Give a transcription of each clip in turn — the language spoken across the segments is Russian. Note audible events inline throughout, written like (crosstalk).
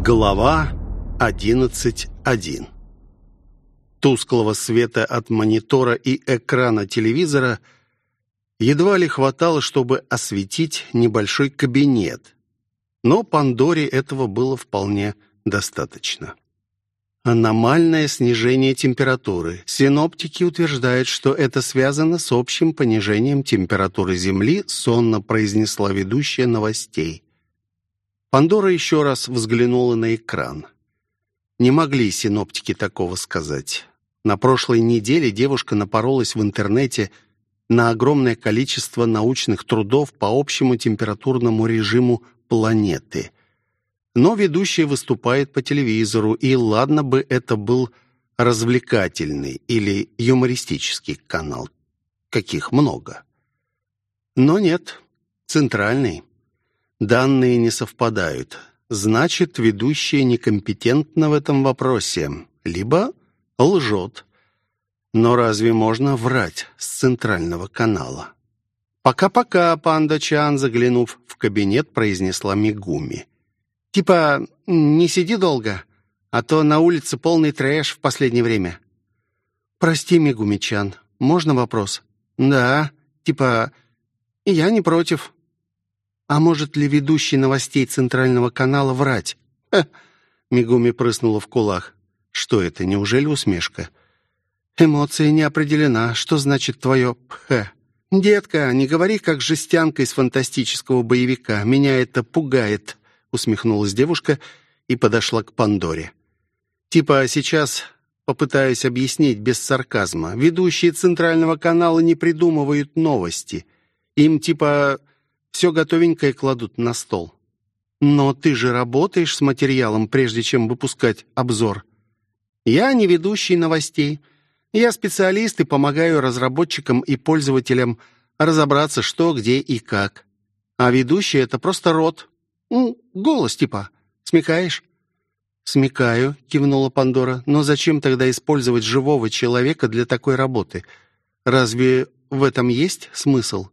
Глава 11.1 Тусклого света от монитора и экрана телевизора едва ли хватало, чтобы осветить небольшой кабинет. Но Пандоре этого было вполне достаточно. Аномальное снижение температуры. Синоптики утверждают, что это связано с общим понижением температуры Земли, сонно произнесла ведущая новостей. Пандора еще раз взглянула на экран. Не могли синоптики такого сказать. На прошлой неделе девушка напоролась в интернете на огромное количество научных трудов по общему температурному режиму планеты – но ведущая выступает по телевизору, и ладно бы это был развлекательный или юмористический канал, каких много. Но нет, центральный. Данные не совпадают. Значит, ведущая некомпетентна в этом вопросе, либо лжет. Но разве можно врать с центрального канала? «Пока-пока, панда-чан», заглянув в кабинет, произнесла Мигуми. Типа, не сиди долго, а то на улице полный трэш в последнее время. Прости, Мигумичан, можно вопрос? Да, типа, я не против. А может ли ведущий новостей центрального канала врать? Ха. Мигуми прыснула в кулак. Что это, неужели усмешка? Эмоция не определена. Что значит твое «пх»? Детка, не говори как жестянка из фантастического боевика. Меня это пугает усмехнулась девушка и подошла к Пандоре. Типа сейчас попытаюсь объяснить без сарказма. Ведущие центрального канала не придумывают новости. Им типа все готовенькое кладут на стол. Но ты же работаешь с материалом, прежде чем выпускать обзор. Я не ведущий новостей. Я специалист и помогаю разработчикам и пользователям разобраться, что, где и как. А ведущий — это просто рот, ну, голос типа. Смекаешь?» «Смекаю», — кивнула Пандора. «Но зачем тогда использовать живого человека для такой работы? Разве в этом есть смысл?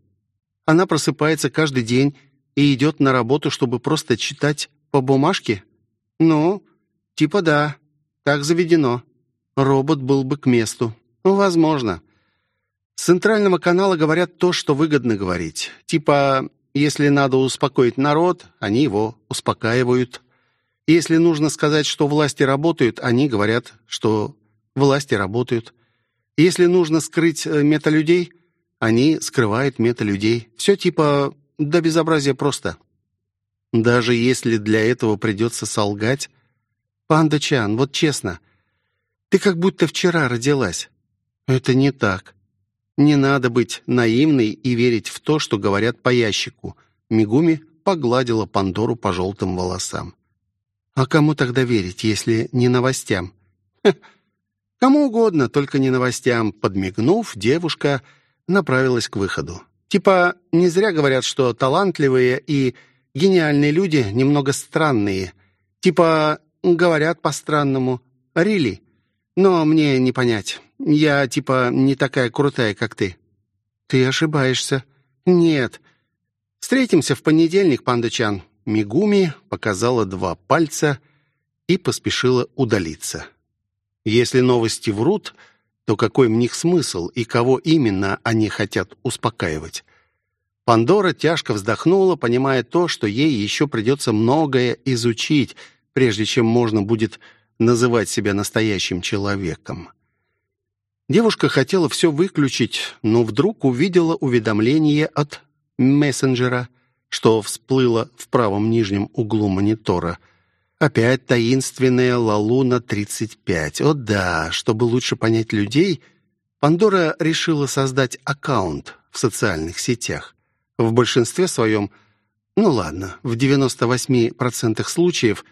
Она просыпается каждый день и идет на работу, чтобы просто читать по бумажке? Ну, типа да, так заведено. Робот был бы к месту. Ну, возможно. С центрального канала говорят то, что выгодно говорить. Типа если надо успокоить народ, они его успокаивают. Если нужно сказать, что власти работают, они говорят, что власти работают. Если нужно скрыть э, металюдей, они скрывают металюдей. Все типа до безобразия просто. Даже если для этого придется солгать. Панда Чан, вот честно, ты как будто вчера родилась. Это не так. Не надо быть наивной и верить в то, что говорят по ящику. Мигуми погладила Пандору по желтым волосам. А кому тогда верить, если не новостям? Ха, кому угодно, только не новостям. Подмигнув, девушка направилась к выходу. Типа, не зря говорят, что талантливые и гениальные люди немного странные. Типа, говорят по-странному. Рили. Но мне не понять. Я, типа, не такая крутая, как ты». «Ты ошибаешься». «Нет. Встретимся в понедельник, пандачан». Мигуми показала два пальца и поспешила удалиться. Если новости врут, то какой в них смысл и кого именно они хотят успокаивать? Пандора тяжко вздохнула, понимая то, что ей еще придется многое изучить, прежде чем можно будет называть себя настоящим человеком. Девушка хотела все выключить, но вдруг увидела уведомление от мессенджера, что всплыло в правом нижнем углу монитора. Опять таинственная Лалуна 35. О да, чтобы лучше понять людей, Пандора решила создать аккаунт в социальных сетях. В большинстве своем, ну ладно, в 98% случаев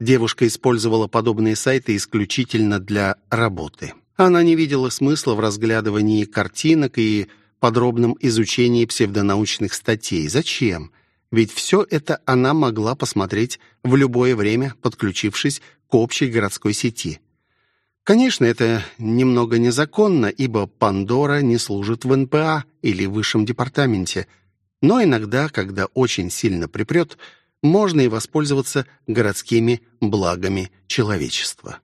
девушка использовала подобные сайты исключительно для работы. Она не видела смысла в разглядывании картинок и подробном изучении псевдонаучных статей. Зачем? Ведь все это она могла посмотреть в любое время, подключившись к общей городской сети. Конечно, это немного незаконно, ибо Пандора не служит в НПА или высшем департаменте. Но иногда, когда очень сильно припрет, можно и воспользоваться городскими благами человечества.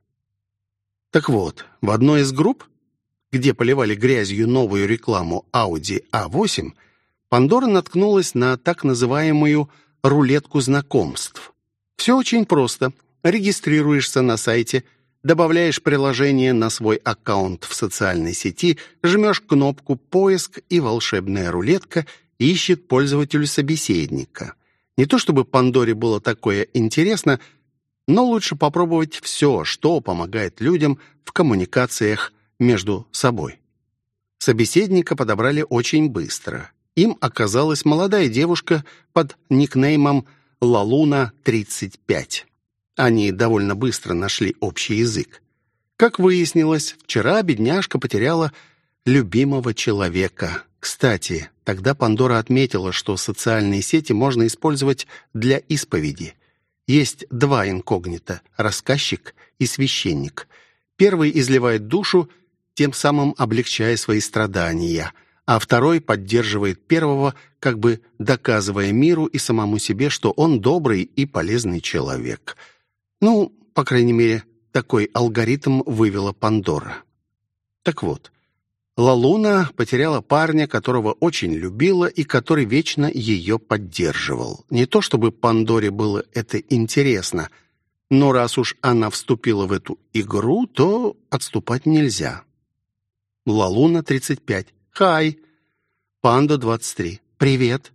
Так вот, в одной из групп, где поливали грязью новую рекламу Audi A8, Пандора наткнулась на так называемую рулетку знакомств. Все очень просто. Регистрируешься на сайте, добавляешь приложение на свой аккаунт в социальной сети, жмешь кнопку «Поиск» и волшебная рулетка ищет пользователю собеседника. Не то чтобы Пандоре было такое интересно, но лучше попробовать все, что помогает людям в коммуникациях между собой. Собеседника подобрали очень быстро. Им оказалась молодая девушка под никнеймом Лалуна-35. Они довольно быстро нашли общий язык. Как выяснилось, вчера бедняжка потеряла любимого человека. Кстати, тогда Пандора отметила, что социальные сети можно использовать для исповеди. Есть два инкогнито – рассказчик и священник. Первый изливает душу, тем самым облегчая свои страдания, а второй поддерживает первого, как бы доказывая миру и самому себе, что он добрый и полезный человек. Ну, по крайней мере, такой алгоритм вывела Пандора. Так вот, Лалуна потеряла парня, которого очень любила и который вечно ее поддерживал. Не то чтобы Пандоре было это интересно, но раз уж она вступила в эту игру, то отступать нельзя. Лалуна, 35. Хай. Панда, 23. Привет.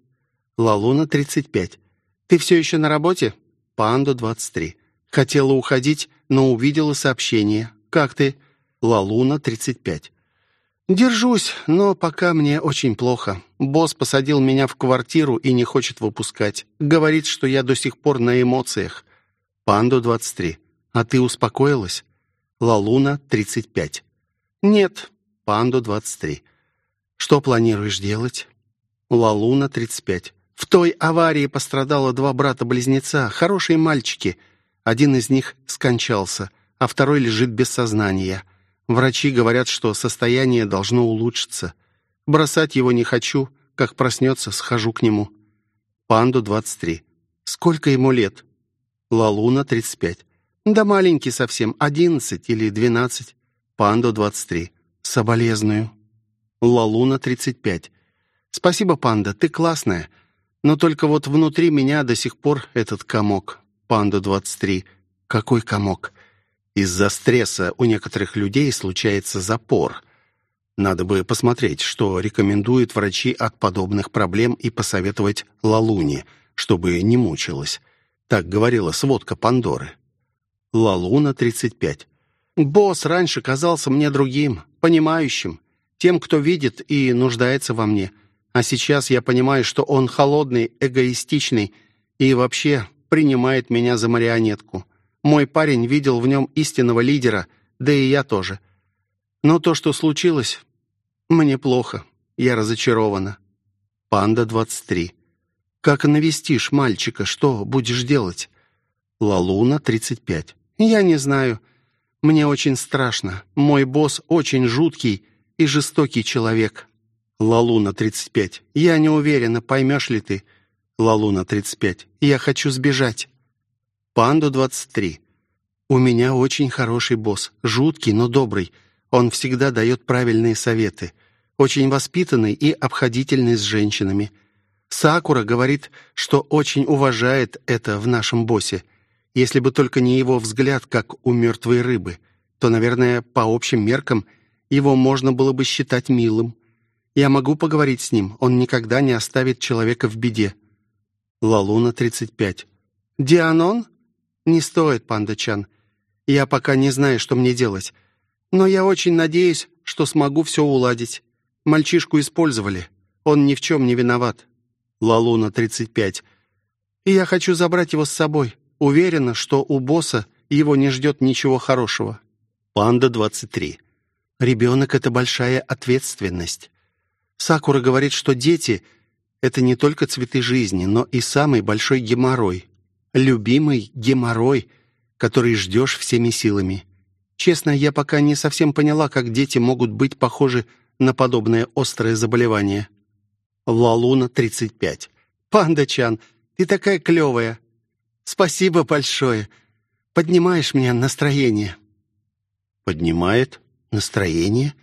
Лалуна, 35. Ты все еще на работе? Панда, 23. Хотела уходить, но увидела сообщение. Как ты? Лалуна, 35. Держусь, но пока мне очень плохо. Босс посадил меня в квартиру и не хочет выпускать. Говорит, что я до сих пор на эмоциях. Панду, 23. А ты успокоилась? Лалуна, 35. Нет, Панду 23. Что планируешь делать? Лалуна 35. В той аварии пострадало два брата-близнеца, хорошие мальчики. Один из них скончался, а второй лежит без сознания. Врачи говорят, что состояние должно улучшиться. Бросать его не хочу, как проснется, схожу к нему. Панду 23. Сколько ему лет? Лалуна 35. Да маленький совсем, 11 или 12. Панду 23. «Соболезную». «Лалуна, 35. Спасибо, панда, ты классная. Но только вот внутри меня до сих пор этот комок. Панда, 23. Какой комок?» Из-за стресса у некоторых людей случается запор. Надо бы посмотреть, что рекомендуют врачи от подобных проблем и посоветовать Лалуне, чтобы не мучилась. Так говорила сводка Пандоры. Лалуна, 35. Босс раньше казался мне другим, понимающим, тем, кто видит и нуждается во мне. А сейчас я понимаю, что он холодный, эгоистичный и вообще принимает меня за марионетку. Мой парень видел в нем истинного лидера, да и я тоже. Но то, что случилось, мне плохо. Я разочарована. Панда 23. Как навестишь мальчика, что будешь делать? Лалуна 35. Я не знаю. Мне очень страшно. Мой босс очень жуткий и жестокий человек. Лалуна, 35. Я не уверена, поймешь ли ты. Лалуна, 35. Я хочу сбежать. Панду, 23. У меня очень хороший босс. Жуткий, но добрый. Он всегда дает правильные советы. Очень воспитанный и обходительный с женщинами. Сакура говорит, что очень уважает это в нашем боссе. Если бы только не его взгляд, как у мертвой рыбы, то, наверное, по общим меркам его можно было бы считать милым. Я могу поговорить с ним, он никогда не оставит человека в беде. Лалуна, 35. Дианон? Не стоит, панда-чан. Я пока не знаю, что мне делать. Но я очень надеюсь, что смогу все уладить. Мальчишку использовали. Он ни в чем не виноват. Лалуна, 35. И я хочу забрать его с собой. Уверена, что у босса его не ждет ничего хорошего. Панда 23. Ребенок — это большая ответственность. Сакура говорит, что дети — это не только цветы жизни, но и самый большой геморрой. Любимый геморрой, который ждешь всеми силами. Честно, я пока не совсем поняла, как дети могут быть похожи на подобное острое заболевание. Лалуна, 35. «Панда-чан, ты такая клевая. Спасибо большое. Поднимаешь мне настроение». «Поднимает настроение?»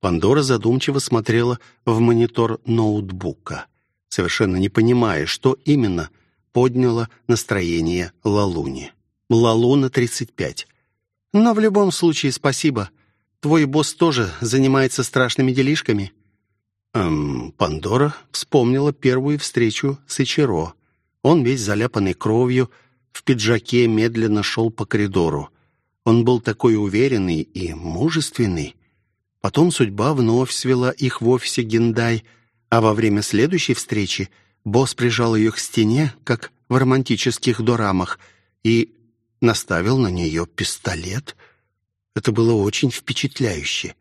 Пандора задумчиво смотрела в монитор ноутбука, совершенно не понимая, что именно подняло настроение Лалуни. Лалуна 35. «Но в любом случае спасибо. Твой босс тоже занимается страшными делишками». Эм, Пандора вспомнила первую встречу с Ичиро. Он весь заляпанный кровью, в пиджаке медленно шел по коридору. Он был такой уверенный и мужественный. Потом судьба вновь свела их в офисе Гендай, а во время следующей встречи босс прижал ее к стене, как в романтических дорамах, и наставил на нее пистолет. Это было очень впечатляюще.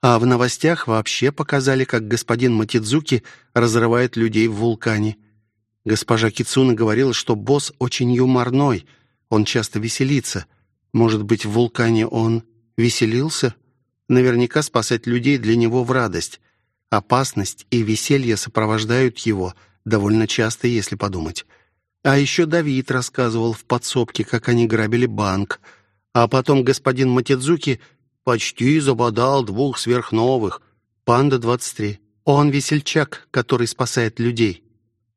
А в новостях вообще показали, как господин Матидзуки разрывает людей в вулкане. Госпожа Кицуна говорила, что босс очень юморной, он часто веселится. Может быть, в вулкане он веселился? Наверняка спасать людей для него в радость. Опасность и веселье сопровождают его довольно часто, если подумать. А еще Давид рассказывал в подсобке, как они грабили банк. А потом господин Матидзуки почти забодал двух сверхновых. Панда-23. Он весельчак, который спасает людей.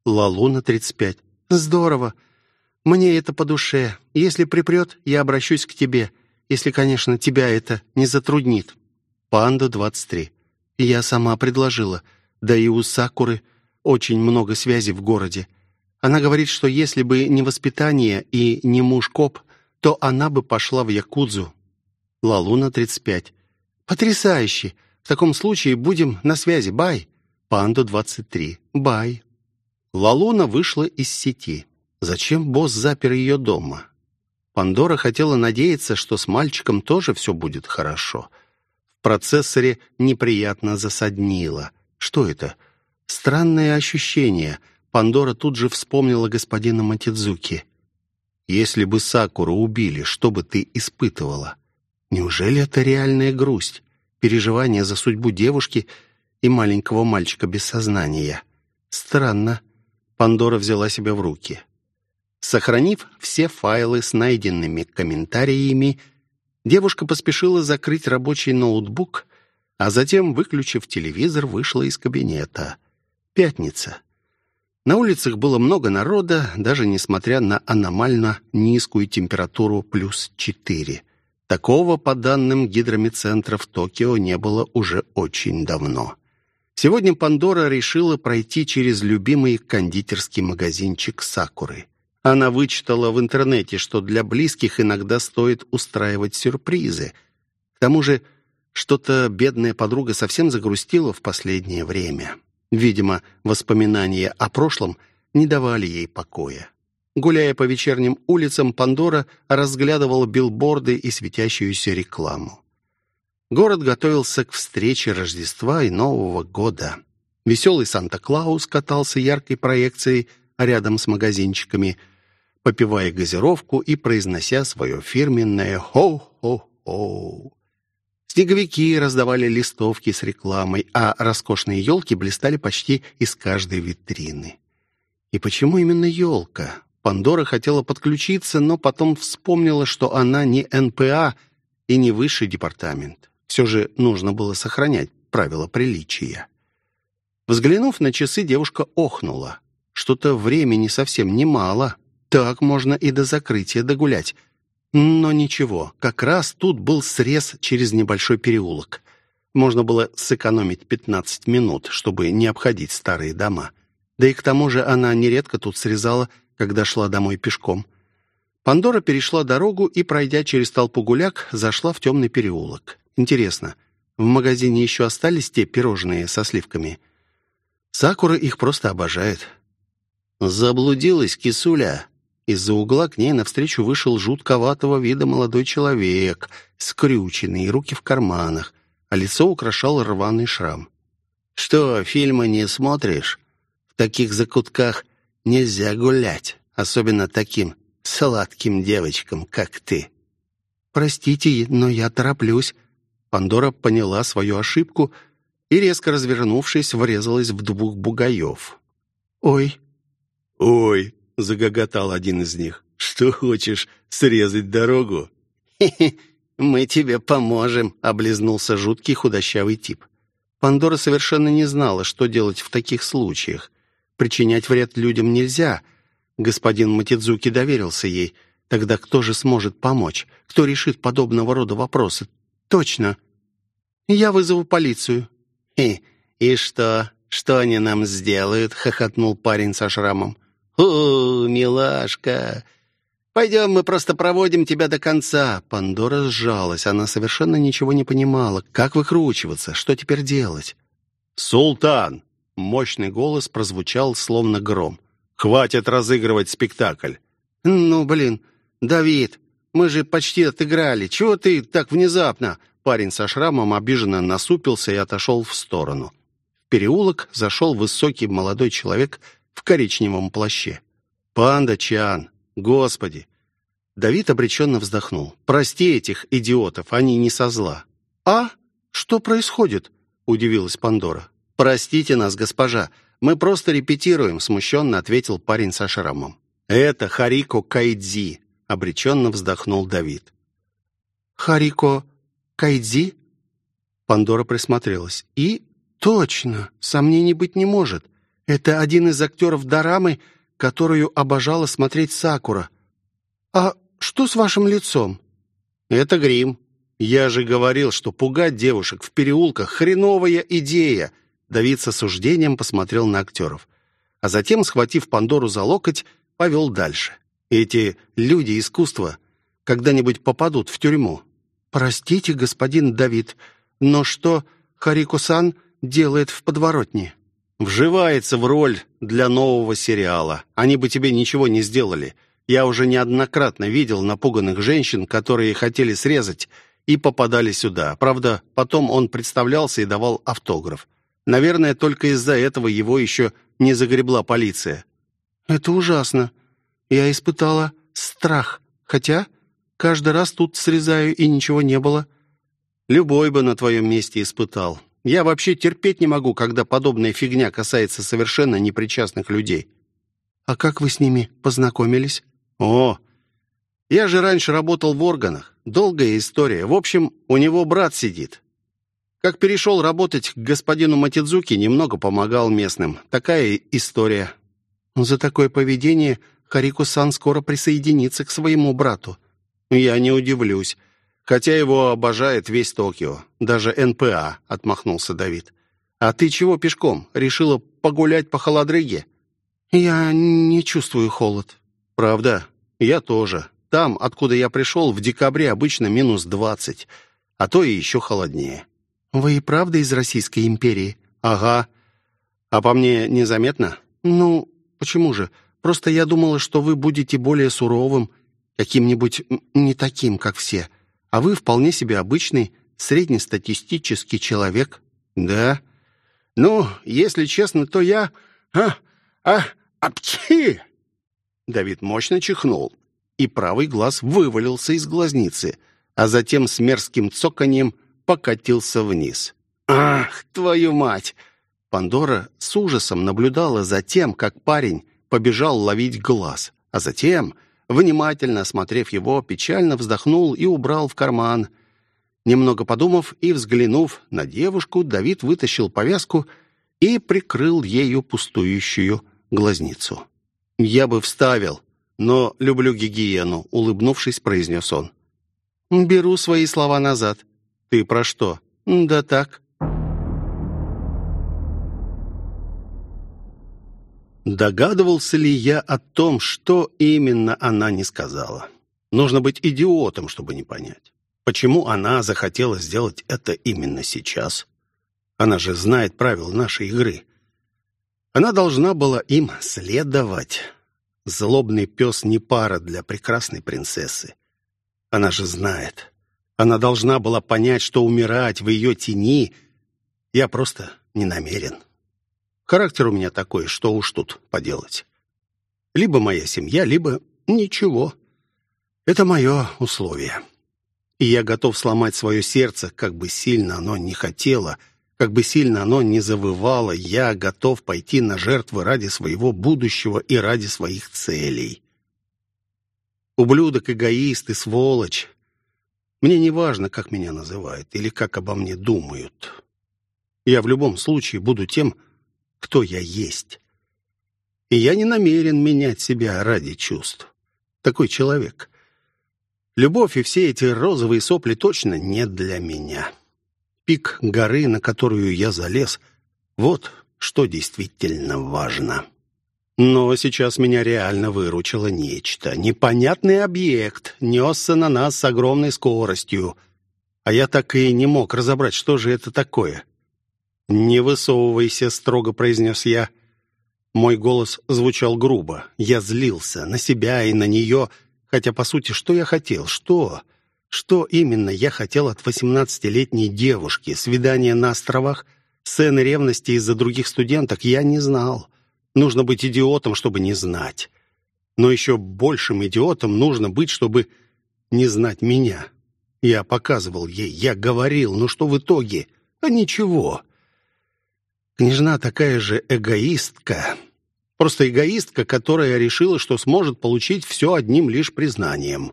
Лалуна, 35. «Здорово. Мне это по душе. Если припрет, я обращусь к тебе. Если, конечно, тебя это не затруднит». Панда, 23. Я сама предложила. Да и у Сакуры очень много связей в городе. Она говорит, что если бы не воспитание и не муж-коп, то она бы пошла в Якудзу. Лалуна, 35. «Потрясающе! В таком случае будем на связи. Бай!» Панду, 23. «Бай!» Лалуна вышла из сети. Зачем босс запер ее дома? Пандора хотела надеяться, что с мальчиком тоже все будет хорошо. В процессоре неприятно засаднило. Что это? Странное ощущение. Пандора тут же вспомнила господина Матидзуки. «Если бы Сакуру убили, что бы ты испытывала?» Неужели это реальная грусть, переживание за судьбу девушки и маленького мальчика без сознания? Странно. Пандора взяла себя в руки. Сохранив все файлы с найденными комментариями, девушка поспешила закрыть рабочий ноутбук, а затем, выключив телевизор, вышла из кабинета. Пятница. На улицах было много народа, даже несмотря на аномально низкую температуру плюс четыре. Такого, по данным гидромедцентра, в Токио не было уже очень давно. Сегодня Пандора решила пройти через любимый кондитерский магазинчик «Сакуры». Она вычитала в интернете, что для близких иногда стоит устраивать сюрпризы. К тому же, что-то бедная подруга совсем загрустила в последнее время. Видимо, воспоминания о прошлом не давали ей покоя. Гуляя по вечерним улицам, Пандора разглядывала билборды и светящуюся рекламу. Город готовился к встрече Рождества и Нового года. Веселый Санта-Клаус катался яркой проекцией рядом с магазинчиками, попивая газировку и произнося свое фирменное «Хо-хо-хо». Снеговики раздавали листовки с рекламой, а роскошные елки блистали почти из каждой витрины. И почему именно елка? Пандора хотела подключиться, но потом вспомнила, что она не НПА и не высший департамент. Все же нужно было сохранять правила приличия. Взглянув на часы, девушка охнула. Что-то времени совсем немало. Так можно и до закрытия догулять. Но ничего, как раз тут был срез через небольшой переулок. Можно было сэкономить 15 минут, чтобы не обходить старые дома. Да и к тому же она нередко тут срезала, когда шла домой пешком. Пандора перешла дорогу и, пройдя через толпу гуляк, зашла в темный переулок. Интересно, в магазине еще остались те пирожные со сливками? Сакура их просто обожает. Заблудилась кисуля. Из-за угла к ней навстречу вышел жутковатого вида молодой человек, скрюченный, руки в карманах, а лицо украшал рваный шрам. «Что, фильмы не смотришь? В таких закутках нельзя гулять, особенно таким сладким девочкам, как ты». «Простите, но я тороплюсь», Пандора поняла свою ошибку и, резко развернувшись, врезалась в двух бугаев. «Ой!» «Ой!» — загоготал один из них. Что хочешь, срезать дорогу?» «Хе-хе, мы тебе поможем», — облизнулся жуткий худощавый тип. Пандора совершенно не знала, что делать в таких случаях. Причинять вред людям нельзя. Господин Матидзуки доверился ей. Тогда кто же сможет помочь? Кто решит подобного рода вопросы? Точно. Я вызову полицию. «И, и что? Что они нам сделают?» — хохотнул парень со шрамом. «О, милашка! Пойдем, мы просто проводим тебя до конца!» Пандора сжалась. Она совершенно ничего не понимала. Как выкручиваться? Что теперь делать? «Султан!» — мощный голос прозвучал, словно гром. «Хватит разыгрывать спектакль!» «Ну, блин, Давид, мы же почти отыграли. Чего ты так внезапно?» Парень со шрамом обиженно насупился и отошел в сторону. В переулок зашел высокий молодой человек в коричневом плаще. «Панда Чан! Господи!» Давид обреченно вздохнул. «Прости этих идиотов, они не со зла». «А? Что происходит?» — удивилась Пандора. «Простите нас, госпожа, мы просто репетируем», — смущенно ответил парень со шрамом. «Это Харико Кайдзи», — обреченно вздохнул Давид. «Харико Кайдзи?» Пандора присмотрелась. «И точно, сомнений быть не может. Это один из актеров Дорамы, которую обожала смотреть Сакура. А что с вашим лицом?» «Это грим. Я же говорил, что пугать девушек в переулках — хреновая идея!» Давид с осуждением посмотрел на актеров. А затем, схватив Пандору за локоть, повел дальше. «Эти люди искусства когда-нибудь попадут в тюрьму. «Простите, господин Давид, но что Харико-сан делает в подворотне?» «Вживается в роль для нового сериала. Они бы тебе ничего не сделали. Я уже неоднократно видел напуганных женщин, которые хотели срезать и попадали сюда. Правда, потом он представлялся и давал автограф. Наверное, только из-за этого его еще не загребла полиция». «Это ужасно. Я испытала страх. Хотя Каждый раз тут срезаю, и ничего не было. Любой бы на твоем месте испытал. Я вообще терпеть не могу, когда подобная фигня касается совершенно непричастных людей. А как вы с ними познакомились? О, я же раньше работал в органах. Долгая история. В общем, у него брат сидит. Как перешел работать к господину Матидзуки, немного помогал местным. Такая история. За такое поведение Харику-сан скоро присоединится к своему брату. «Я не удивлюсь. Хотя его обожает весь Токио. Даже НПА», — отмахнулся Давид. «А ты чего пешком? Решила погулять по холодрыге?» «Я не чувствую холод». «Правда? Я тоже. Там, откуда я пришел, в декабре обычно минус двадцать, а то и еще холоднее». «Вы и правда из Российской империи?» «Ага. А по мне незаметно?» «Ну, почему же? Просто я думала, что вы будете более суровым каким-нибудь не таким, как все, а вы вполне себе обычный среднестатистический человек. Да? Ну, если честно, то я... А, а, апчи! Давид мощно чихнул, и правый глаз вывалился из глазницы, а затем с мерзким цоканьем покатился вниз. «Ах, твою мать!» Пандора с ужасом наблюдала за тем, как парень побежал ловить глаз, а затем внимательно осмотрев его, печально вздохнул и убрал в карман. Немного подумав и взглянув на девушку, Давид вытащил повязку и прикрыл ею пустующую глазницу. «Я бы вставил, но люблю гигиену», — улыбнувшись, произнес он. «Беру свои слова назад». «Ты про что?» «Да так». Догадывался ли я о том, что именно она не сказала? Нужно быть идиотом, чтобы не понять. Почему она захотела сделать это именно сейчас? Она же знает правила нашей игры. Она должна была им следовать. Злобный пес не пара для прекрасной принцессы. Она же знает. Она должна была понять, что умирать в ее тени я просто не намерен. Характер у меня такой, что уж тут поделать. Либо моя семья, либо ничего. Это мое условие. И я готов сломать свое сердце, как бы сильно оно не хотело, как бы сильно оно не завывало, я готов пойти на жертвы ради своего будущего и ради своих целей. Ублюдок, эгоист и сволочь. Мне не важно, как меня называют или как обо мне думают. Я в любом случае буду тем, кто я есть. И я не намерен менять себя ради чувств. Такой человек. Любовь и все эти розовые сопли точно не для меня. Пик горы, на которую я залез, вот что действительно важно. Но сейчас меня реально выручило нечто. Непонятный объект несся на нас с огромной скоростью. А я так и не мог разобрать, что же это такое. «Не высовывайся», — строго произнес я. Мой голос звучал грубо. Я злился на себя и на нее, хотя, по сути, что я хотел? Что? Что именно я хотел от восемнадцатилетней девушки? Свидание на островах? Сцены ревности из-за других студенток? Я не знал. Нужно быть идиотом, чтобы не знать. Но еще большим идиотом нужно быть, чтобы не знать меня. Я показывал ей, я говорил, но что в итоге? А ничего. Княжна такая же эгоистка. Просто эгоистка, которая решила, что сможет получить все одним лишь признанием.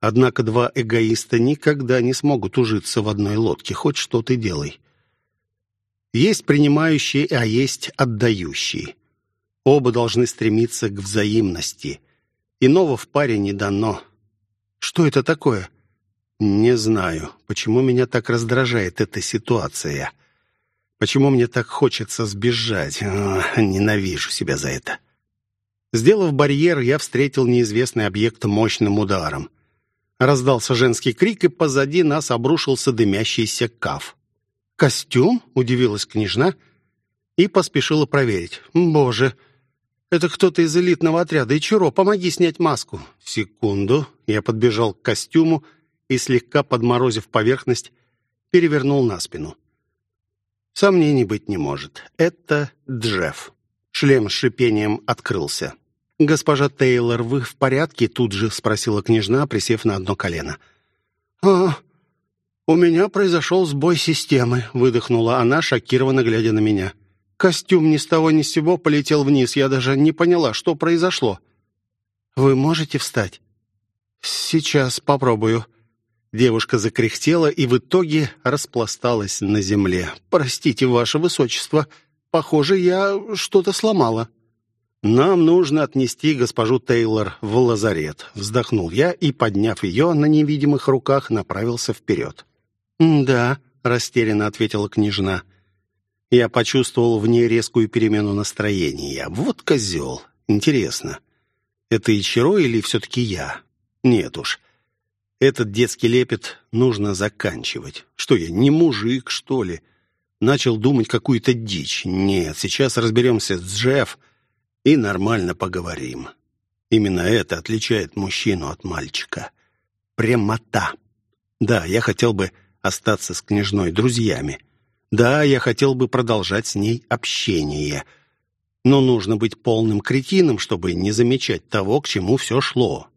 Однако два эгоиста никогда не смогут ужиться в одной лодке, хоть что ты делай. Есть принимающий, а есть отдающий. Оба должны стремиться к взаимности. Иного в паре не дано. Что это такое? Не знаю, почему меня так раздражает эта ситуация. Почему мне так хочется сбежать? О, ненавижу себя за это. Сделав барьер, я встретил неизвестный объект мощным ударом. Раздался женский крик, и позади нас обрушился дымящийся каф. «Костюм?» — удивилась княжна и поспешила проверить. «Боже, это кто-то из элитного отряда. Ичиро, помоги снять маску». Секунду. Я подбежал к костюму и, слегка подморозив поверхность, перевернул на спину. Сомнений быть не может. Это Джефф. Шлем с шипением открылся. «Госпожа Тейлор, вы в порядке?» Тут же спросила княжна, присев на одно колено. «А, у меня произошел сбой системы», — выдохнула она, шокированно глядя на меня. «Костюм ни с того ни с сего полетел вниз. Я даже не поняла, что произошло». «Вы можете встать?» «Сейчас попробую». Девушка закряхтела и в итоге распласталась на земле. «Простите, ваше высочество, похоже, я что-то сломала». «Нам нужно отнести госпожу Тейлор в лазарет», — вздохнул я и, подняв ее на невидимых руках, направился вперед. «Да», — растерянно ответила княжна. Я почувствовал в ней резкую перемену настроения. «Вот козел. Интересно, это Ичиро или все-таки я? Нет уж, этот детский лепет нужно заканчивать. Что я, не мужик, что ли? Начал думать какую-то дичь. Нет, сейчас разберемся с Джефф и нормально поговорим. Именно это отличает мужчину от мальчика. Прямота. Да, я хотел бы остаться с княжной друзьями. Да, я хотел бы продолжать с ней общение. Но нужно быть полным кретином, чтобы не замечать того, к чему все шло.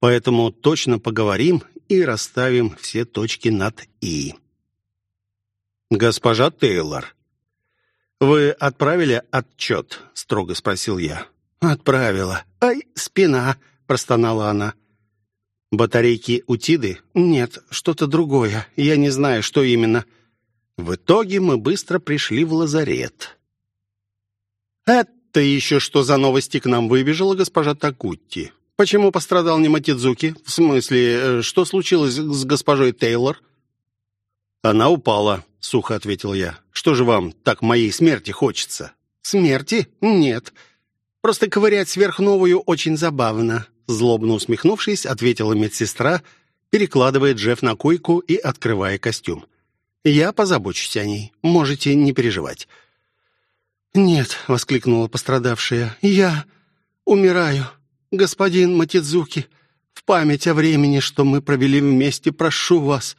Поэтому точно поговорим и расставим все точки над «и». «Госпожа Тейлор, вы отправили отчет?» — строго спросил я. «Отправила. Ай, спина!» — простонала она. «Батарейки утиды?» «Нет, что-то другое. Я не знаю, что именно». В итоге мы быстро пришли в лазарет. «Это еще что за новости к нам выбежала госпожа Такутти?» «Почему пострадал не Матидзуки? В смысле, э, что случилось с госпожой Тейлор?» «Она упала», — сухо ответил я. «Что же вам так моей смерти хочется?» «Смерти? Нет. Просто ковырять сверхновую очень забавно», — злобно усмехнувшись, ответила медсестра, перекладывая Джефф на койку и открывая костюм. «Я позабочусь о ней. Можете не переживать». «Нет», — воскликнула пострадавшая, — «я умираю» господин Матидзуки, в память о времени, что мы провели вместе, прошу вас,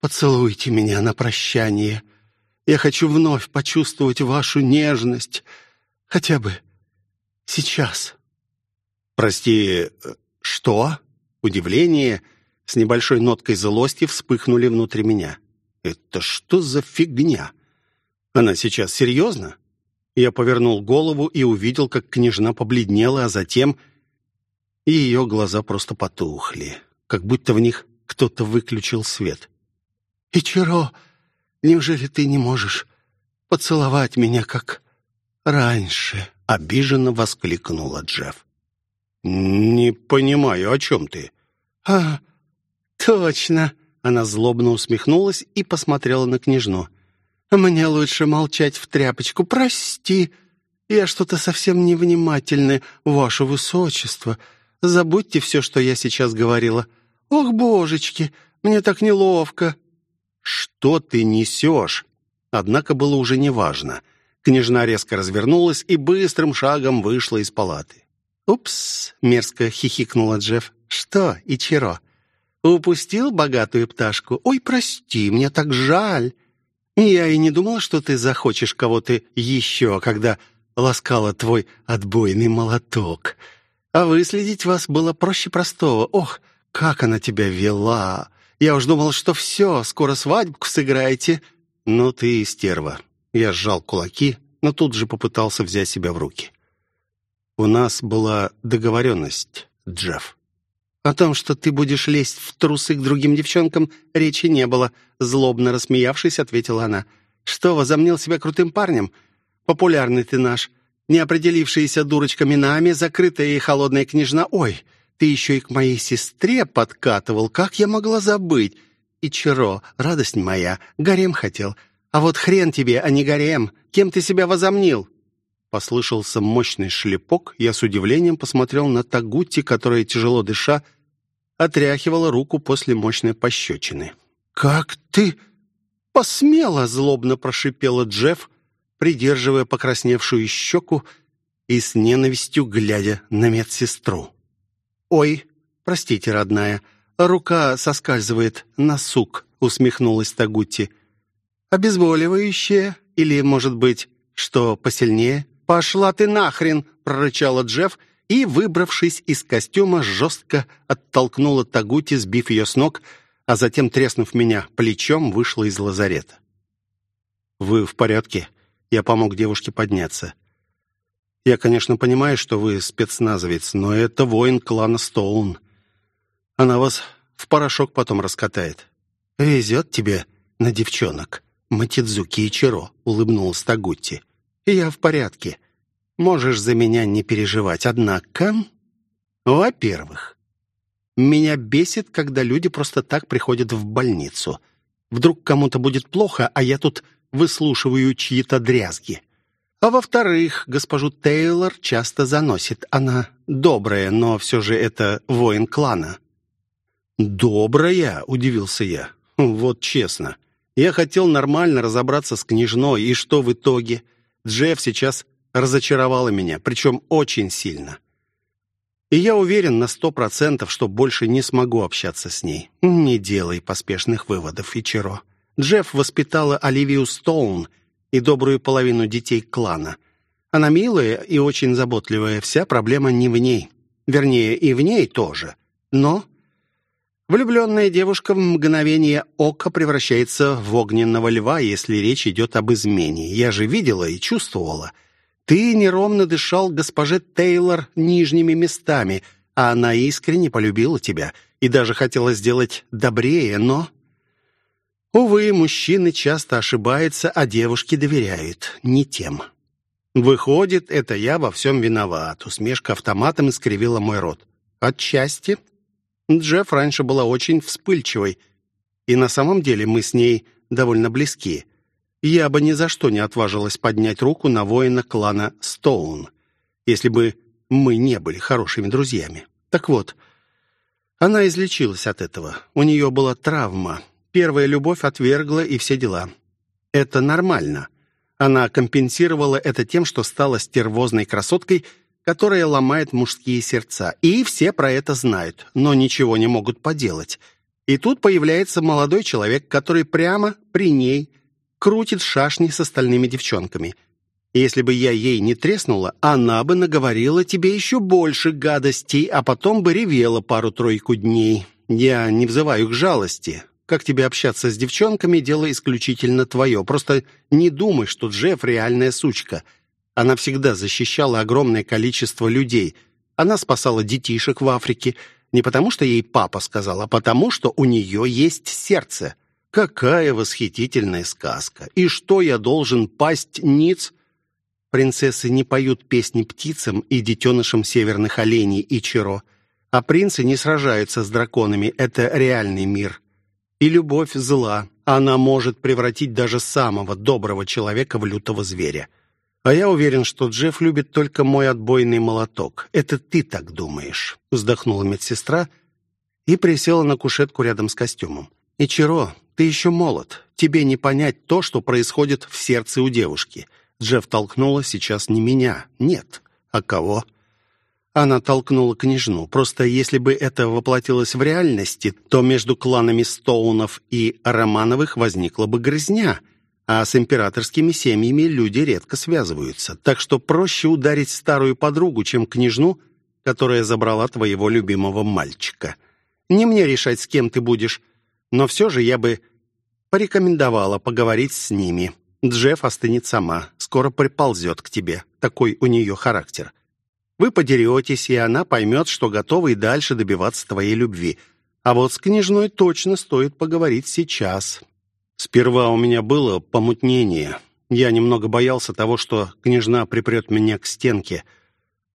поцелуйте меня на прощание. Я хочу вновь почувствовать вашу нежность, хотя бы сейчас». «Прости, что?» Удивление с небольшой ноткой злости вспыхнули внутри меня. «Это что за фигня? Она сейчас серьезно?» Я повернул голову и увидел, как княжна побледнела, а затем и ее глаза просто потухли, как будто в них кто-то выключил свет. «Ичиро, неужели ты не можешь поцеловать меня, как раньше?» — обиженно воскликнула Джефф. «Не понимаю, о чем ты?» «А, точно!» — она злобно усмехнулась и посмотрела на княжну. «Мне лучше молчать в тряпочку. Прости, я что-то совсем невнимательное, ваше высочество. Забудьте все, что я сейчас говорила. Ох, божечки, мне так неловко». «Что ты несешь?» Однако было уже неважно. Княжна резко развернулась и быстрым шагом вышла из палаты. «Упс!» — мерзко хихикнула Джефф. «Что, Ичиро, упустил богатую пташку? Ой, прости, мне так жаль. Я и не думала, что ты захочешь кого-то еще, когда ласкала твой отбойный молоток. А выследить вас было проще простого. Ох, как она тебя вела! Я уж думал, что все, скоро свадьбу сыграете. Ну ты стерва. Я сжал кулаки, но тут же попытался взять себя в руки. У нас была договоренность, Джефф. О том, что ты будешь лезть в трусы к другим девчонкам, речи не было. Злобно рассмеявшись, ответила она. Что, возомнил себя крутым парнем? Популярный ты наш. Неопределившаяся дурочка Минами, закрытая и холодная княжна. Ой, ты еще и к моей сестре подкатывал. Как я могла забыть? И Чиро, радость моя, гарем хотел. А вот хрен тебе, а не гарем. Кем ты себя возомнил? Послышался мощный шлепок. Я с удивлением посмотрел на Тагути, которая, тяжело дыша, отряхивала руку после мощной пощечины. «Как ты посмела!» — злобно прошипела Джефф, придерживая покрасневшую щеку и с ненавистью глядя на медсестру. «Ой, простите, родная, рука соскальзывает на сук», — усмехнулась Тагути. «Обезболивающее? Или, может быть, что посильнее?» «Пошла ты нахрен!» — прорычала Джефф и, выбравшись из костюма, жестко оттолкнула Тагути, сбив ее с ног, а затем, треснув меня плечом, вышла из лазарета. «Вы в порядке?» Я помог девушке подняться. «Я, конечно, понимаю, что вы спецназовец, но это воин клана Стоун. Она вас в порошок потом раскатает». «Везет тебе на девчонок, Матидзуки Ичиро», — улыбнулась Тагутти. Я в порядке. Можешь за меня не переживать. Однако, во-первых, меня бесит, когда люди просто так приходят в больницу. Вдруг кому-то будет плохо, а я тут выслушиваю чьи-то дрязги. А во-вторых, госпожу Тейлор часто заносит. Она добрая, но все же это воин клана. «Добрая?» — удивился я. «Вот честно. Я хотел нормально разобраться с княжной, и что в итоге?» Джефф сейчас разочаровала меня, причем очень сильно. И я уверен на сто процентов, что больше не смогу общаться с ней. Не делай поспешных выводов, Ичиро. Джефф воспитала Оливию Стоун и добрую половину детей клана. Она милая и очень заботливая, вся проблема не в ней. Вернее, и в ней тоже. Но Влюбленная девушка в мгновение ока превращается в огненного льва, если речь идет об измене. Я же видела и чувствовала. Ты неровно дышал госпоже Тейлор нижними местами, а она искренне полюбила тебя и даже хотела сделать добрее, но... Увы, мужчины часто ошибаются, а девушки доверяют не тем. Выходит, это я во всем виноват. Усмешка автоматом искривила мой рот. Отчасти Джефф раньше была очень вспыльчивой, и на самом деле мы с ней довольно близки. Я бы ни за что не отважилась поднять руку на воина клана Стоун, если бы мы не были хорошими друзьями. Так вот, она излечилась от этого. У нее была травма. Первая любовь отвергла и все дела. Это нормально. Она компенсировала это тем, что стала стервозной красоткой – которая ломает мужские сердца. И все про это знают, но ничего не могут поделать. И тут появляется молодой человек, который прямо при ней крутит шашни с остальными девчонками. Если бы я ей не треснула, она бы наговорила тебе еще больше гадостей, а потом бы ревела пару-тройку дней. Я не взываю к жалости. Как тебе общаться с девчонками, дело исключительно твое. Просто не думай, что Джефф реальная сучка — она всегда защищала огромное количество людей, Она спасала детишек в Африке не потому, что ей папа сказал, а потому, что у нее есть сердце. Какая восхитительная сказка! И что я должен пасть ниц? Принцессы не поют песни птицам и детенышам северных оленей и черо, а принцы не сражаются с драконами. Это реальный мир. И любовь зла. Она может превратить даже самого доброго человека в лютого зверя. А я уверен, что Джефф любит только мой отбойный молоток. Это ты так думаешь, вздохнула медсестра и присела на кушетку рядом с костюмом. Ичиро, ты еще молод. Тебе не понять то, что происходит в сердце у девушки. Джефф толкнула сейчас не меня, нет, а кого? Она толкнула княжну. Просто если бы это воплотилось в реальности, то между кланами Стоунов и Романовых возникла бы грызня — а с императорскими семьями люди редко связываются, так что проще ударить старую подругу, чем княжну, которая забрала твоего любимого мальчика. Не мне решать, с кем ты будешь, но все же я бы порекомендовала поговорить с ними. Джефф остынет сама, скоро приползет к тебе, такой у нее характер. Вы подеретесь, и она поймет, что готова и дальше добиваться твоей любви. А вот с княжной точно стоит поговорить сейчас, Сперва у меня было помутнение. Я немного боялся того, что княжна припрет меня к стенке.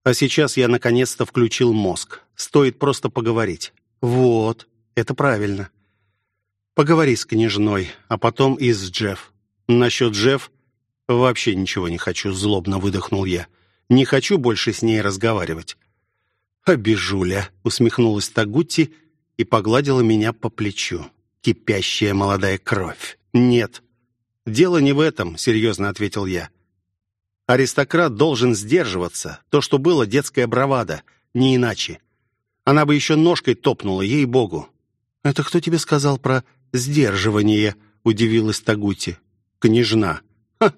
А сейчас я наконец-то включил мозг. Стоит просто поговорить. Вот, это правильно. Поговори с княжной, а потом и с Джефф. Насчет Джефф вообще ничего не хочу, злобно выдохнул я. Не хочу больше с ней разговаривать. «Обижуля», — усмехнулась Тагутти и погладила меня по плечу кипящая молодая кровь. Нет, дело не в этом, серьезно ответил я. Аристократ должен сдерживаться. То, что было, детская бравада, не иначе. Она бы еще ножкой топнула, ей-богу. «Это кто тебе сказал про сдерживание?» — удивилась Тагути. «Княжна». Ха!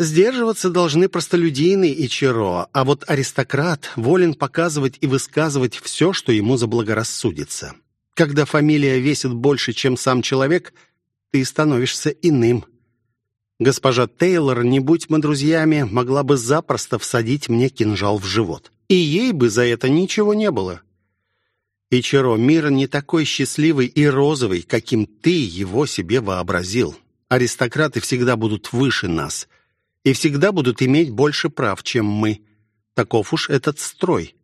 Сдерживаться должны простолюдины и черо, а вот аристократ волен показывать и высказывать все, что ему заблагорассудится. Когда фамилия весит больше, чем сам человек, ты становишься иным. Госпожа Тейлор, не будь мы друзьями, могла бы запросто всадить мне кинжал в живот. И ей бы за это ничего не было. Ичиро, мир не такой счастливый и розовый, каким ты его себе вообразил. Аристократы всегда будут выше нас и всегда будут иметь больше прав, чем мы. Таков уж этот строй.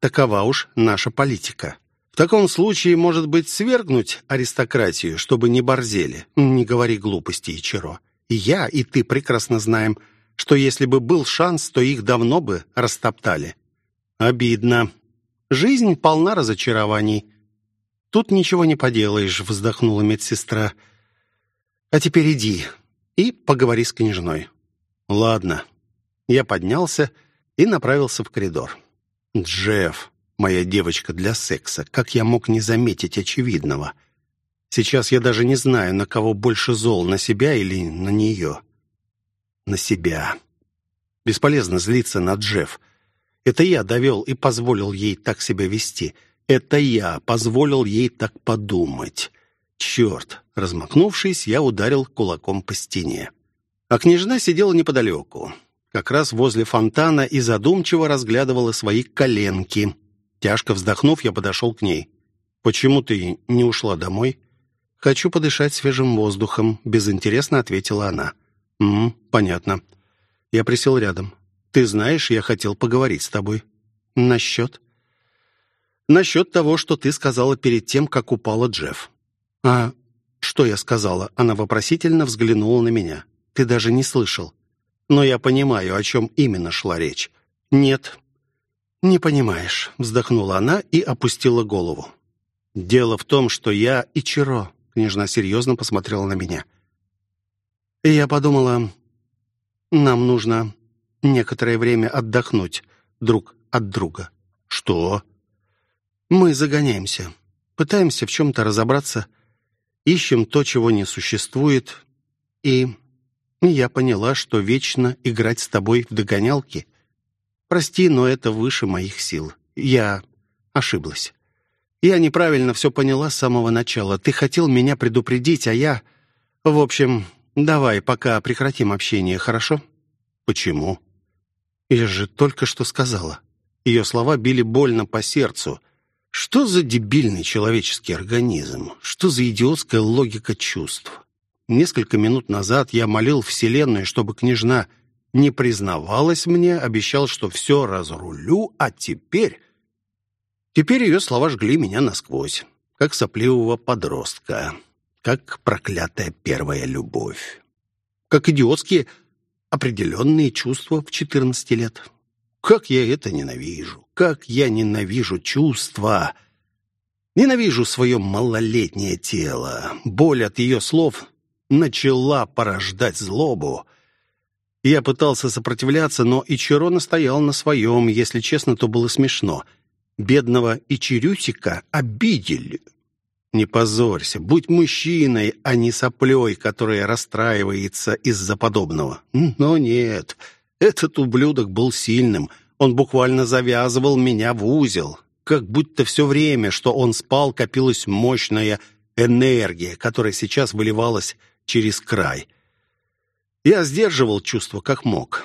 Такова уж наша политика. В таком случае, может быть, свергнуть аристократию, чтобы не борзели. Не говори глупости, Ичиро. Я, и ты прекрасно знаем, что если бы был шанс, то их давно бы растоптали. Обидно. Жизнь полна разочарований. Тут ничего не поделаешь, вздохнула медсестра. А теперь иди и поговори с княжной. Ладно. Я поднялся и направился в коридор. Джефф, моя девочка для секса. Как я мог не заметить очевидного? Сейчас я даже не знаю, на кого больше зол, на себя или на нее. На себя. Бесполезно злиться на Джефф. Это я довел и позволил ей так себя вести. Это я позволил ей так подумать. Черт! Размахнувшись, я ударил кулаком по стене. А княжна сидела неподалеку, как раз возле фонтана и задумчиво разглядывала свои коленки. Тяжко вздохнув, я подошел к ней. «Почему ты не ушла домой?» «Хочу подышать свежим воздухом», — безинтересно ответила она. «М, понятно». Я присел рядом. «Ты знаешь, я хотел поговорить с тобой». «Насчет?» «Насчет того, что ты сказала перед тем, как упала Джефф». «А что я сказала?» Она вопросительно взглянула на меня. «Ты даже не слышал». «Но я понимаю, о чем именно шла речь». «Нет, «Не понимаешь», — вздохнула она и опустила голову. «Дело в том, что я Ичиро», — княжна серьезно посмотрела на меня. И я подумала, нам нужно некоторое время отдохнуть друг от друга. «Что?» «Мы загоняемся, пытаемся в чем-то разобраться, ищем то, чего не существует, и я поняла, что вечно играть с тобой в догонялки Прости, но это выше моих сил. Я ошиблась. Я неправильно все поняла с самого начала. Ты хотел меня предупредить, а я... В общем, давай пока прекратим общение, хорошо? Почему? Я же только что сказала. Ее слова били больно по сердцу. Что за дебильный человеческий организм? Что за идиотская логика чувств? Несколько минут назад я молил Вселенную, чтобы княжна не признавалась мне, обещал, что все разрулю, а теперь... Теперь ее слова жгли меня насквозь, как сопливого подростка, как проклятая первая любовь, как идиотские определенные чувства в 14 лет. Как я это ненавижу! Как я ненавижу чувства! Ненавижу свое малолетнее тело. Боль от ее слов начала порождать злобу. Я пытался сопротивляться, но Ичиро настоял на своем. Если честно, то было смешно. Бедного Ичирюсика обидели. Не позорься, будь мужчиной, а не соплей, которая расстраивается из-за подобного. Но нет, этот ублюдок был сильным. Он буквально завязывал меня в узел. Как будто все время, что он спал, копилась мощная энергия, которая сейчас выливалась через край. Я сдерживал чувство как мог.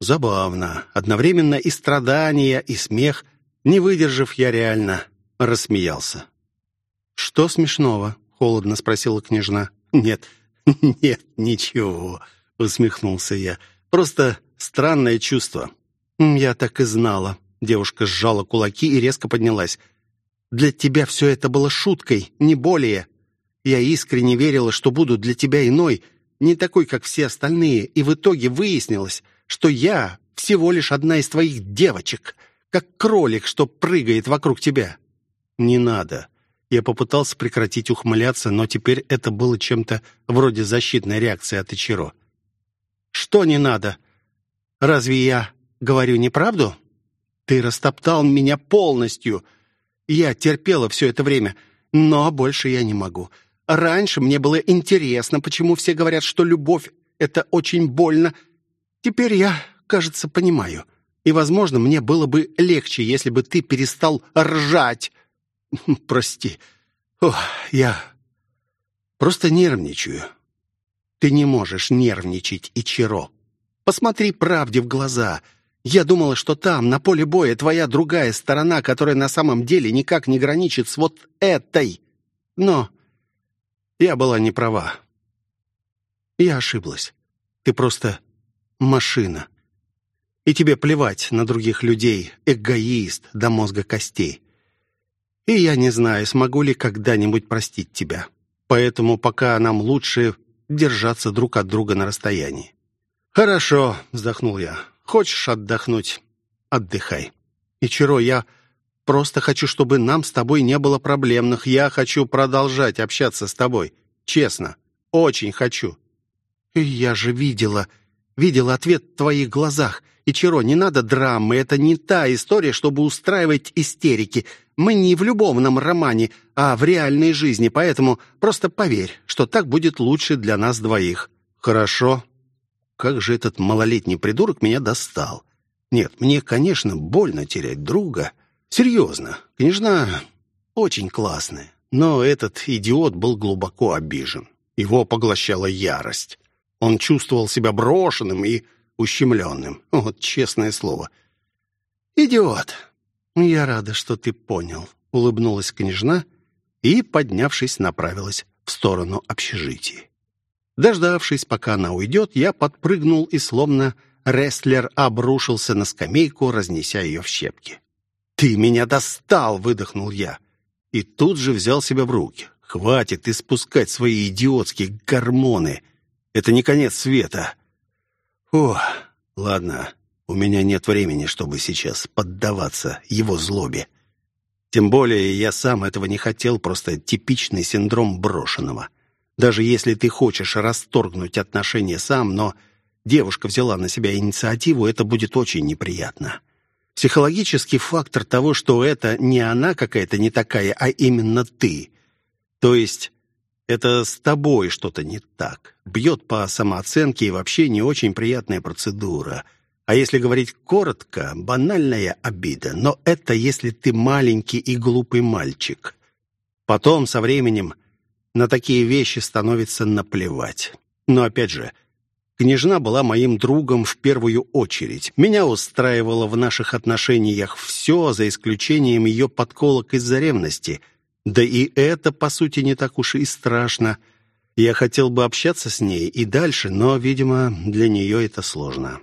Забавно. Одновременно и страдания, и смех. Не выдержав, я реально рассмеялся. «Что смешного?» — холодно спросила княжна. «Нет, (laughs) нет, ничего», — усмехнулся я. «Просто странное чувство». «Я так и знала». Девушка сжала кулаки и резко поднялась. «Для тебя все это было шуткой, не более. Я искренне верила, что буду для тебя иной, не такой, как все остальные, и в итоге выяснилось, что я всего лишь одна из твоих девочек, как кролик, что прыгает вокруг тебя. Не надо. Я попытался прекратить ухмыляться, но теперь это было чем-то вроде защитной реакции от Ичиро. Что не надо? Разве я говорю неправду? Ты растоптал меня полностью. Я терпела все это время, но больше я не могу. Раньше мне было интересно, почему все говорят, что любовь — это очень больно. Теперь я, кажется, понимаю. И, возможно, мне было бы легче, если бы ты перестал ржать. (laughs) Прости. Ох, я просто нервничаю. Ты не можешь нервничать, Ичиро. Посмотри правде в глаза. Я думала, что там, на поле боя, твоя другая сторона, которая на самом деле никак не граничит с вот этой. Но я была не права. Я ошиблась. Ты просто машина. И тебе плевать на других людей, эгоист до мозга костей. И я не знаю, смогу ли когда-нибудь простить тебя. Поэтому пока нам лучше держаться друг от друга на расстоянии. «Хорошо», — вздохнул я. «Хочешь отдохнуть? Отдыхай. Ичиро, я Просто хочу, чтобы нам с тобой не было проблемных. Я хочу продолжать общаться с тобой. Честно. Очень хочу. Я же видела, видела ответ в твоих глазах. И Чиро, не надо драмы. Это не та история, чтобы устраивать истерики. Мы не в любовном романе, а в реальной жизни. Поэтому просто поверь, что так будет лучше для нас двоих. Хорошо. Как же этот малолетний придурок меня достал. Нет, мне, конечно, больно терять друга. Серьезно, княжна очень классная, но этот идиот был глубоко обижен. Его поглощала ярость. Он чувствовал себя брошенным и ущемленным. Вот честное слово. «Идиот!» «Я рада, что ты понял», — улыбнулась княжна и, поднявшись, направилась в сторону общежития. Дождавшись, пока она уйдет, я подпрыгнул и, словно рестлер, обрушился на скамейку, разнеся ее в щепки. «Ты меня достал!» — выдохнул я. И тут же взял себя в руки. «Хватит испускать свои идиотские гормоны! Это не конец света!» «О, ладно, у меня нет времени, чтобы сейчас поддаваться его злобе. Тем более я сам этого не хотел, просто типичный синдром брошенного. Даже если ты хочешь расторгнуть отношения сам, но девушка взяла на себя инициативу, это будет очень неприятно. Психологический фактор того, что это не она какая-то не такая, а именно ты. То есть это с тобой что-то не так. Бьет по самооценке и вообще не очень приятная процедура. А если говорить коротко, банальная обида. Но это если ты маленький и глупый мальчик. Потом, со временем, на такие вещи становится наплевать. Но опять же, Княжна была моим другом в первую очередь. Меня устраивало в наших отношениях все, за исключением ее подколок из-за ревности. Да и это, по сути, не так уж и страшно. Я хотел бы общаться с ней и дальше, но, видимо, для нее это сложно.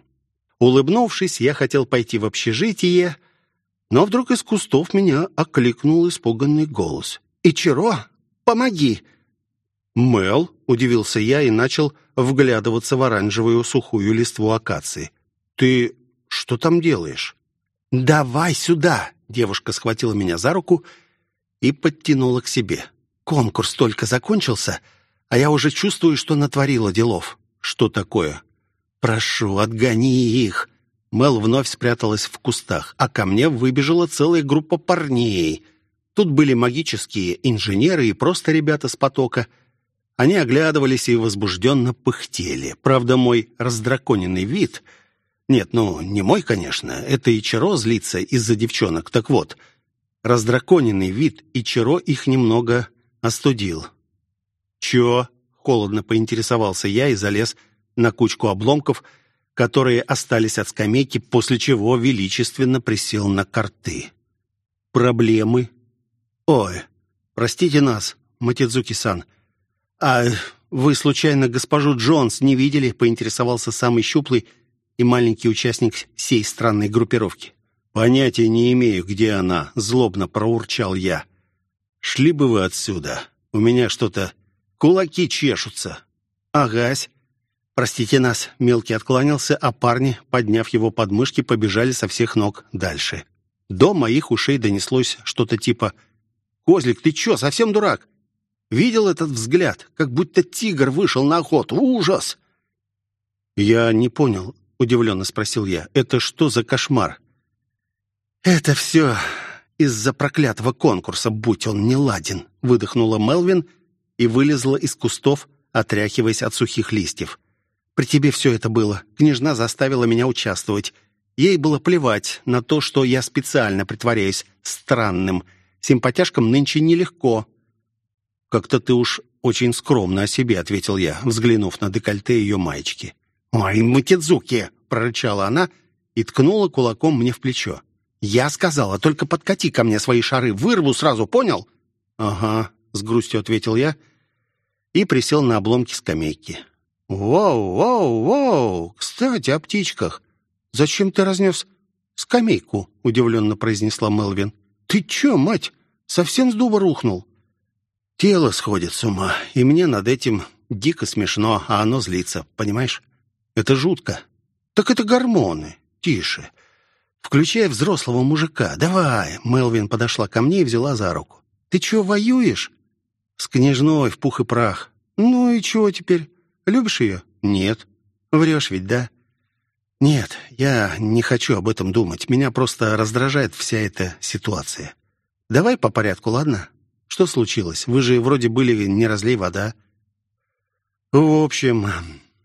Улыбнувшись, я хотел пойти в общежитие, но вдруг из кустов меня окликнул испуганный голос. «Ичиро, помоги!» «Мел?» — удивился я и начал вглядываться в оранжевую сухую листву акации. «Ты что там делаешь?» «Давай сюда!» — девушка схватила меня за руку и подтянула к себе. «Конкурс только закончился, а я уже чувствую, что натворила делов». «Что такое?» «Прошу, отгони их!» Мел вновь спряталась в кустах, а ко мне выбежала целая группа парней. Тут были магические инженеры и просто ребята с потока. Они оглядывались и возбужденно пыхтели. Правда, мой раздраконенный вид... Нет, ну, не мой, конечно. Это Ичиро злится из-за девчонок. Так вот, раздраконенный вид Ичиро их немного остудил. «Чё?» — холодно поинтересовался я и залез на кучку обломков, которые остались от скамейки, после чего величественно присел на карты. «Проблемы?» «Ой, простите нас, Матидзуки-сан. А вы, случайно, госпожу Джонс не видели?» — поинтересовался самый щуплый и маленький участник всей странной группировки. «Понятия не имею, где она», — злобно проурчал я. «Шли бы вы отсюда. У меня что-то... Кулаки чешутся». «Агась, «Простите нас», — мелкий откланялся, а парни, подняв его подмышки, побежали со всех ног дальше. До моих ушей донеслось что-то типа «Козлик, ты чё, совсем дурак?» Видел этот взгляд, как будто тигр вышел на охоту. Ужас! «Я не понял», — удивленно спросил я. «Это что за кошмар?» «Это все из-за проклятого конкурса, будь он не ладен», — выдохнула Мелвин и вылезла из кустов, отряхиваясь от сухих листьев. При тебе все это было. Княжна заставила меня участвовать. Ей было плевать на то, что я специально притворяюсь странным. Симпатяшкам нынче нелегко». «Как-то ты уж очень скромно о себе», — ответил я, взглянув на декольте ее маечки. «Ой, Матидзуки!» — прорычала она и ткнула кулаком мне в плечо. «Я сказала, только подкати ко мне свои шары, вырву сразу, понял?» «Ага», — с грустью ответил я и присел на обломки скамейки. «Воу, воу, воу! Кстати, о птичках. Зачем ты разнес скамейку?» — удивленно произнесла Мелвин. «Ты чё, мать, совсем с дуба рухнул?» «Тело сходит с ума, и мне над этим дико смешно, а оно злится, понимаешь? Это жутко. Так это гормоны. Тише. Включай взрослого мужика. Давай!» Мелвин подошла ко мне и взяла за руку. «Ты чё, воюешь?» «С княжной в пух и прах. Ну и чего теперь?» Любишь ее? Нет. Врешь ведь, да? Нет, я не хочу об этом думать. Меня просто раздражает вся эта ситуация. Давай по порядку, ладно? Что случилось? Вы же вроде были не разлей вода. В общем,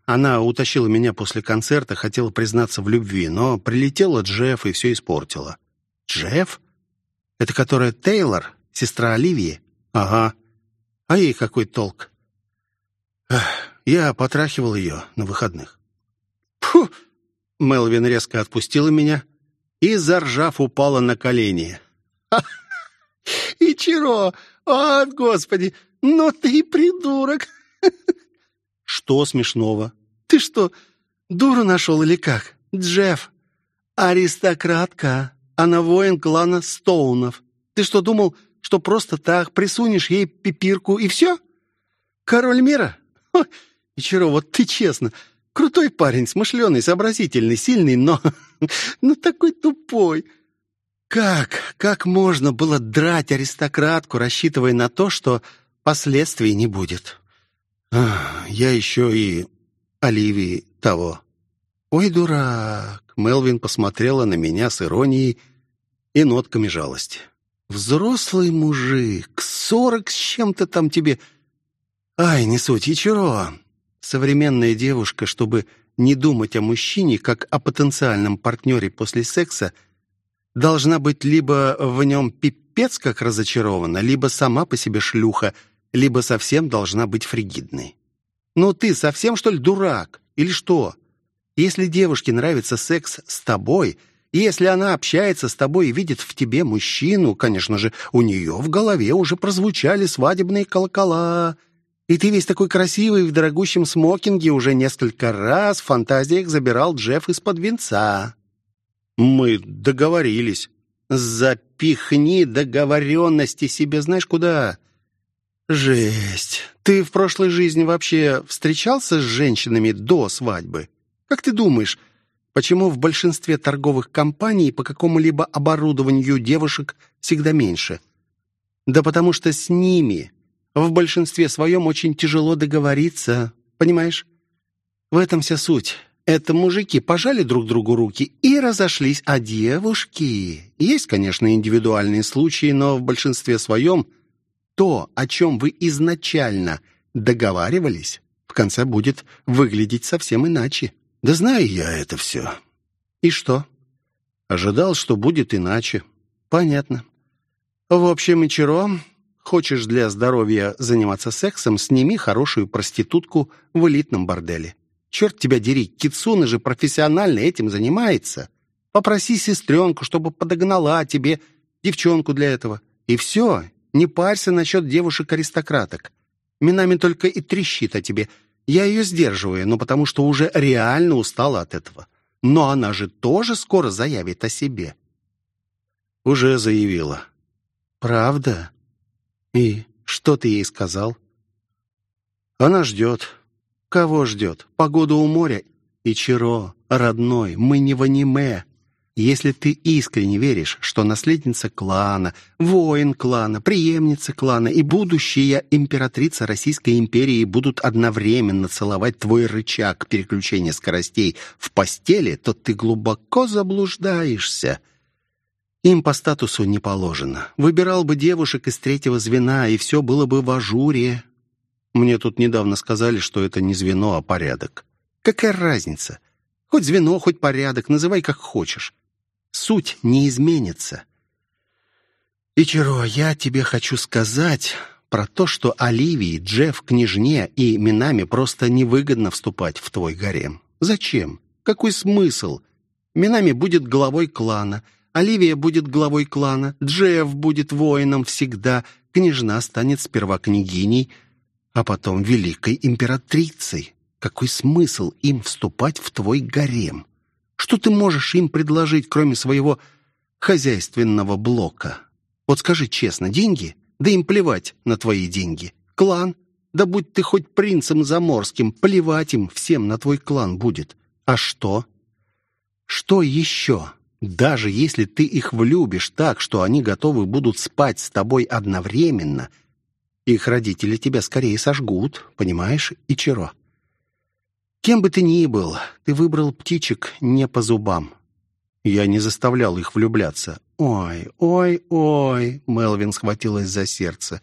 она утащила меня после концерта, хотела признаться в любви, но прилетела Джефф и все испортила. Джефф? Это которая Тейлор, сестра Оливии? Ага. А ей какой толк? Я потрахивал ее на выходных. Фу! Мелвин резко отпустила меня и, заржав, упала на колени. (laughs) «Ичиро! О, Господи! Ну ты придурок!» (laughs) «Что смешного?» «Ты что, дуру нашел или как? Джефф, аристократка, она воин клана Стоунов. Ты что, думал, что просто так присунешь ей пипирку и все? Король мира? Ичиро, вот ты честно, крутой парень, смышленый, сообразительный, сильный, но... (laughs) но такой тупой. Как, как можно было драть аристократку, рассчитывая на то, что последствий не будет? Я еще и Оливии того. Ой, дурак! Мелвин посмотрела на меня с иронией и нотками жалости. Взрослый мужик, сорок с чем-то там тебе... Ай, не суть, Ичиро, Современная девушка, чтобы не думать о мужчине как о потенциальном партнере после секса, должна быть либо в нем пипец как разочарована, либо сама по себе шлюха, либо совсем должна быть фригидной. «Ну ты совсем, что ли, дурак? или что? Если девушке нравится секс с тобой, если она общается с тобой и видит в тебе мужчину, конечно же, у нее в голове уже прозвучали свадебные колокола. И ты весь такой красивый в дорогущем смокинге уже несколько раз в фантазиях забирал Джефф из-под венца. Мы договорились. Запихни договоренности себе знаешь куда. Жесть. Ты в прошлой жизни вообще встречался с женщинами до свадьбы? Как ты думаешь, почему в большинстве торговых компаний по какому-либо оборудованию девушек всегда меньше? Да потому что с ними в большинстве своем очень тяжело договориться, понимаешь? В этом вся суть. Это мужики пожали друг другу руки и разошлись, а девушки... Есть, конечно, индивидуальные случаи, но в большинстве своем то, о чем вы изначально договаривались, в конце будет выглядеть совсем иначе. Да знаю я это все. И что? Ожидал, что будет иначе. Понятно. В общем, Ичиро, хочешь для здоровья заниматься сексом, сними хорошую проститутку в элитном борделе. Черт тебя дери, Кицуна же профессионально этим занимается. Попроси сестренку, чтобы подогнала тебе девчонку для этого. И все, не парься насчет девушек-аристократок. Минами только и трещит о тебе. Я ее сдерживаю, но потому что уже реально устала от этого. Но она же тоже скоро заявит о себе. Уже заявила. Правда? И что ты ей сказал? Она ждет. Кого ждет? Погоду у моря? Ичиро, родной, мы не в аниме. Если ты искренне веришь, что наследница клана, воин клана, преемница клана и будущая императрица Российской империи будут одновременно целовать твой рычаг переключения скоростей в постели, то ты глубоко заблуждаешься. Им по статусу не положено. Выбирал бы девушек из третьего звена, и все было бы в ажуре. Мне тут недавно сказали, что это не звено, а порядок. Какая разница? Хоть звено, хоть порядок, называй как хочешь суть не изменится. Ичиро, я тебе хочу сказать про то, что Оливии, Джефф, Княжне и Минами просто невыгодно вступать в твой гарем. Зачем? Какой смысл? Минами будет главой клана, Оливия будет главой клана, Джефф будет воином всегда, Княжна станет сперва княгиней, а потом великой императрицей. Какой смысл им вступать в твой гарем? Что ты можешь им предложить, кроме своего хозяйственного блока? Вот скажи честно, деньги? Да им плевать на твои деньги. Клан? Да будь ты хоть принцем заморским, плевать им всем на твой клан будет. А что? Что еще? Даже если ты их влюбишь так, что они готовы будут спать с тобой одновременно, их родители тебя скорее сожгут, понимаешь, Ичиро? Кем бы ты ни был, ты выбрал птичек не по зубам. Я не заставлял их влюбляться. Ой, ой, ой, Мелвин схватилась за сердце.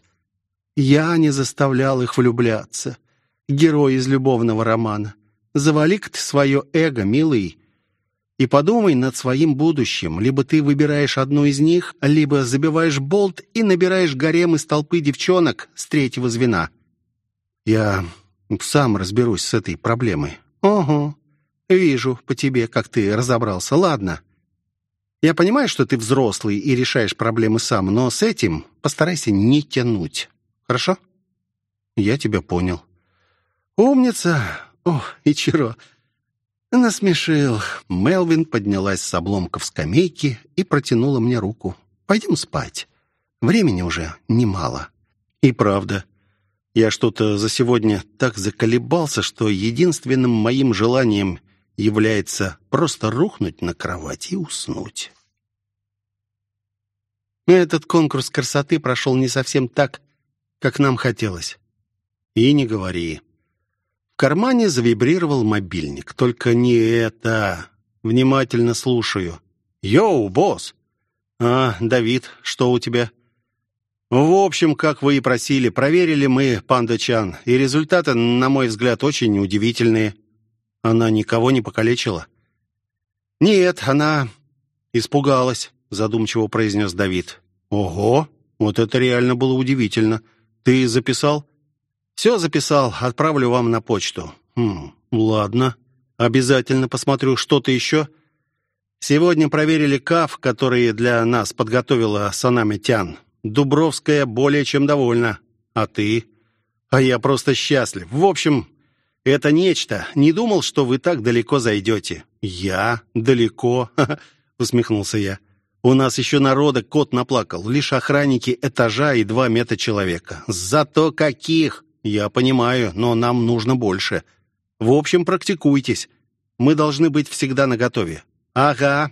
Я не заставлял их влюбляться. Герой из любовного романа. Завали-ка ты свое эго, милый, и подумай над своим будущим. Либо ты выбираешь одну из них, либо забиваешь болт и набираешь гарем из толпы девчонок с третьего звена. Я сам разберусь с этой проблемой. Ого, вижу по тебе, как ты разобрался. Ладно. Я понимаю, что ты взрослый и решаешь проблемы сам, но с этим постарайся не тянуть. Хорошо? Я тебя понял. Умница. О, Ичиро. Насмешил. Мелвин поднялась с обломков скамейки и протянула мне руку. Пойдем спать. Времени уже немало. И правда, я что-то за сегодня так заколебался, что единственным моим желанием является просто рухнуть на кровать и уснуть. Этот конкурс красоты прошел не совсем так, как нам хотелось. И не говори. Кармане завибрировал мобильник. Только не это. Внимательно слушаю. «Йоу, босс!» «А, Давид, что у тебя?» В общем, как вы и просили, проверили мы Панда-чан, и результаты, на мой взгляд, очень удивительные. Она никого не покалечила? Нет, она испугалась, задумчиво произнес Давид. Ого, вот это реально было удивительно. Ты записал? Все записал, отправлю вам на почту. Хм, ладно. Обязательно посмотрю что-то еще. Сегодня проверили КАФ, который для нас подготовила Санами Тян. Дубровская более чем довольна. А ты? А я просто счастлив. В общем, это нечто. Не думал, что вы так далеко зайдете. Я? Далеко? (laughs) Усмехнулся я. У нас еще народа кот наплакал. Лишь охранники этажа и два мета-человека. Зато каких! Я понимаю, но нам нужно больше. В общем, практикуйтесь. Мы должны быть всегда наготове. Ага.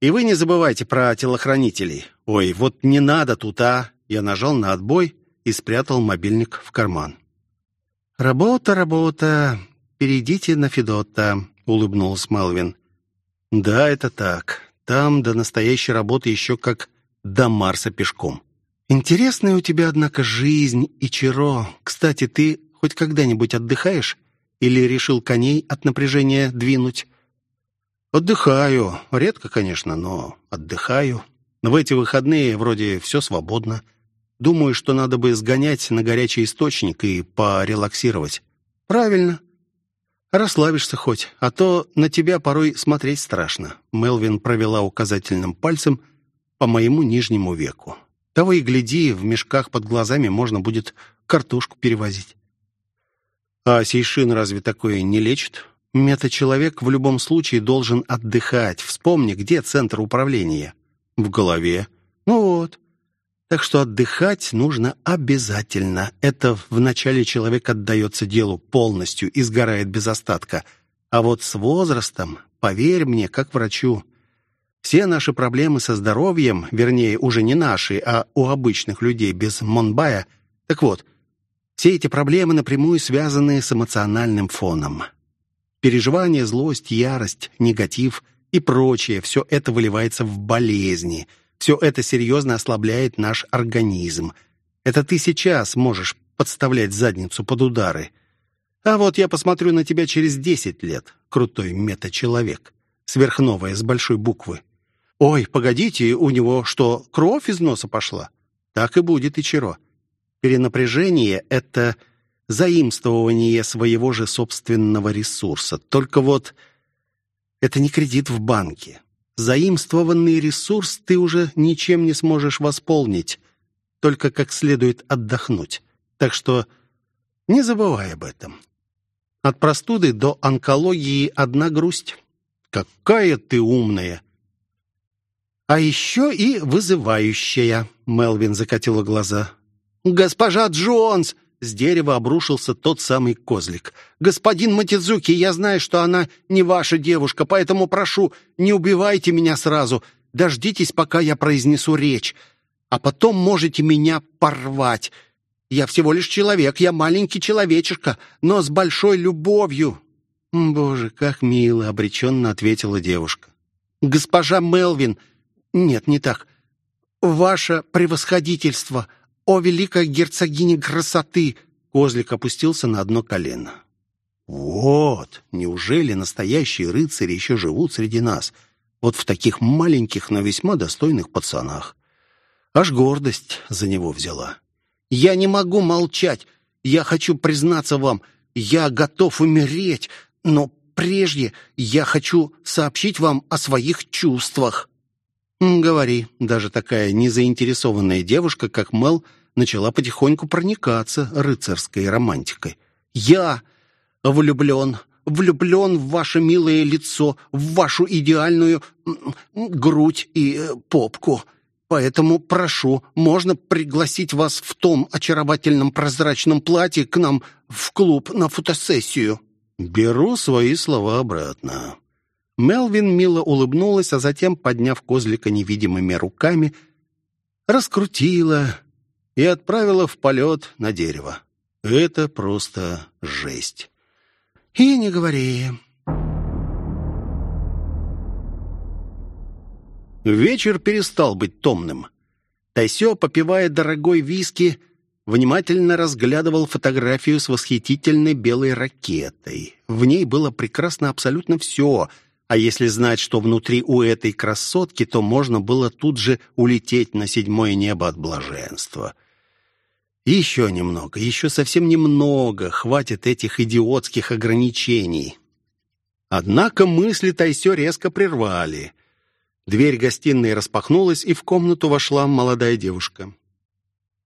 И вы не забывайте про телохранителей. Ой, вот не надо тут, а. Я нажал на отбой и спрятал мобильник в карман. «Работа, работа. Перейдите на Федота», — улыбнулся Мелвин. «Да, это так. Там до настоящей работы еще как до Марса пешком». «Интересная у тебя, однако, жизнь, Ичиро. Кстати, ты хоть когда-нибудь отдыхаешь? Или решил коней от напряжения двинуть?» «Отдыхаю. Редко, конечно, но отдыхаю. В эти выходные вроде все свободно. Думаю, что надо бы сгонять на горячий источник и порелаксировать». «Правильно. Расслабишься хоть, а то на тебя порой смотреть страшно». Мелвин провела указательным пальцем по моему нижнему веку. Того и гляди, в мешках под глазами можно будет картошку перевозить. А сейшин разве такое не лечит? Мета-человек в любом случае должен отдыхать. Вспомни, где центр управления? В голове. Ну вот. Так что отдыхать нужно обязательно. Это вначале человек отдается делу полностью и сгорает без остатка. А вот с возрастом, поверь мне, как врачу, все наши проблемы со здоровьем, вернее, уже не наши, а у обычных людей без Монбая, так вот, все эти проблемы напрямую связаны с эмоциональным фоном. Переживание, злость, ярость, негатив и прочее – все это выливается в болезни. Все это серьезно ослабляет наш организм. Это ты сейчас можешь подставлять задницу под удары. А вот я посмотрю на тебя через десять лет, крутой мета-человек, сверхновая с большой буквы. «Ой, погодите, у него что, кровь из носа пошла?» Так и будет, Ичиро. Перенапряжение — это заимствование своего же собственного ресурса. Только вот это не кредит в банке. Заимствованный ресурс ты уже ничем не сможешь восполнить, только как следует отдохнуть. Так что не забывай об этом. От простуды до онкологии одна грусть. Какая ты умная! А еще и вызывающая. Мелвин закатила глаза. «Госпожа Джонс!» С дерева обрушился тот самый козлик. «Господин Матидзуки, я знаю, что она не ваша девушка, поэтому прошу, не убивайте меня сразу. Дождитесь, пока я произнесу речь, а потом можете меня порвать. Я всего лишь человек, я маленький человечишка, но с большой любовью». «Боже, как мило!» — обреченно ответила девушка. «Госпожа Мелвин, нет, не так. Ваше превосходительство, о великая герцогиня красоты!» Козлик опустился на одно колено. «Вот! Неужели настоящие рыцари еще живут среди нас? Вот в таких маленьких, но весьма достойных пацанах. Аж гордость за него взяла. Я не могу молчать. Я хочу признаться вам, я готов умереть, но прежде я хочу сообщить вам о своих чувствах». «Говори». Даже такая незаинтересованная девушка, как Мел, начала потихоньку проникаться рыцарской романтикой. «Я влюблен, влюблен в ваше милое лицо, в вашу идеальную грудь и э, попку. Поэтому прошу, можно пригласить вас в том очаровательном прозрачном платье к нам в клуб на фотосессию?» «Беру свои слова обратно. Мелвин мило улыбнулась, а затем, подняв козлика невидимыми руками, раскрутила и отправила в полет на дерево. Это просто жесть. И не говори. Вечер перестал быть томным. Тайсё, попивая дорогой виски, внимательно разглядывал фотографию с восхитительной белой ракетой. В ней было прекрасно абсолютно все — а если знать, что внутри у этой красотки, то можно было тут же улететь на седьмое небо от блаженства. Еще немного, еще совсем немного, хватит этих идиотских ограничений. Однако мысли Тайсё резко прервали. Дверь гостиной распахнулась, и в комнату вошла молодая девушка.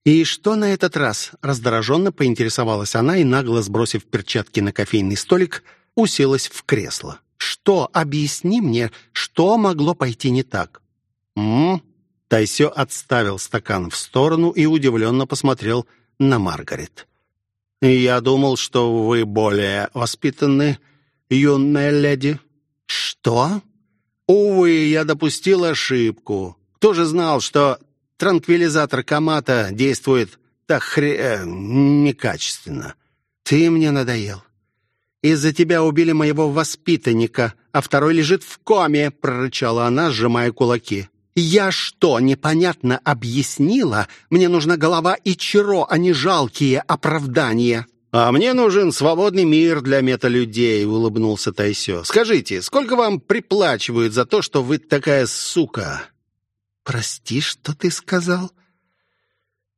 «И что на этот раз?» — раздраженно поинтересовалась она и, нагло сбросив перчатки на кофейный столик, уселась в кресло. «Что? Объясни мне, что могло пойти не так?» «М-м-м?» Тайсё отставил стакан в сторону и удивленно посмотрел на Маргарет. «Я думал, что вы более воспитанны, юная леди». «Что?» «Увы, я допустил ошибку. Кто же знал, что транквилизатор Камата действует так хре... Э, некачественно?» «Ты мне надоел. Из-за тебя убили моего воспитанника, а второй лежит в коме», — прорычала она, сжимая кулаки. «Я что, непонятно объяснила? Мне нужна голова и черо, а не жалкие оправдания». «А мне нужен свободный мир для металюдей», — улыбнулся Тайсё. «Скажите, сколько вам приплачивают за то, что вы такая сука?» «Прости, что ты сказал?»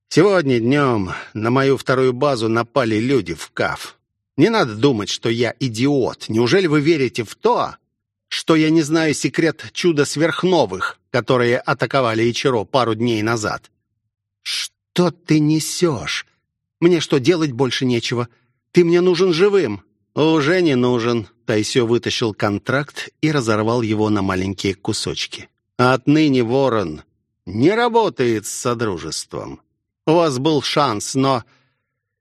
«Сегодня днем на мою вторую базу напали люди в КАФ. Не надо думать, что я идиот. Неужели вы верите в то, что я не знаю секрет чуда сверхновых, которые атаковали Ичиро пару дней назад?» «Что ты несешь?» Мне что, делать больше нечего? Ты мне нужен живым». «Уже не нужен». Тайсё вытащил контракт и разорвал его на маленькие кусочки. «Отныне Ворон не работает с Содружеством. У вас был шанс, но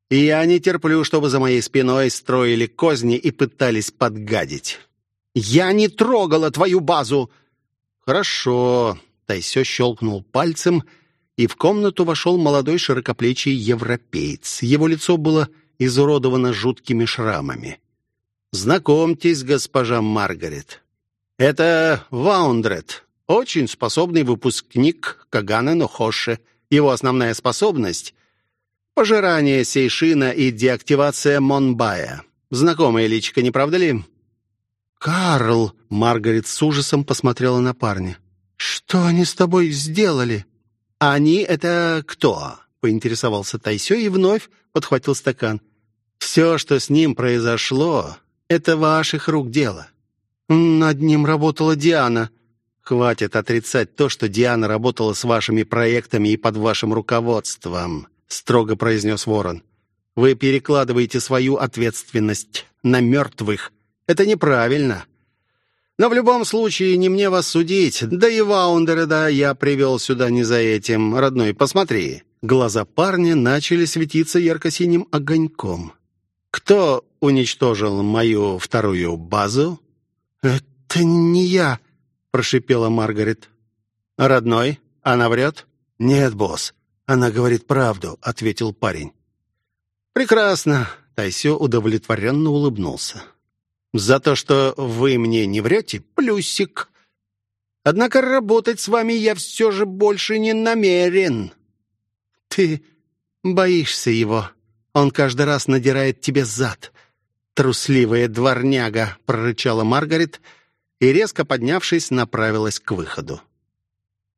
я не терплю, чтобы за моей спиной строили козни и пытались подгадить». «Я не трогала твою базу!» «Хорошо», — Тайсё щелкнул пальцем — и в комнату вошел молодой широкоплечий европеец. Его лицо было изуродовано жуткими шрамами. «Знакомьтесь, госпожа Маргарет. Это Ваундред, очень способный выпускник Кагана Нохоши. Его основная способность — пожирание Сейшина и деактивация Монбая. Знакомая личико, не правда ли?» «Карл!» — Маргарет с ужасом посмотрела на парня. «Что они с тобой сделали?» «А они — это кто?» — поинтересовался Тайсё и вновь подхватил стакан. «Все, что с ним произошло, это ваших рук дело. Над ним работала Диана. Хватит отрицать то, что Диана работала с вашими проектами и под вашим руководством», — строго произнес Ворон. «Вы перекладываете свою ответственность на мертвых. Это неправильно. Но в любом случае не мне вас судить. Да и Ваундера, да, я привел сюда не за этим. Родной, посмотри». Глаза парня начали светиться ярко-синим огоньком. «Кто уничтожил мою вторую базу?» «Это не я», — прошипела Маргарет. «Родной? Она врет?» «Нет, босс. Она говорит правду», — ответил парень. «Прекрасно», — Тайсё удовлетворенно улыбнулся. За то, что вы мне не врете, плюсик. Однако работать с вами я все же больше не намерен. Ты боишься его. Он каждый раз надирает тебе зад. Трусливая дворняга, прорычала Маргарет и, резко поднявшись, направилась к выходу.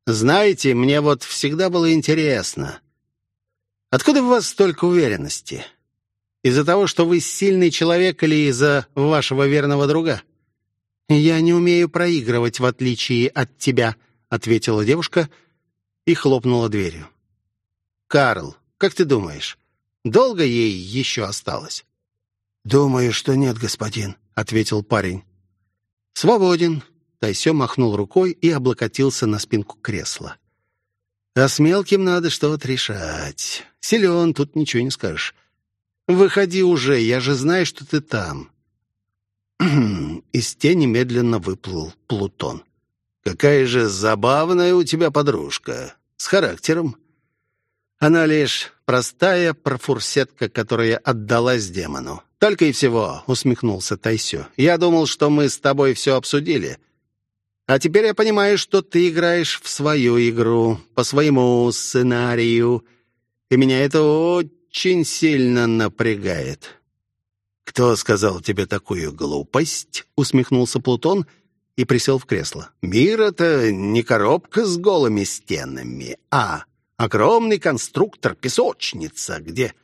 Знаете, мне вот всегда было интересно. Откуда у вас столько уверенности? Из-за того, что вы сильный человек или из-за вашего верного друга?» «Я не умею проигрывать, в отличие от тебя», — ответила девушка и хлопнула дверью. «Карл, как ты думаешь, долго ей еще осталось?» «Думаю, что нет, господин», — ответил парень. «Свободен», — Тайсё махнул рукой и облокотился на спинку кресла. «А с мелким надо что-то решать. Силен, тут ничего не скажешь. Выходи уже, я же знаю, что ты там». (clears throat) Из тени медленно выплыл Плутон. «Какая же забавная у тебя подружка. С характером. Она лишь простая профурсетка, которая отдалась демону. Только и всего», — усмехнулся Тайсю. «Я думал, что мы с тобой все обсудили. А теперь я понимаю, что ты играешь в свою игру, по своему сценарию. И меня это очень сильно напрягает». «Кто сказал тебе такую глупость?» — усмехнулся Плутон и присел в кресло. «Мир — это не коробка с голыми стенами, а Огромный конструктор-песочница, где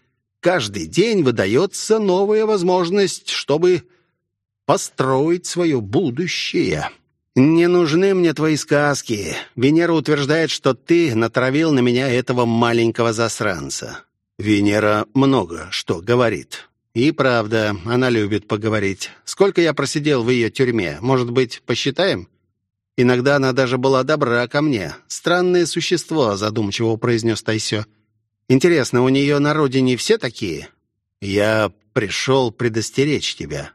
каждый день выдается новая возможность, чтобы построить свое будущее. «Не нужны мне твои сказки. Венера утверждает, что ты натравил на меня этого маленького засранца». Венера много что говорит. И правда, она любит поговорить. Сколько я просидел в ее тюрьме? Может быть, посчитаем? Иногда она даже была добра ко мне. Странное существо, задумчиво произнес Тайсё. Интересно, у нее на родине все такие? Я пришел предостеречь тебя.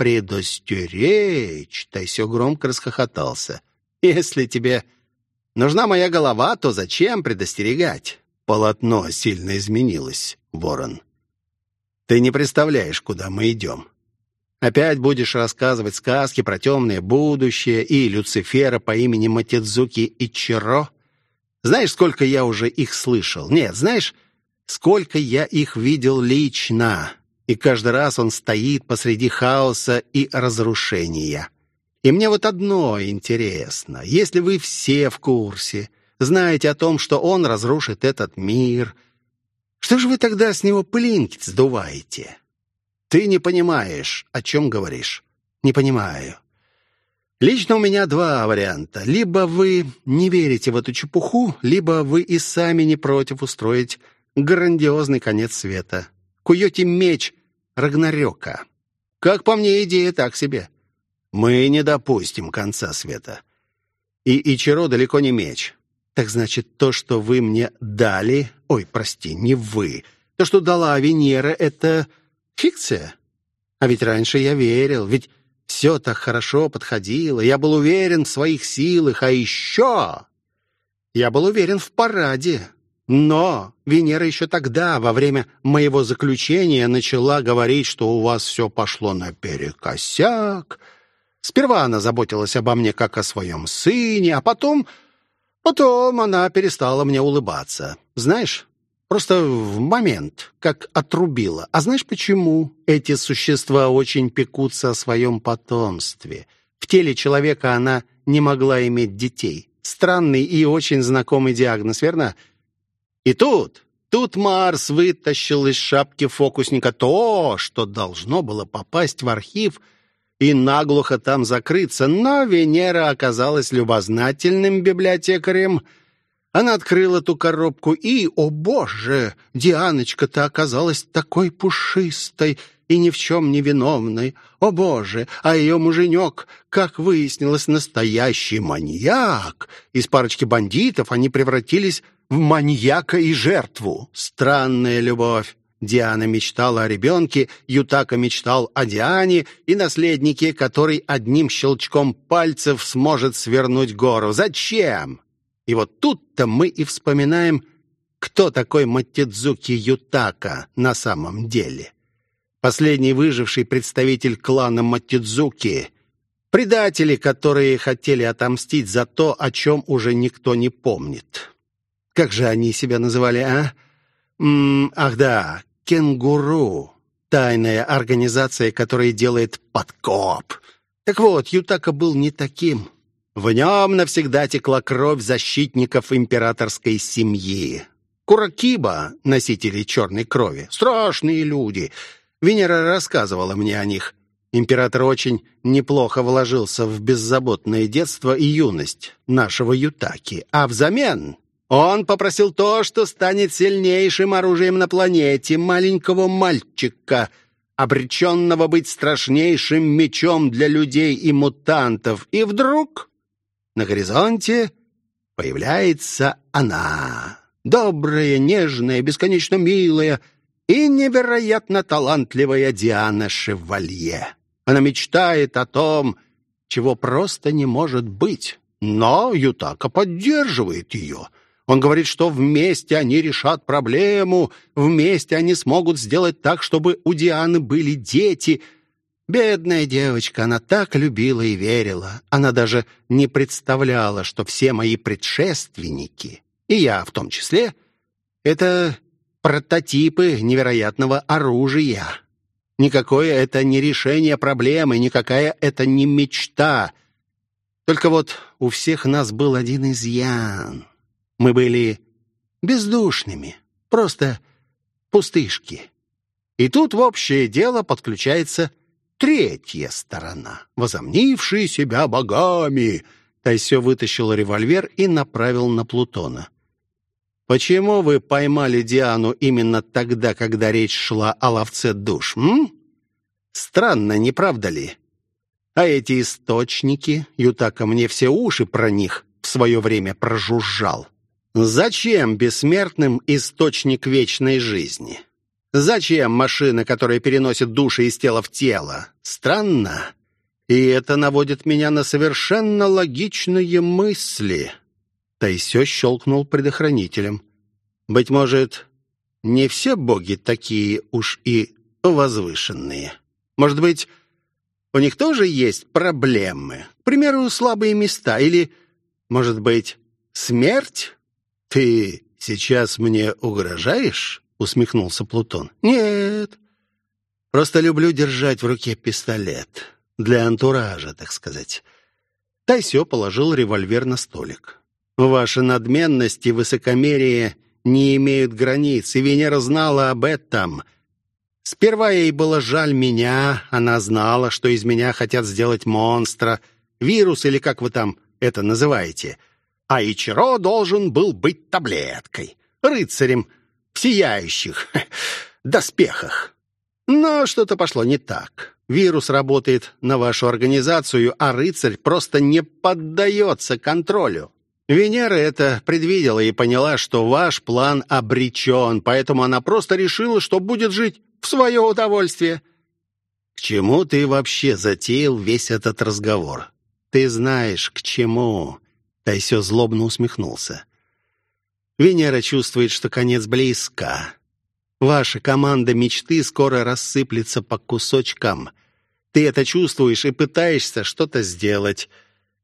«Предостеречь!» — Тайсё громко расхохотался. «Если тебе нужна моя голова, то зачем предостерегать?» Полотно сильно изменилось, Ворон. «Ты не представляешь, куда мы идем. Опять будешь рассказывать сказки про темное будущее и Люцифера по имени Матидзуки Ичиро? Знаешь, сколько я уже их слышал? Нет, знаешь, сколько я их видел лично?» И каждый раз он стоит посреди хаоса и разрушения. И мне вот одно интересно. Если вы все в курсе, знаете о том, что он разрушит этот мир, что же вы тогда с него пылинки сдуваете? Ты не понимаешь, о чем говоришь. Не понимаю. Лично у меня два варианта. Либо вы не верите в эту чепуху, либо вы и сами не против устроить грандиозный конец света. Куете меч Рагнарёка. Как по мне, идея так себе. Мы не допустим конца света. И Ичиро далеко не меч. Так значит, то, что вы мне дали... Ой, прости, не вы. То, что дала Венера, это фикция. А ведь раньше я верил, ведь все так хорошо подходило. Я был уверен в своих силах, а еще... Я был уверен в параде. Но Венера еще тогда, во время моего заключения, начала говорить, что у вас все пошло наперекосяк. Сперва она заботилась обо мне как о своем сыне, а потом... Потом она перестала мне улыбаться. Знаешь, просто в момент, как отрубила. А знаешь почему? Эти существа очень пекутся о своем потомстве. В теле человека она не могла иметь детей. Странный и очень знакомый диагноз, верно? — и тут, тут Марс вытащил из шапки фокусника то, что должно было попасть в архив и наглухо там закрыться, но Венера оказалась любознательным библиотекарем. Она открыла эту коробку и, о боже, Дианочка-то оказалась такой пушистой и ни в чем не виновной. О боже, а ее муженек, как выяснилось, настоящий маньяк. Из парочки бандитов они превратились маньяка и жертву. Странная любовь. Диана мечтала о ребенке, Ютака мечтал о Диане и наследнике, который одним щелчком пальцев сможет свернуть гору. Зачем? И вот тут-то мы и вспоминаем, кто такой Матидзуки Ютака на самом деле. Последний выживший представитель клана Матидзуки. Предатели, которые хотели отомстить за то, о чем уже никто не помнит. Как же они себя называли, а? М ах да, «Кенгуру». Тайная организация, которая делает подкоп. Так вот, Ютака был не таким. В нем навсегда текла кровь защитников императорской семьи. Куракиба, носители черной крови, страшные люди. Венера рассказывала мне о них. Император очень неплохо вложился в беззаботное детство и юность нашего Ютаки, а взамен он попросил то, что станет сильнейшим оружием на планете, маленького мальчика, обреченного быть страшнейшим мечом для людей и мутантов. И вдруг на горизонте появляется она. Добрая, нежная, бесконечно милая и невероятно талантливая Диана Шевалье. Она мечтает о том, чего просто не может быть. Но Ютака поддерживает ее — он говорит, что вместе они решат проблему, вместе они смогут сделать так, чтобы у Дианы были дети. Бедная девочка, она так любила и верила. Она даже не представляла, что все мои предшественники, и я в том числе, это прототипы невероятного оружия. Никакое это не решение проблемы, никакая это не мечта. Только вот у всех нас был один изъян. Мы были бездушными, просто пустышки. И тут в общее дело подключается третья сторона, возомнившие себя богами. Тайсё вытащил револьвер и направил на Плутона. «Почему вы поймали Диану именно тогда, когда речь шла о ловце душ, м? Странно, не правда ли? А эти источники, Ютака мне все уши про них в свое время прожужжал. Зачем бессмертным источник вечной жизни? Зачем машина, которая переносит души из тела в тело? Странно. И это наводит меня на совершенно логичные мысли. Тайсё щелкнул предохранителем. Быть может, не все боги такие уж и возвышенные. Может быть, у них тоже есть проблемы? К примеру, слабые места или, может быть, смерть? Ты сейчас мне угрожаешь? усмехнулся Плутон. Нет. Просто люблю держать в руке пистолет. Для антуража, так сказать. Тайсё положил револьвер на столик. Ваша надменность и высокомерие не имеют границ, и Венера знала об этом — Сперва ей было жаль меня, она знала, что из меня хотят сделать монстра, вирус или как вы там это называете. А Ичиро должен был быть таблеткой, рыцарем в сияющих (laughs) доспехах. Но что-то пошло не так. Вирус работает на вашу организацию, а рыцарь просто не поддается контролю. Венера это предвидела и поняла, что ваш план обречен, поэтому она просто решила, что будет жить в свое удовольствие. К чему ты вообще затеял весь этот разговор? Ты знаешь, к чему. Тайсё злобно усмехнулся. Венера чувствует, что конец близко. Ваша команда мечты скоро рассыплется по кусочкам. Ты это чувствуешь и пытаешься что-то сделать.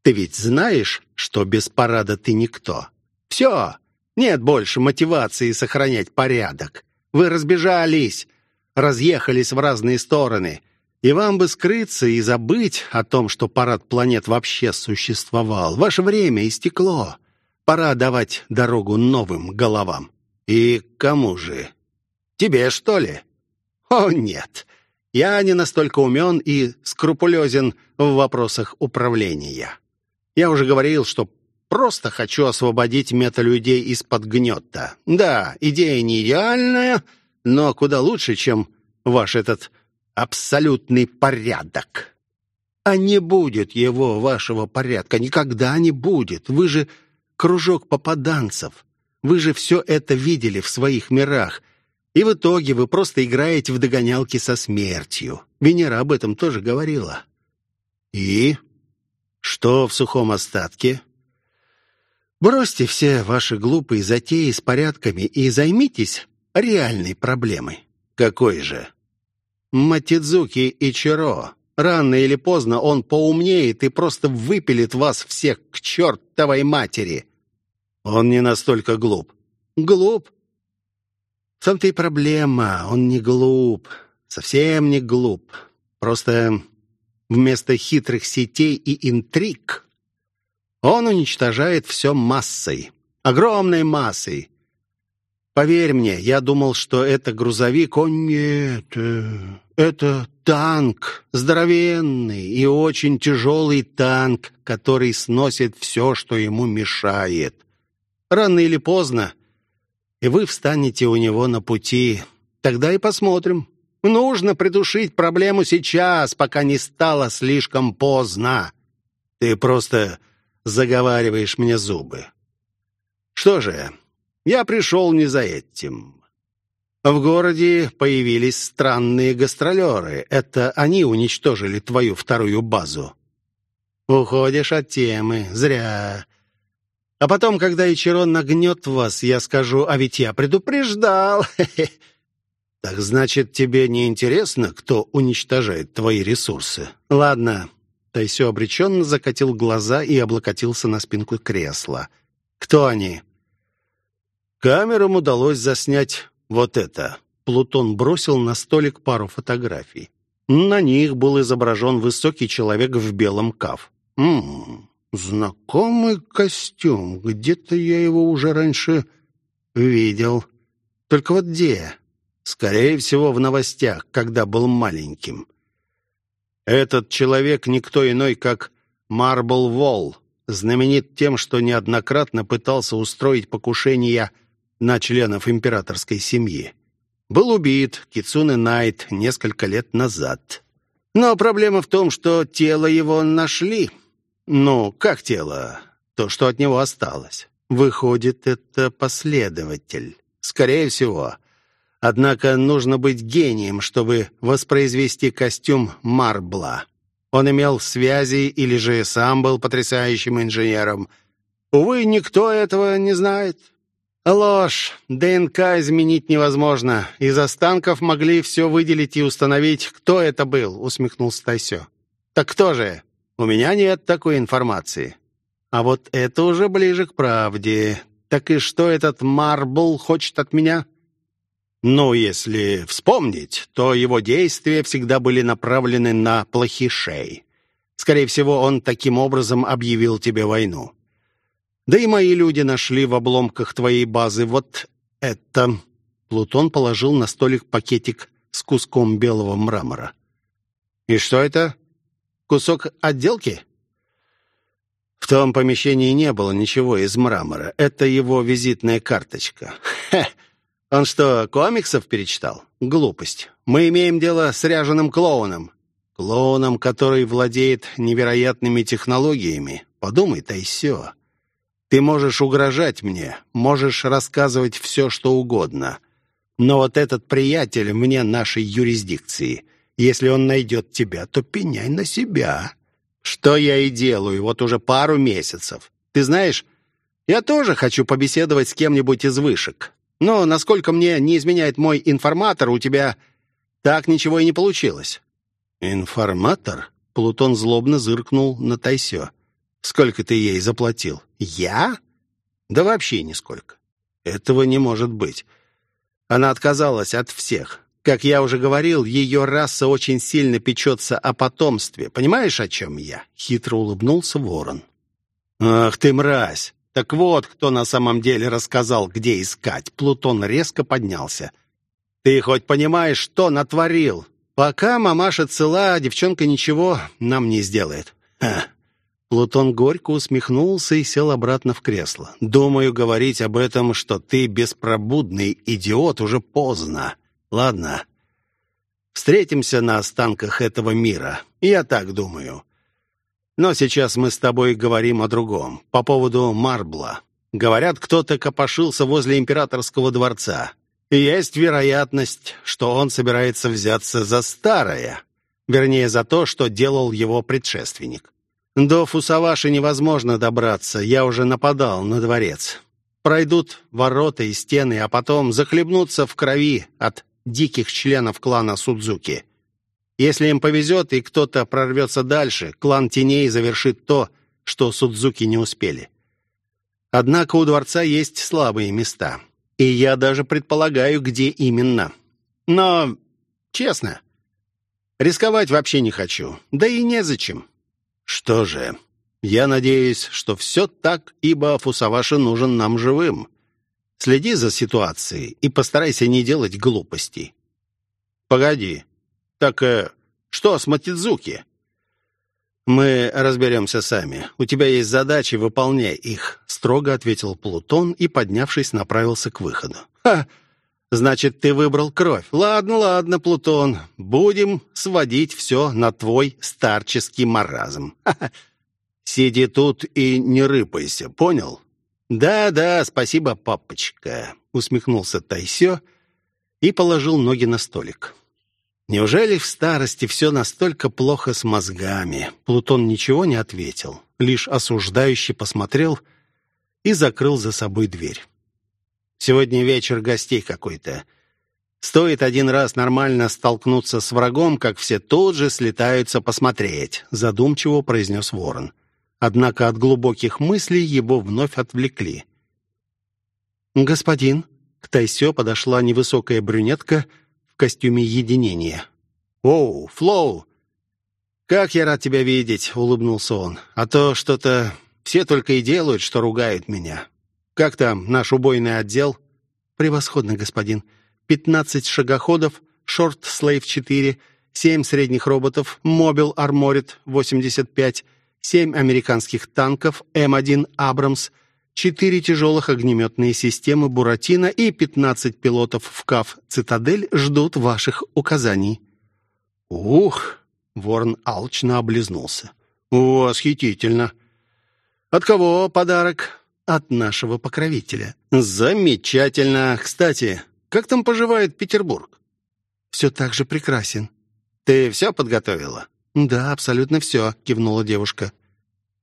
Ты ведь знаешь, что без парада ты никто. Все, нет больше мотивации сохранять порядок. Вы разбежались, разъехались в разные стороны. И вам бы скрыться и забыть о том, что парад планет вообще существовал. Ваше время истекло. Пора давать дорогу новым головам. И кому же? Тебе, что ли? О, нет. Я не настолько умен и скрупулезен в вопросах управления. Я уже говорил, что просто хочу освободить металюдей из-под гнета. Да, идея не идеальная, но куда лучше, чем ваш этот абсолютный порядок. А не будет его, вашего порядка, никогда не будет. Вы же кружок попаданцев. Вы же все это видели в своих мирах. И в итоге вы просто играете в догонялки со смертью. Венера об этом тоже говорила. И? Что в сухом остатке? Бросьте все ваши глупые затеи с порядками и займитесь реальной проблемой. Какой же? Матидзуки Ичиро. Рано или поздно он поумнеет и просто выпилит вас всех к чертовой матери. Он не настолько глуп. Глуп? В том-то и проблема. Он не глуп. Совсем не глуп. Просто вместо хитрых сетей и интриг он уничтожает все массой. Огромной массой. Поверь мне, я думал, что это грузовик. О, нет, э, это танк. Здоровенный и очень тяжелый танк, который сносит все, что ему мешает. Рано или поздно, и вы встанете у него на пути. Тогда и посмотрим. Нужно придушить проблему сейчас, пока не стало слишком поздно. Ты просто заговариваешь мне зубы. Что же, я пришел не за этим. В городе появились странные гастролеры. Это они уничтожили твою вторую базу. Уходишь от темы. Зря. А потом, когда Ичирон нагнет вас, я скажу, а ведь я предупреждал. (laughs) Так значит, тебе не интересно, кто уничтожает твои ресурсы? Ладно. Тайсё обреченно закатил глаза и облокотился на спинку кресла. Кто они? Камерам удалось заснять вот это. Плутон бросил на столик пару фотографий. На них был изображен высокий человек в белом каф. «Ммм, знакомый костюм. Где-то я его уже раньше «Видел. Только вот где?» «Скорее всего, в новостях, когда был маленьким». «Этот человек никто иной, как Марбл Волл, знаменит тем, что неоднократно пытался устроить покушения на членов императорской семьи. Был убит Кицуне Найт несколько лет назад. Но проблема в том, что тело его нашли. Ну, как тело? То, что от него осталось. Выходит, это последователь. Скорее всего. Однако нужно быть гением, чтобы воспроизвести костюм Марбла. Он имел связи или же сам был потрясающим инженером. Увы, никто этого не знает. Ложь. ДНК изменить невозможно. Из останков могли все выделить и установить, кто это был, усмехнулся Тайсё. Так кто же? У меня нет такой информации. А вот это уже ближе к правде. Так и что этот Марбл хочет от меня? Ну, если вспомнить, то его действия всегда были направлены на плохишей. Скорее всего, он таким образом объявил тебе войну. Да и мои люди нашли в обломках твоей базы вот это. Плутон положил на столик пакетик с куском белого мрамора. И что это? Кусок отделки? В том помещении не было ничего из мрамора. Это его визитная карточка. Хе! Он что, комиксов перечитал? Глупость. Мы имеем дело с ряженым клоуном. Клоуном, который владеет невероятными технологиями. Подумай-то и все. Ты можешь угрожать мне, можешь рассказывать все, что угодно. Но вот этот приятель мне нашей юрисдикции. Если он найдет тебя, то пеняй на себя. Что я и делаю вот уже пару месяцев. Ты знаешь, я тоже хочу побеседовать с кем-нибудь из вышек. Но, насколько мне не изменяет мой информатор, у тебя так ничего и не получилось». «Информатор?» Плутон злобно зыркнул на Тайсё. «Сколько ты ей заплатил?» «Я?» «Да вообще нисколько. Этого не может быть. Она отказалась от всех. Как я уже говорил, ее раса очень сильно печется о потомстве. Понимаешь, о чем я?» Хитро улыбнулся ворон. «Ах ты мразь! Так вот, кто на самом деле рассказал, где искать. Плутон резко поднялся. Ты хоть понимаешь, что натворил? Пока мамаша цела, девчонка ничего нам не сделает. Ха. Плутон горько усмехнулся и сел обратно в кресло. «Думаю, говорить об этом, что ты беспробудный идиот, уже поздно. Ладно, встретимся на останках этого мира. Я так думаю. Но сейчас мы с тобой говорим о другом, по поводу Марбла. Говорят, кто-то копошился возле императорского дворца. Есть вероятность, что он собирается взяться за старое, вернее, за то, что делал его предшественник. До Фусаваши невозможно добраться, я уже нападал на дворец. Пройдут ворота и стены, а потом захлебнутся в крови от диких членов клана Судзуки. Если им повезет и кто-то прорвется дальше, клан Теней завершит то, что Судзуки не успели. Однако у дворца есть слабые места. И я даже предполагаю, где именно. Но, честно, рисковать вообще не хочу. Да и незачем. Что же, я надеюсь, что все так, ибо Фусаваши нужен нам живым. Следи за ситуацией и постарайся не делать глупостей. Погоди, «Так э, что с Матидзуки?» «Мы разберемся сами. У тебя есть задачи, выполняй их», — строго ответил Плутон и, поднявшись, направился к выходу. «Ха! Значит, ты выбрал кровь. Ладно, ладно, Плутон, будем сводить все на твой старческий маразм. (laughs) Сиди тут и не рыпайся, понял?» «Да-да, спасибо, папочка», — усмехнулся Тайсё и положил ноги на столик. Неужели в старости все настолько плохо с мозгами? Плутон ничего не ответил, лишь осуждающе посмотрел и закрыл за собой дверь. Сегодня вечер гостей какой-то. Стоит один раз нормально столкнуться с врагом, как все тут же слетаются посмотреть, задумчиво произнес ворон. Однако от глубоких мыслей его вновь отвлекли. «Господин», к Тайсё подошла невысокая брюнетка — в костюме единения. «Оу, Флоу! Как я рад тебя видеть!» — улыбнулся он. «А то что-то все только и делают, что ругают меня. Как там наш убойный отдел?» «Превосходно, господин. Пятнадцать шагоходов, Шорт Слейв 4, семь средних роботов, Мобил Арморит 85, семь американских танков М1 Абрамс, четыре тяжелых огнеметные системы «Буратино» и 15 пилотов в КАФ «Цитадель» ждут ваших указаний». «Ух!» — Ворон алчно облизнулся. «Восхитительно! От кого подарок?» «От нашего покровителя». «Замечательно! Кстати, как там поживает Петербург?» «Все так же прекрасен». «Ты все подготовила?» «Да, абсолютно все», — кивнула девушка.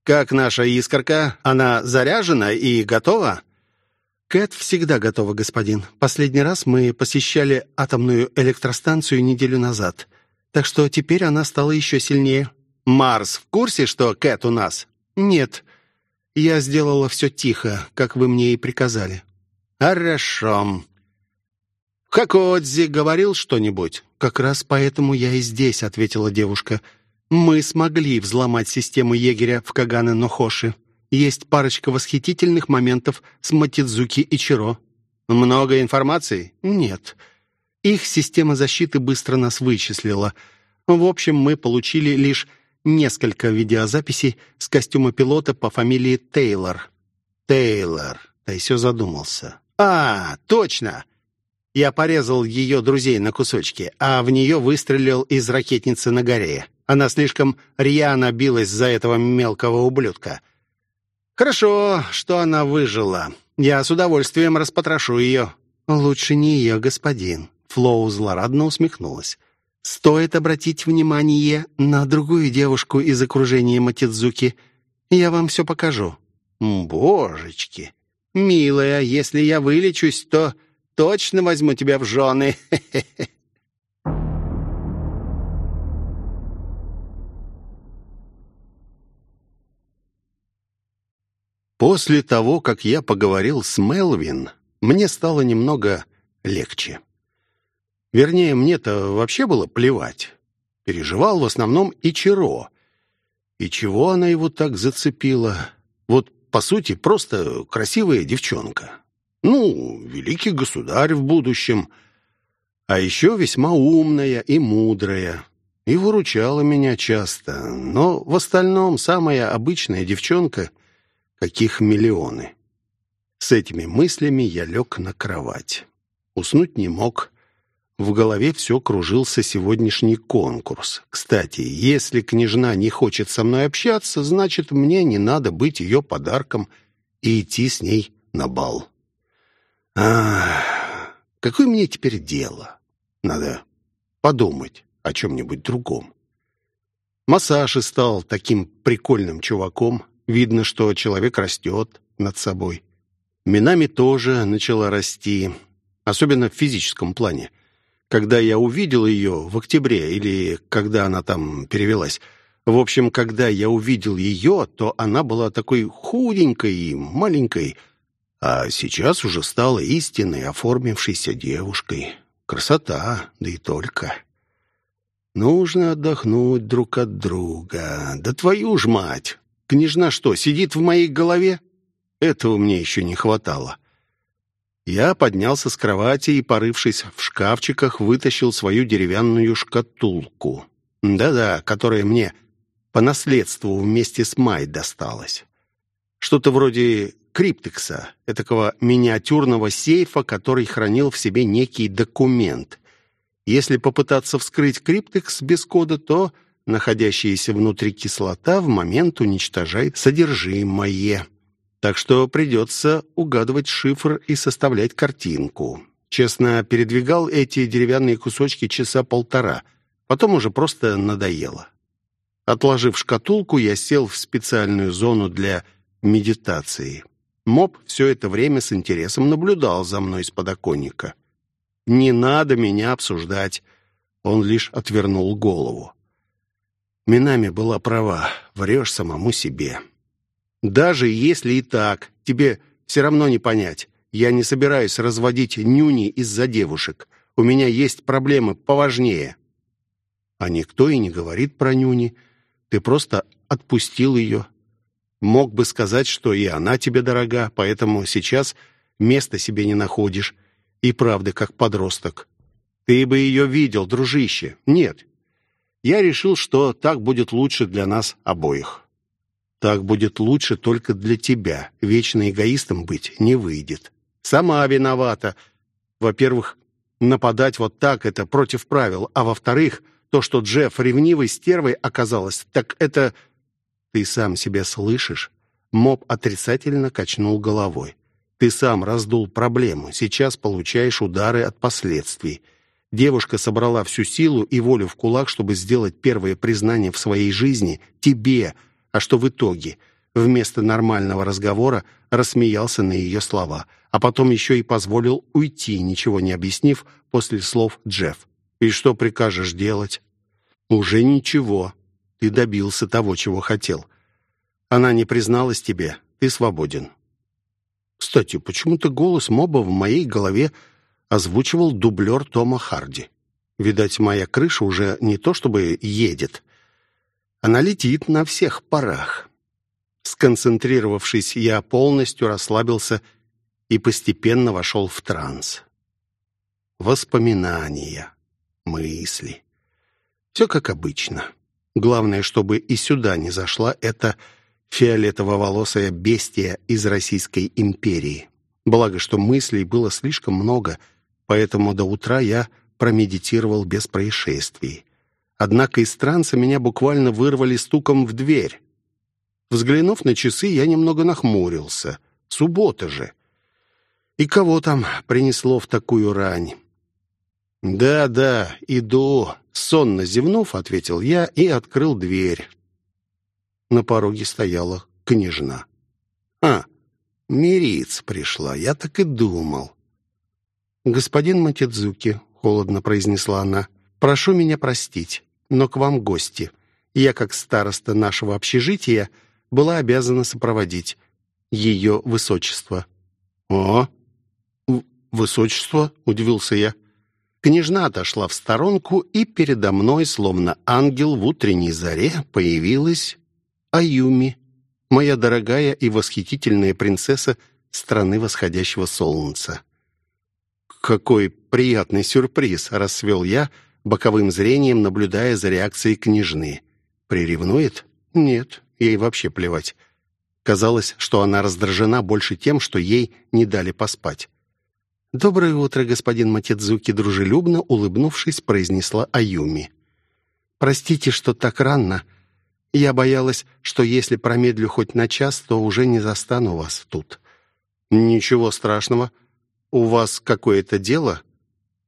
«Как наша искорка? Она заряжена и готова?» «Кэт всегда готова, господин. Последний раз мы посещали атомную электростанцию неделю назад, так что теперь она стала еще сильнее». «Марс в курсе, что Кэт у нас?» «Нет. Я сделала все тихо, как вы мне и приказали». «Хорошо. Хакодзи говорил что-нибудь?» «Как раз поэтому я и здесь», — ответила девушка. «Мы смогли взломать систему егеря в Каганы-Нохоши. Есть парочка восхитительных моментов с Матидзуки и Чиро». «Много информации?» «Нет. Их система защиты быстро нас вычислила. В общем, мы получили лишь несколько видеозаписей с костюма пилота по фамилии Тейлор». «Тейлор», — Тайсё задумался. «А, точно! Я порезал ее друзей на кусочки, а в нее выстрелил из ракетницы на горе. Она слишком рьяно билась за этого мелкого ублюдка. Хорошо, что она выжила. Я с удовольствием распотрошу ее». «Лучше не ее, господин», — Флоу злорадно усмехнулась. «Стоит обратить внимание на другую девушку из окружения Матидзуки. Я вам все покажу». «Божечки! Милая, если я вылечусь, то точно возьму тебя в жены. (laughs) После того, как я поговорил с Мелвин, мне стало немного легче. Вернее, мне-то вообще было плевать. Переживал в основном Ичиро. И чего она его так зацепила? Вот, по сути, просто красивая девчонка. Ну, великий государь в будущем. А еще весьма умная и мудрая. И выручала меня часто. Но в остальном самая обычная девчонка, каких миллионы. С этими мыслями я лег на кровать. Уснуть не мог. В голове все кружился сегодняшний конкурс. Кстати, если княжна не хочет со мной общаться, значит, мне не надо быть ее подарком и идти с ней на бал. А, какое мне теперь дело? Надо подумать о чем-нибудь другом. Массаж стал таким прикольным чуваком. Видно, что человек растет над собой. Минами тоже начала расти, особенно в физическом плане. Когда я увидел ее в октябре, или когда она там перевелась, в общем, когда я увидел ее, то она была такой худенькой и маленькой, а сейчас уже стала истинной оформившейся девушкой. Красота, да и только. Нужно отдохнуть друг от друга. Да твою ж мать! Княжна что, сидит в моей голове? Этого мне еще не хватало. Я поднялся с кровати и, порывшись в шкафчиках, вытащил свою деревянную шкатулку. Да-да, которая мне по наследству вместе с Май досталась. Что-то вроде криптекса, этакого миниатюрного сейфа, который хранил в себе некий документ. Если попытаться вскрыть криптекс без кода, то находящаяся внутри кислота в момент уничтожает содержимое. Так что придется угадывать шифр и составлять картинку. Честно, передвигал эти деревянные кусочки часа полтора. Потом уже просто надоело. Отложив шкатулку, я сел в специальную зону для медитации. Моб все это время с интересом наблюдал за мной с подоконника. «Не надо меня обсуждать». Он лишь отвернул голову. Минами была права. Врешь самому себе. Даже если и так, тебе все равно не понять. Я не собираюсь разводить нюни из-за девушек. У меня есть проблемы поважнее. А никто и не говорит про нюни. Ты просто отпустил ее, Мог бы сказать, что и она тебе дорога, поэтому сейчас места себе не находишь. И правда, как подросток. Ты бы ее видел, дружище. Нет. Я решил, что так будет лучше для нас обоих. Так будет лучше только для тебя. Вечно эгоистом быть не выйдет. Сама виновата. Во-первых, нападать вот так — это против правил. А во-вторых, то, что Джефф ревнивой стервой оказалась, так это... Ты сам себя слышишь? Моб отрицательно качнул головой. Ты сам раздул проблему. Сейчас получаешь удары от последствий. Девушка собрала всю силу и волю в кулак, чтобы сделать первое признание в своей жизни тебе, а что в итоге? Вместо нормального разговора рассмеялся на ее слова, а потом еще и позволил уйти, ничего не объяснив после слов Джефф. «И что прикажешь делать?» «Уже ничего. Ты добился того, чего хотел. Она не призналась тебе. Ты свободен. Кстати, почему-то голос моба в моей голове озвучивал дублер Тома Харди. Видать, моя крыша уже не то чтобы едет. Она летит на всех парах. Сконцентрировавшись, я полностью расслабился и постепенно вошел в транс. Воспоминания, мысли. Все как обычно. Главное, чтобы и сюда не зашла эта фиолетово-волосая бестия из Российской империи. Благо, что мыслей было слишком много, поэтому до утра я промедитировал без происшествий. Однако из транса меня буквально вырвали стуком в дверь. Взглянув на часы, я немного нахмурился. Суббота же. И кого там принесло в такую рань? «Да-да, иду», — сонно зевнув, ответил я и открыл дверь. На пороге стояла княжна. «А, мириц пришла, я так и думал». «Господин Матидзуки», — холодно произнесла она, — «прошу меня простить, но к вам гости. Я, как староста нашего общежития, была обязана сопроводить ее высочество». «О, высочество?» — удивился я. Княжна отошла в сторонку, и передо мной, словно ангел в утренней заре, появилась Аюми, моя дорогая и восхитительная принцесса страны восходящего солнца. «Какой приятный сюрприз!» — расцвел я, боковым зрением наблюдая за реакцией княжны. «Приревнует? Нет, ей вообще плевать». Казалось, что она раздражена больше тем, что ей не дали поспать. «Доброе утро, господин Матидзуки», — дружелюбно улыбнувшись, произнесла Аюми. «Простите, что так рано. Я боялась, что если промедлю хоть на час, то уже не застану вас тут». «Ничего страшного. У вас какое-то дело?»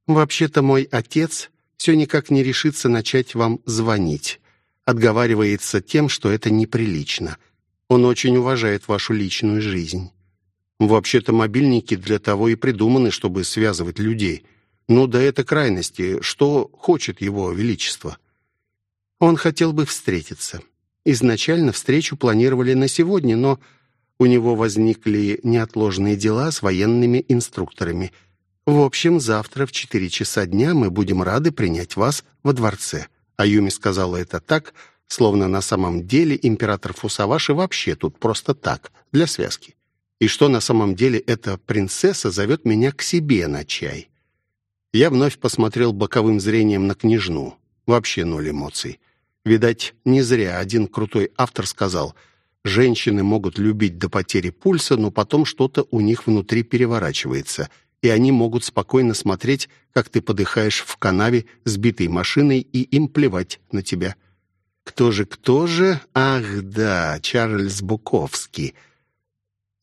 «Вообще-то мой отец все никак не решится начать вам звонить. Отговаривается тем, что это неприлично. Он очень уважает вашу личную жизнь». «Вообще-то мобильники для того и придуманы, чтобы связывать людей. Ну, до этой крайности. Что хочет его величество?» «Он хотел бы встретиться. Изначально встречу планировали на сегодня, но у него возникли неотложные дела с военными инструкторами. В общем, завтра в четыре часа дня мы будем рады принять вас во дворце. Аюми сказала это так, словно на самом деле император Фусаваши вообще тут просто так, для связки. И что на самом деле эта принцесса зовет меня к себе на чай. Я вновь посмотрел боковым зрением на княжну. Вообще ноль эмоций. Видать, не зря один крутой автор сказал, женщины могут любить до потери пульса, но потом что-то у них внутри переворачивается, и они могут спокойно смотреть, как ты подыхаешь в канаве, сбитой машиной, и им плевать на тебя. Кто же, кто же? Ах, да, Чарльз Буковский.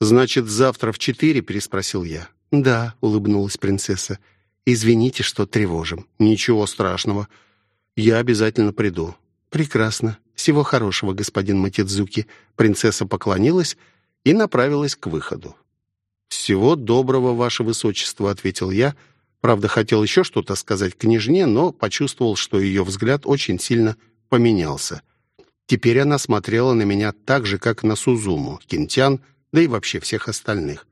«Значит, завтра в четыре?» — переспросил я. «Да», — улыбнулась принцесса. «Извините, что тревожим». «Ничего страшного. Я обязательно приду. «Прекрасно. Всего хорошего, господин Матидзуки». Принцесса поклонилась и направилась к выходу. «Всего доброго, ваше высочество», — ответил я. Правда, хотел еще что-то сказать княжне, но почувствовал, что ее взгляд очень сильно поменялся. Теперь она смотрела на меня так же, как на Сузуму, Кинтян, да и вообще всех остальных.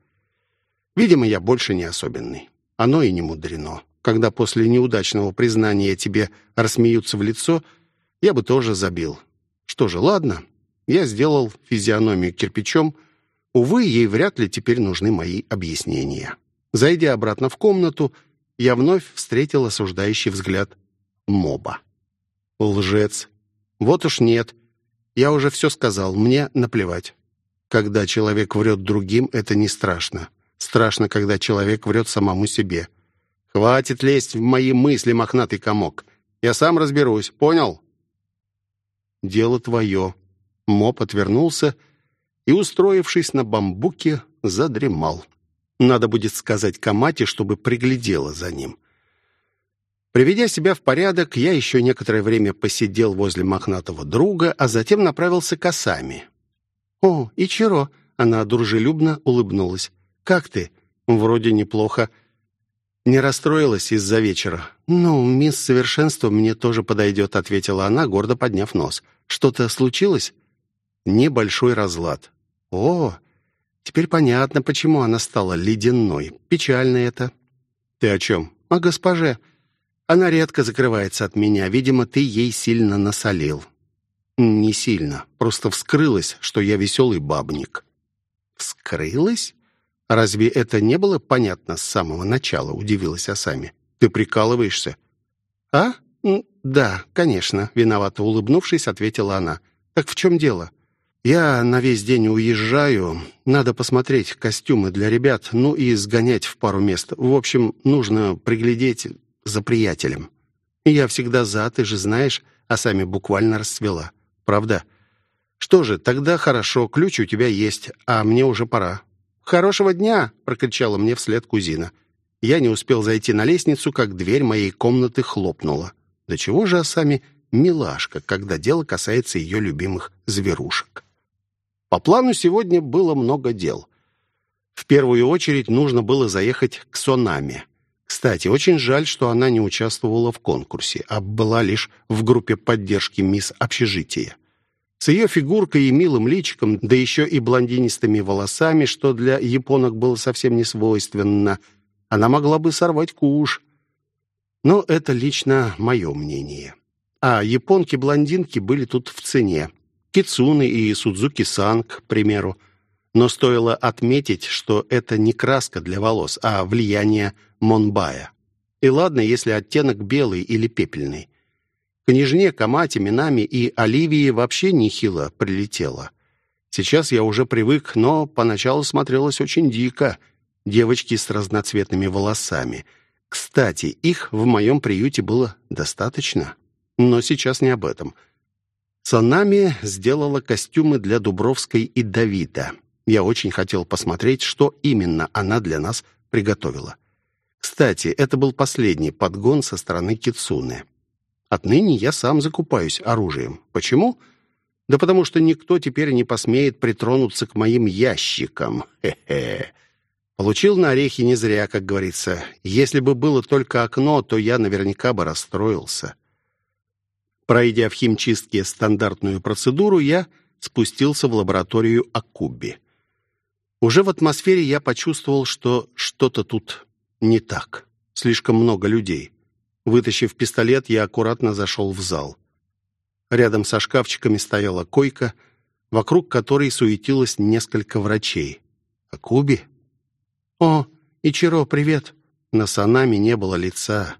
Видимо, я больше не особенный. Оно и не мудрено. Когда после неудачного признания тебе рассмеются в лицо — я бы тоже забил. Что же, ладно. Я сделал физиономию кирпичом. Увы, ей вряд ли теперь нужны мои объяснения. Зайдя обратно в комнату, я вновь встретил осуждающий взгляд моба. Лжец. Вот уж нет. Я уже все сказал, мне наплевать. Когда человек врет другим, это не страшно. Страшно, когда человек врет самому себе. Хватит лезть в мои мысли, мохнатый комок. Я сам разберусь, понял? Дело твое. Моп отвернулся и, устроившись на бамбуке, задремал. Надо будет сказать Камате, чтобы приглядела за ним. Приведя себя в порядок, я еще некоторое время посидел возле мохнатого друга, а затем направился к осами. «О, Ичиро!» — она дружелюбно улыбнулась. «Как ты?» «Вроде неплохо. Не расстроилась из-за вечера. «Ну, мисс Совершенство мне тоже подойдет», — ответила она, гордо подняв нос. «Что-то случилось?» «Небольшой разлад». «О, теперь понятно, почему она стала ледяной. Печально это». «Ты о чем?» «О госпоже. Она редко закрывается от меня. Видимо, ты ей сильно насолил». «Не сильно. Просто вскрылась, что я веселый бабник». «Вскрылась?» «Разве это не было понятно с самого начала?» — удивилась Асами. «Ты прикалываешься?» «А? Да, конечно», — виновато улыбнувшись, ответила она. «Так в чем дело?» «Я на весь день уезжаю. Надо посмотреть костюмы для ребят, ну и сгонять в пару мест. В общем, нужно приглядеть за приятелем. Я всегда за, ты же знаешь, а сами буквально расцвела. Правда? Что же, тогда хорошо, ключ у тебя есть, а мне уже пора. «Хорошего дня!» — прокричала мне вслед кузина. Я не успел зайти на лестницу, как дверь моей комнаты хлопнула. Да чего же Асами милашка, когда дело касается ее любимых зверушек. По плану сегодня было много дел. В первую очередь нужно было заехать к Сонаме. Кстати, очень жаль, что она не участвовала в конкурсе, а была лишь в группе поддержки мисс общежития. С ее фигуркой и милым личиком, да еще и блондинистыми волосами, что для японок было совсем не свойственно, она могла бы сорвать куш. Но это лично мое мнение. А японки-блондинки были тут в цене. Кицуны и Судзуки-сан, к примеру. Но стоило отметить, что это не краска для волос, а влияние Монбая. И ладно, если оттенок белый или пепельный. Княжне, Камате, Минами и Оливии вообще нехило прилетело. Сейчас я уже привык, но поначалу смотрелось очень дико. Девочки с разноцветными волосами. Кстати, их в моем приюте было достаточно. Но сейчас не об этом. Санами сделала костюмы для Дубровской и Давида. Я очень хотел посмотреть, что именно она для нас приготовила. Кстати, это был последний подгон со стороны Кицуны. Отныне я сам закупаюсь оружием. Почему? Да потому что никто теперь не посмеет притронуться к моим ящикам. Хе-хе. Получил на орехи не зря, как говорится. Если бы было только окно, то я наверняка бы расстроился. Пройдя в химчистке стандартную процедуру, я спустился в лабораторию Акуби. Уже в атмосфере я почувствовал, что что-то тут не так. Слишком много людей. Вытащив пистолет, я аккуратно зашел в зал. Рядом со шкафчиками стояла койка, вокруг которой суетилось несколько врачей. «Акуби?» «О, Ичиро, привет!» На Санами не было лица.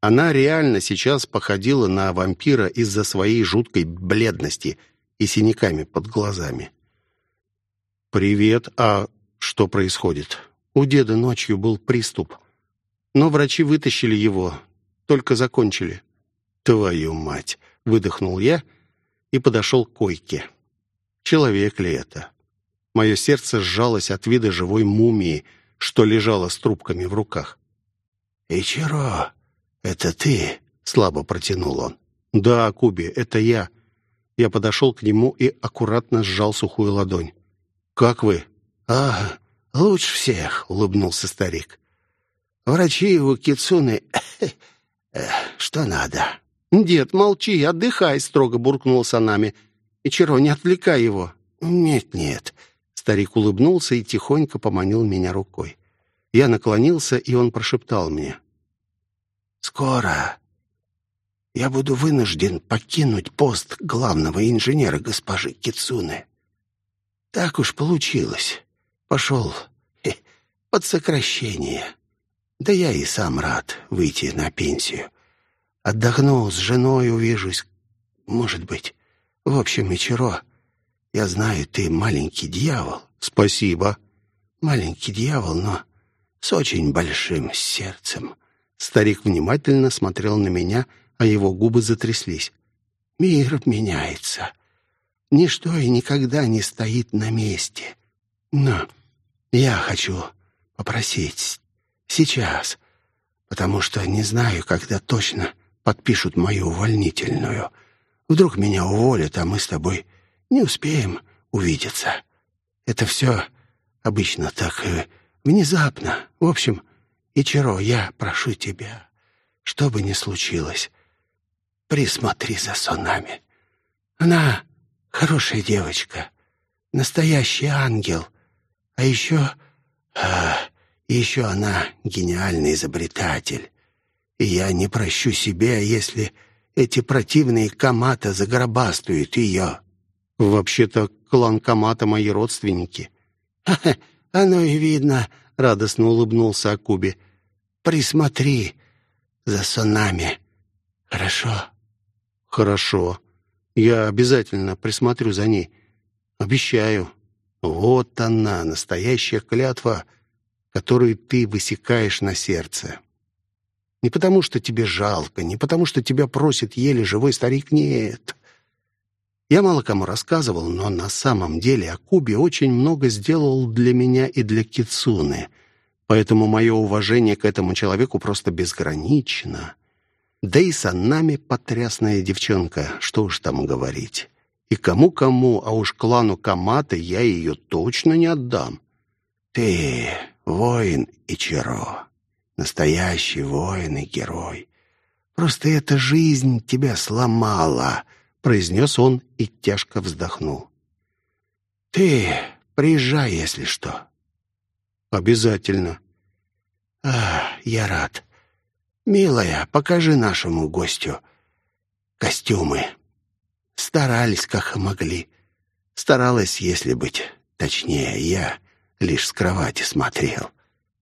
Она реально сейчас походила на вампира из-за своей жуткой бледности и синяками под глазами. «Привет, а что происходит?» «У деда ночью был приступ. Но врачи вытащили его, только закончили. «Твою мать!» — выдохнул я и подошел к койке. «Человек ли это?» Мое сердце сжалось от вида живой мумии, что лежала с трубками в руках. «Ичиро, это ты?» — слабо протянул он. «Да, Куби, это я». Я подошел к нему и аккуратно сжал сухую ладонь. «Как вы?» «А, лучше всех», — улыбнулся старик. Врачи у Кицуны... (coughs) Что надо?» «Дед, молчи, отдыхай», — строго буркнул Санами. «Ичиро, не отвлекай его». «Нет-нет». Старик улыбнулся и тихонько поманил меня рукой. Я наклонился, и он прошептал мне. «Скоро я буду вынужден покинуть пост главного инженера госпожи Кицуны. Так уж получилось. Пошел под сокращение. Да я и сам рад выйти на пенсию. Отдохну с женой, увижусь. Может быть. В общем, Мичеро, я знаю, ты маленький дьявол. Спасибо. Маленький дьявол, но с очень большим сердцем. Старик внимательно смотрел на меня, а его губы затряслись. Мир меняется. Ничто и никогда не стоит на месте. Но я хочу попросить сейчас, потому что не знаю, когда точно подпишут мою увольнительную. Вдруг меня уволят, а мы с тобой не успеем увидеться. Это все обычно так э, внезапно. В общем, Ичиро, я прошу тебя, что бы ни случилось, присмотри за Сонами. Она хорошая девочка, настоящий ангел. А еще... А, еще она гениальный изобретатель. И я не прощу себе, если эти противные Камата загробастают ее. Вообще-то клан Камата мои родственники. (laughs) Оно и видно, радостно улыбнулся Акуби. Присмотри за сонами. Хорошо. Хорошо. Я обязательно присмотрю за ней. Обещаю. Вот она, настоящая клятва, которую ты высекаешь на сердце. Не потому, что тебе жалко, не потому, что тебя просит еле живой старик, нет. Я мало кому рассказывал, но на самом деле Акуби очень много сделал для меня и для Кицуны, поэтому мое уважение к этому человеку просто безгранично. Да и Санами потрясная девчонка, что уж там говорить. И кому-кому, а уж клану Каматы я ее точно не отдам. Ты воин Ичиро. Настоящий воин и герой. Просто эта жизнь тебя сломала, произнес он и тяжко вздохнул. Ты приезжай, если что. Обязательно. А, я рад. Милая, покажи нашему гостю костюмы. Старались, как могли. Старалась, если быть точнее, я лишь с кровати смотрел.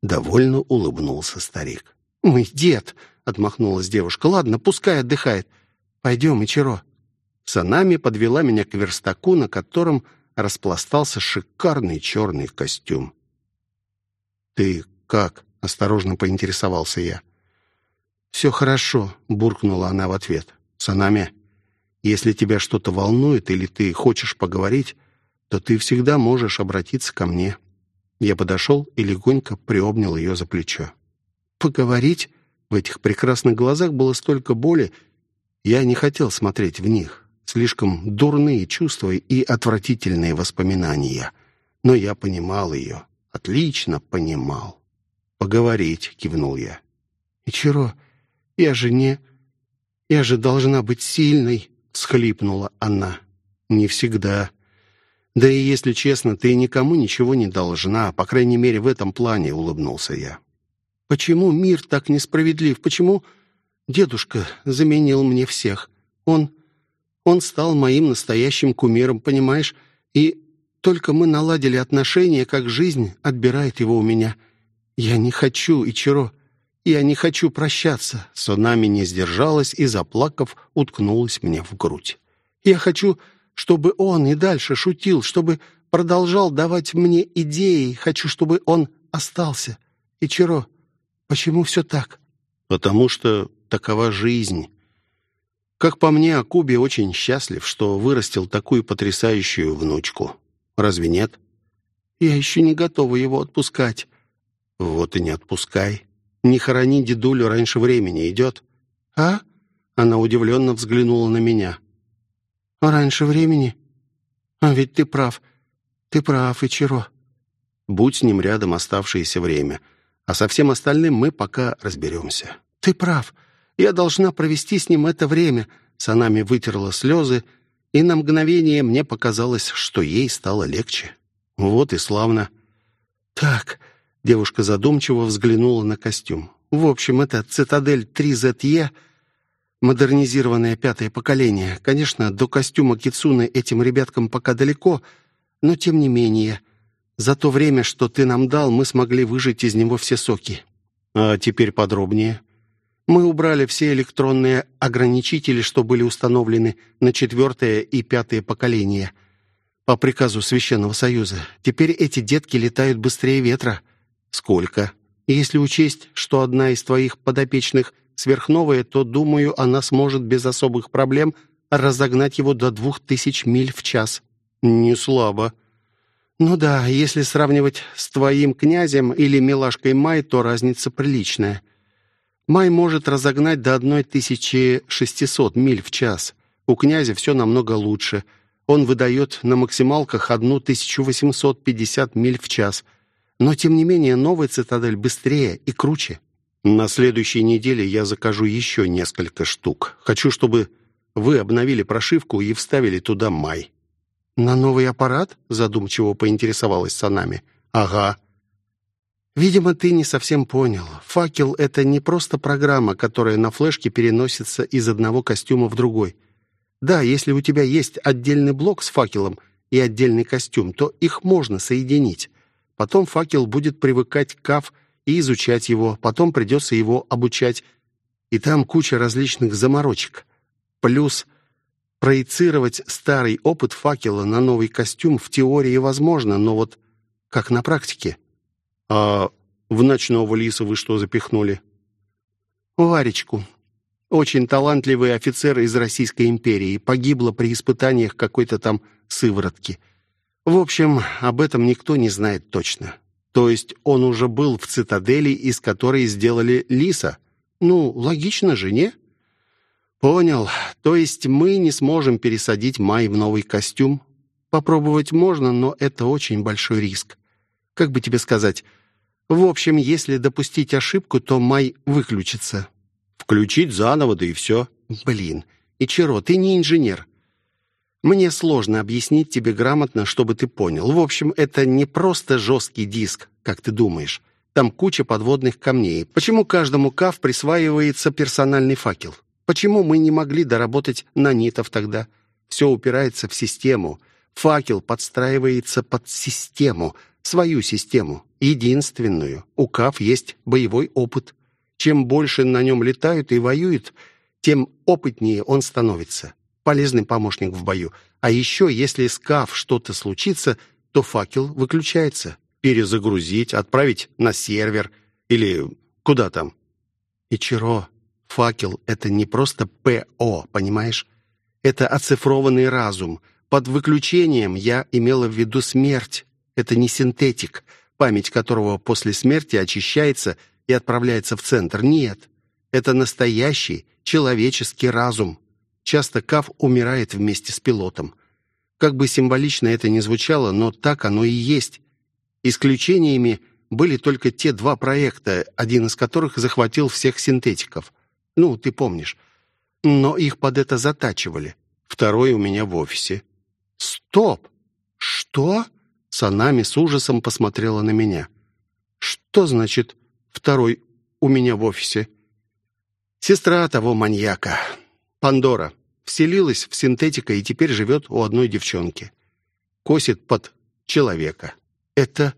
Довольно улыбнулся старик. «Мой дед!» — отмахнулась девушка. «Ладно, пускай отдыхает. Пойдем, Ичиро». Санами подвела меня к верстаку, на котором распластался шикарный черный костюм. «Ты как?» — осторожно поинтересовался я. «Все хорошо», — буркнула она в ответ. «Санами, если тебя что-то волнует или ты хочешь поговорить, то ты всегда можешь обратиться ко мне. Я подошел и легонько приобнял ее за плечо. «Поговорить?» В этих прекрасных глазах было столько боли. Я не хотел смотреть в них. Слишком дурные чувства и отвратительные воспоминания. Но я понимал ее. Отлично понимал. «Поговорить», — кивнул я. «Ичиро, я же не... Я же должна быть сильной», — схлипнула она. «Не всегда», «Да и, если честно, ты никому ничего не должна, по крайней мере, в этом плане», — улыбнулся я. «Почему мир так несправедлив? Почему дедушка заменил мне всех? Он... он стал моим настоящим кумиром, понимаешь? И только мы наладили отношения, как жизнь отбирает его у меня. Я не хочу, Ичиро, я не хочу прощаться». Сонами не сдержалась и, заплакав, уткнулась мне в грудь. «Я хочу чтобы он и дальше шутил, чтобы продолжал давать мне идеи. Хочу, чтобы он остался. И Чиро, почему все так? Потому что такова жизнь. Как по мне, Акуби очень счастлив, что вырастил такую потрясающую внучку. Разве нет? Я еще не готова его отпускать. Вот и не отпускай. Не хорони дедулю раньше времени, идет? А? Она удивленно взглянула на меня. Раньше времени? А ведь ты прав. Ты прав, Ичиро. Будь с ним рядом оставшееся время. А со всем остальным мы пока разберемся. Ты прав. Я должна провести с ним это время. Санами вытерла слезы, и на мгновение мне показалось, что ей стало легче. Вот и славно. Так, девушка задумчиво взглянула на костюм. В общем, это «Цитадель 3ZE» модернизированное пятое поколение. Конечно, до костюма кицуны этим ребяткам пока далеко, но тем не менее. За то время, что ты нам дал, мы смогли выжать из него все соки. А теперь подробнее. Мы убрали все электронные ограничители, что были установлены на четвертое и пятое поколения по приказу Священного Союза. Теперь эти детки летают быстрее ветра. Сколько? Если учесть, что одна из твоих подопечных сверхновая, то, думаю, она сможет без особых проблем разогнать его до двух тысяч миль в час. Не слабо. Ну да, если сравнивать с твоим князем или милашкой Май, то разница приличная. Май может разогнать до 1600 миль в час. У князя все намного лучше. Он выдает на максималках 1850 миль в час. Но, тем не менее, новая цитадель быстрее и круче. На следующей неделе я закажу еще несколько штук. Хочу, чтобы вы обновили прошивку и вставили туда май». «На новый аппарат?» — задумчиво поинтересовалась Санами. «Ага. Видимо, ты не совсем понял. Факел — это не просто программа, которая на флешке переносится из одного костюма в другой. Да, если у тебя есть отдельный блок с факелом и отдельный костюм, то их можно соединить. Потом факел будет привыкать к КАФ и изучать его, потом придется его обучать. И там куча различных заморочек. Плюс проецировать старый опыт факела на новый костюм в теории возможно, но вот как на практике? «А в ночного лиса вы что запихнули?» «Варечку. Очень талантливый офицер из Российской империи. Погибла при испытаниях какой-то там сыворотки. В общем, об этом никто не знает точно. То есть он уже был в цитадели, из которой сделали лиса? Ну, логично же, не?» «Понял. То есть мы не сможем пересадить Май в новый костюм? Попробовать можно, но это очень большой риск. Как бы тебе сказать, в общем, если допустить ошибку, то май выключится. Включить заново, да и все. Блин, Ичиро, ты не инженер. Мне сложно объяснить тебе грамотно, чтобы ты понял. В общем, это не просто жесткий диск, как ты думаешь. Там куча подводных камней. Почему каждому КАФ присваивается персональный факел? Почему мы не могли доработать нанитов тогда? Все упирается в систему. Факел подстраивается под систему — свою систему, единственную. У КАФ есть боевой опыт. Чем больше на нем летают и воюют, тем опытнее он становится. Полезный помощник в бою. А еще, если с КАФ что-то случится, то факел выключается. Перезагрузить, отправить на сервер или куда там. Ичиро, факел — это не просто ПО, понимаешь? Это оцифрованный разум. Под выключением я имела в виду смерть. Это не синтетик, память которого после смерти очищается и отправляется в центр. Нет, это настоящий человеческий разум. Часто Кав умирает вместе с пилотом. Как бы символично это ни звучало, но так оно и есть. Исключениями были только те два проекта, один из которых захватил всех синтетиков. Ну, ты помнишь. Но их под это затачивали. Второй у меня в офисе. Стоп! Что? Санами с ужасом посмотрела на меня. «Что значит второй у меня в офисе?» «Сестра того маньяка, Пандора, вселилась в синтетика и теперь живет у одной девчонки. Косит под человека. Это...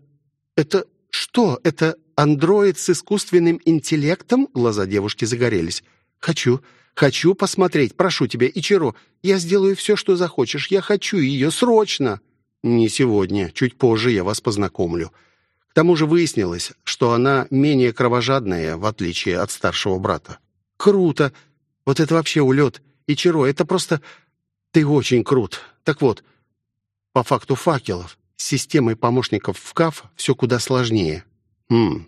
это что? Это андроид с искусственным интеллектом?» Глаза девушки загорелись. «Хочу, хочу посмотреть. Прошу тебя, Ичиро, я сделаю все, что захочешь. Я хочу ее срочно!» «Не сегодня. Чуть позже я вас познакомлю. К тому же выяснилось, что она менее кровожадная, в отличие от старшего брата». «Круто! Вот это вообще улет! Ичиро, это просто... Ты очень крут. Так вот, по факту факелов, с системой помощников в КАФ все куда сложнее». «Хм,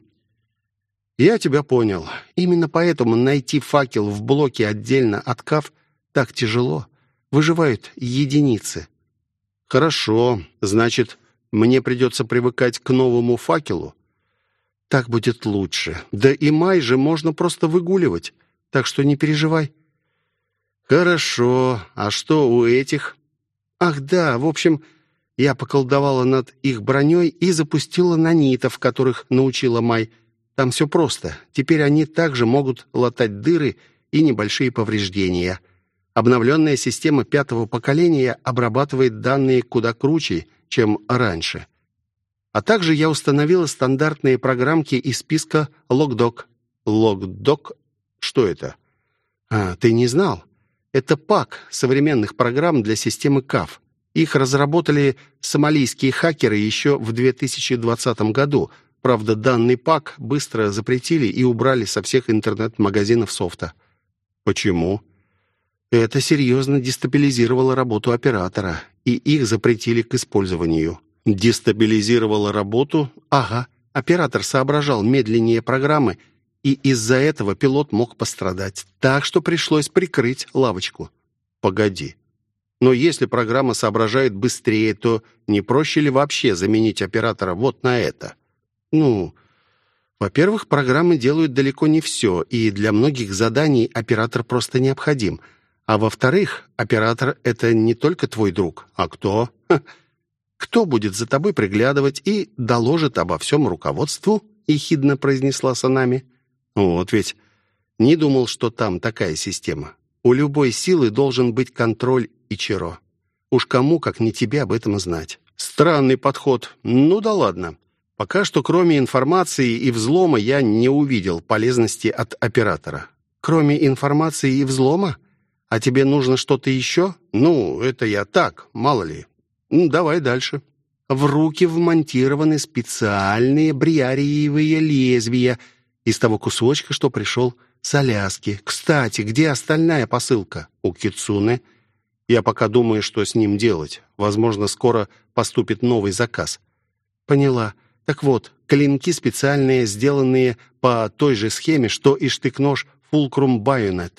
«Я тебя понял. Именно поэтому найти факел в блоке отдельно от КАФ так тяжело. Выживают единицы. «Хорошо. Значит, мне придется привыкать к новому факелу?» «Так будет лучше. Да и май же можно просто выгуливать, так что не переживай». «Хорошо. А что у этих?» «Ах да, в общем, я поколдовала над их броней и запустила нанитов, которых научила Май. Там все просто. Теперь они также могут латать дыры и небольшие повреждения». Обновленная система пятого поколения обрабатывает данные куда круче, чем раньше. А также я установила стандартные программки из списка Logdoc. Logdoc? Что это? А, ты не знал? Это пак современных программ для системы CAF. Их разработали сомалийские хакеры еще в 2020 году. Правда, данный пак быстро запретили и убрали со всех интернет-магазинов софта. Почему? Это серьезно дестабилизировало работу оператора, и их запретили к использованию. Дестабилизировало работу? Ага. Оператор соображал медленнее программы, и из-за этого пилот мог пострадать. Так что пришлось прикрыть лавочку. Погоди. Но если программа соображает быстрее, то не проще ли вообще заменить оператора вот на это? Ну, во-первых, программы делают далеко не все, и для многих заданий оператор просто необходим. А во-вторых, оператор — это не только твой друг, а кто? Кто будет за тобой приглядывать и доложит обо всем руководству?» — ехидно произнесла Санами. «Вот ведь не думал, что там такая система. У любой силы должен быть контроль и Чиро. Уж кому, как не тебе, об этом знать. Странный подход. Ну да ладно. Пока что, кроме информации и взлома, я не увидел полезности от оператора. Кроме информации и взлома? А тебе нужно что-то еще? Ну, это я так, мало ли. Ну, давай дальше. В руки вмонтированы специальные бриариевые лезвия из того кусочка, что пришел с Аляски. Кстати, где остальная посылка? У Кицуны. Я пока думаю, что с ним делать. Возможно, скоро поступит новый заказ. Поняла. Так вот, клинки специальные, сделанные по той же схеме, что и штык-нож Fulcrum Bayonet.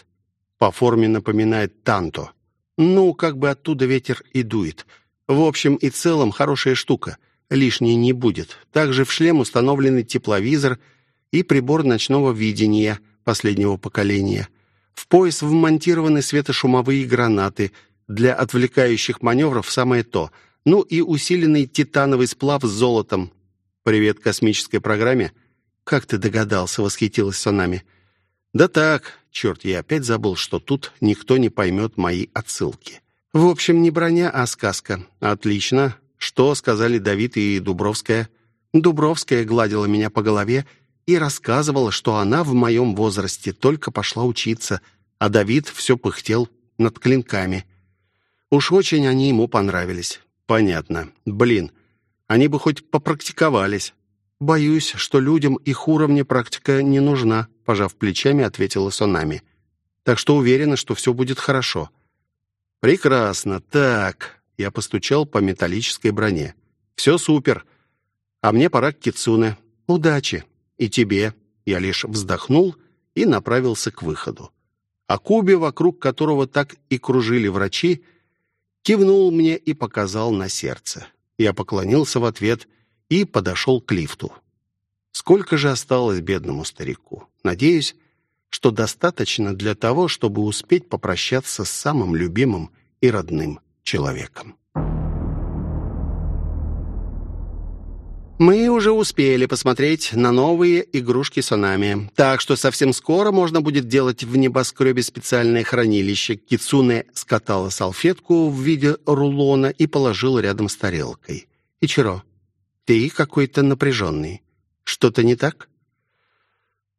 По форме напоминает танто. Ну, как бы оттуда ветер и дует. В общем и целом, хорошая штука. Лишней не будет. Также в шлем установлены тепловизор и прибор ночного видения последнего поколения. В пояс вмонтированы светошумовые гранаты. Для отвлекающих маневров самое то. Ну и усиленный титановый сплав с золотом. «Привет космической программе?» «Как ты догадался?» — восхитилась Сонами. «Да так, черт, я опять забыл, что тут никто не поймет мои отсылки». В общем, не броня, а сказка. Отлично. Что сказали Давид и Дубровская? Дубровская гладила меня по голове и рассказывала, что она в моем возрасте только пошла учиться, а Давид все пыхтел над клинками. Уж очень они ему понравились. Понятно. Блин, они бы хоть попрактиковались. Боюсь, что людям их уровня практика не нужна, пожав плечами, ответила Сонами. Так что уверена, что все будет хорошо. «Прекрасно. Так...» Я постучал по металлической броне. «Все супер. А мне пора к Кицуне. Удачи. И тебе». Я лишь вздохнул и направился к выходу. А Кубе, вокруг которого так и кружили врачи, кивнул мне и показал на сердце. Я поклонился в ответ и подошел к лифту. Сколько же осталось бедному старику? Надеюсь, что достаточно для того, чтобы успеть попрощаться с самым любимым и родным человеком. Мы уже успели посмотреть на новые игрушки Сонами, так что совсем скоро можно будет делать в небоскребе специальное хранилище. Кицуне скатала салфетку в виде рулона и положила рядом с тарелкой. «Ичиро, ты какой-то напряженный. Что-то не так?»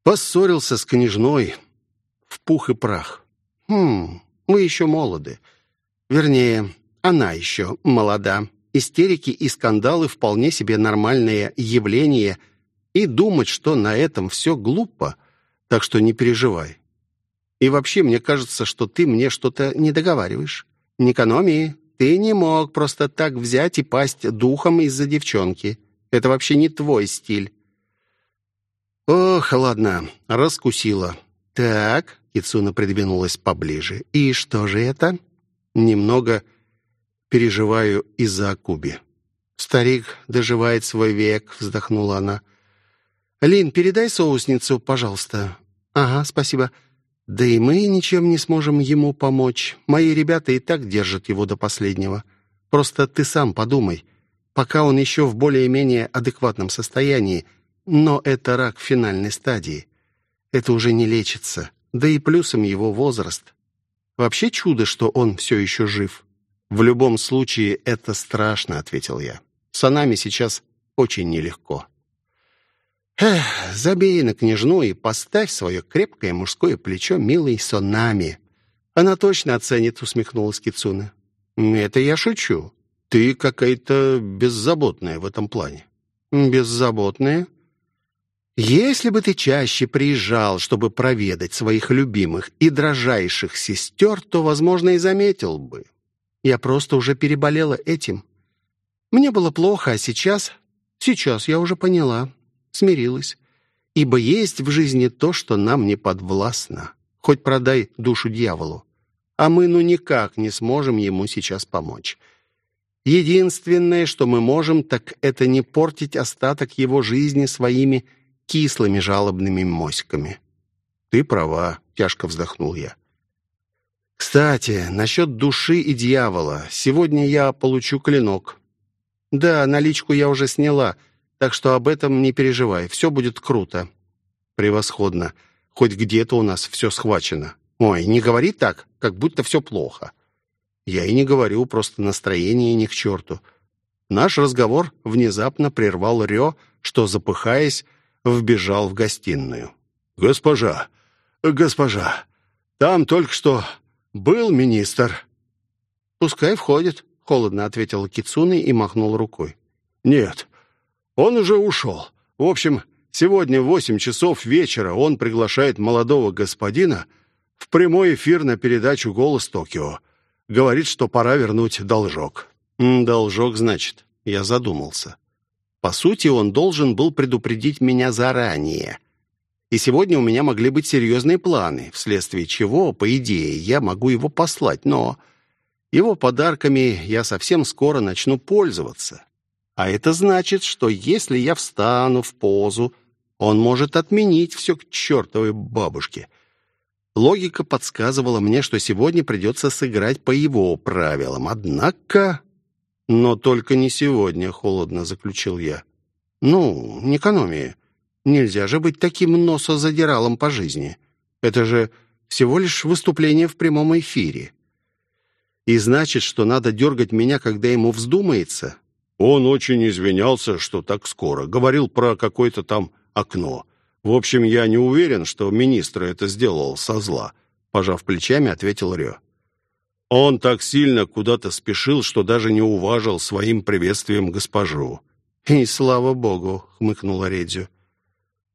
Поссорился с княжной в пух и прах. «Хм, мы еще молоды. Вернее, она еще молода. Истерики и скандалы вполне себе нормальное явление. И думать, что на этом все глупо. Так что не переживай. И вообще, мне кажется, что ты мне что-то не договариваешь. Не экономии. Ты не мог просто так взять и пасть духом из-за девчонки. Это вообще не твой стиль. «Ох, ладно, раскусила». «Так», — Кицуна придвинулась поближе. «И что же это?» «Немного переживаю из-за Акуби». «Старик доживает свой век», — вздохнула она. «Лин, передай соусницу, пожалуйста». «Ага, спасибо». «Да и мы ничем не сможем ему помочь. Мои ребята и так держат его до последнего. Просто ты сам подумай. Пока он еще в более-менее адекватном состоянии, но это рак финальной стадии. Это уже не лечится. Да и плюсом его возраст. Вообще чудо, что он все еще жив. В любом случае, это страшно, ответил я. Санами сейчас очень нелегко. Эх, забей на княжну и поставь свое крепкое мужское плечо милой Сонами. Она точно оценит, усмехнулась Кицуна. Это я шучу. Ты какая-то беззаботная в этом плане. Беззаботная? Если бы ты чаще приезжал, чтобы проведать своих любимых и дрожайших сестер, то, возможно, и заметил бы. Я просто уже переболела этим. Мне было плохо, а сейчас... Сейчас я уже поняла, смирилась. Ибо есть в жизни то, что нам не подвластно. Хоть продай душу дьяволу. А мы ну никак не сможем ему сейчас помочь. Единственное, что мы можем, так это не портить остаток его жизни своими кислыми жалобными моськами. «Ты права», — тяжко вздохнул я. «Кстати, насчет души и дьявола. Сегодня я получу клинок. Да, наличку я уже сняла, так что об этом не переживай. Все будет круто». «Превосходно. Хоть где-то у нас все схвачено. Ой, не говори так, как будто все плохо». «Я и не говорю, просто настроение ни к черту». Наш разговор внезапно прервал Рё, что, запыхаясь, вбежал в гостиную. «Госпожа, госпожа, там только что был министр». «Пускай входит», — холодно ответила Кицуны и махнул рукой. «Нет, он уже ушел. В общем, сегодня в восемь часов вечера он приглашает молодого господина в прямой эфир на передачу «Голос Токио». Говорит, что пора вернуть должок». «Должок, значит?» Я задумался. По сути, он должен был предупредить меня заранее. И сегодня у меня могли быть серьезные планы, вследствие чего, по идее, я могу его послать, но его подарками я совсем скоро начну пользоваться. А это значит, что если я встану в позу, он может отменить все к чертовой бабушке. Логика подсказывала мне, что сегодня придется сыграть по его правилам. Однако «Но только не сегодня», — холодно заключил я. «Ну, не экономия. Нельзя же быть таким носозадиралом по жизни. Это же всего лишь выступление в прямом эфире. И значит, что надо дергать меня, когда ему вздумается?» Он очень извинялся, что так скоро. Говорил про какое-то там окно. В общем, я не уверен, что министр это сделал со зла. Пожав плечами, ответил Рё. Он так сильно куда-то спешил, что даже не уважил своим приветствием госпожу. «И слава богу!» — хмыкнула Редзю.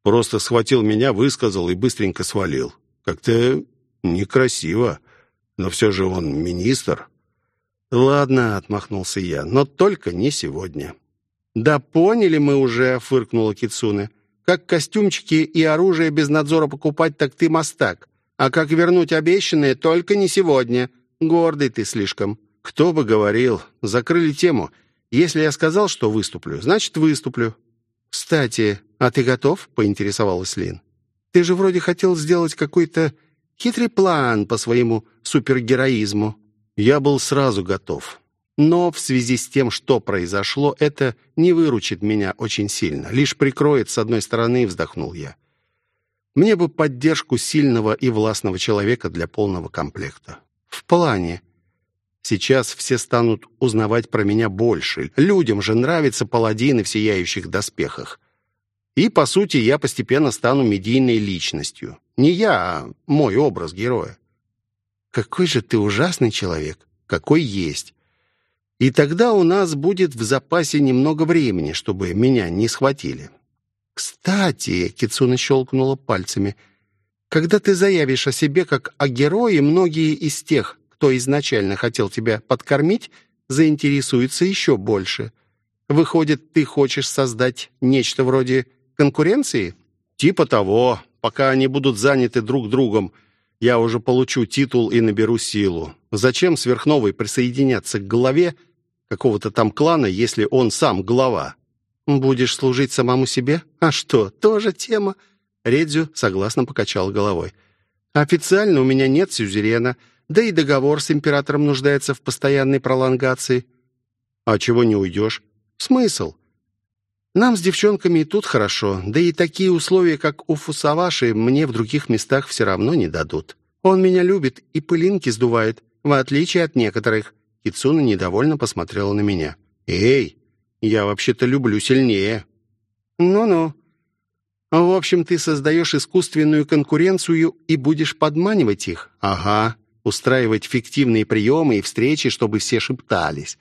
«Просто схватил меня, высказал и быстренько свалил. Как-то некрасиво, но все же он министр». «Ладно», — отмахнулся я, — «но только не сегодня». «Да поняли мы уже», — фыркнула Кицуне. «Как костюмчики и оружие без надзора покупать, так ты мастак. А как вернуть обещанное, только не сегодня. Гордый ты слишком. Кто бы говорил. Закрыли тему. Если я сказал, что выступлю, значит, выступлю. Кстати, а ты готов? Поинтересовалась Лин. Ты же вроде хотел сделать какой-то хитрый план по своему супергероизму. Я был сразу готов. Но в связи с тем, что произошло, это не выручит меня очень сильно. Лишь прикроет с одной стороны, вздохнул я. Мне бы поддержку сильного и властного человека для полного комплекта в плане. Сейчас все станут узнавать про меня больше. Людям же нравятся паладины в сияющих доспехах. И, по сути, я постепенно стану медийной личностью. Не я, а мой образ героя. Какой же ты ужасный человек, какой есть. И тогда у нас будет в запасе немного времени, чтобы меня не схватили. Кстати, Кицуна щелкнула пальцами — когда ты заявишь о себе как о герое, многие из тех, кто изначально хотел тебя подкормить, заинтересуются еще больше. Выходит, ты хочешь создать нечто вроде конкуренции? Типа того. Пока они будут заняты друг другом, я уже получу титул и наберу силу. Зачем сверхновой присоединяться к главе какого-то там клана, если он сам глава? Будешь служить самому себе? А что, тоже тема? Редзю согласно покачал головой. «Официально у меня нет сюзерена, да и договор с императором нуждается в постоянной пролонгации». «А чего не уйдешь?» «Смысл? Нам с девчонками и тут хорошо, да и такие условия, как у Фусаваши, мне в других местах все равно не дадут. Он меня любит и пылинки сдувает, в отличие от некоторых». Кицуна недовольно посмотрела на меня. «Эй, Я вообще-то люблю сильнее». «Ну-ну. В общем, ты создаешь искусственную конкуренцию и будешь подманивать их?» «Ага. Устраивать фиктивные приемы и встречи, чтобы все шептались.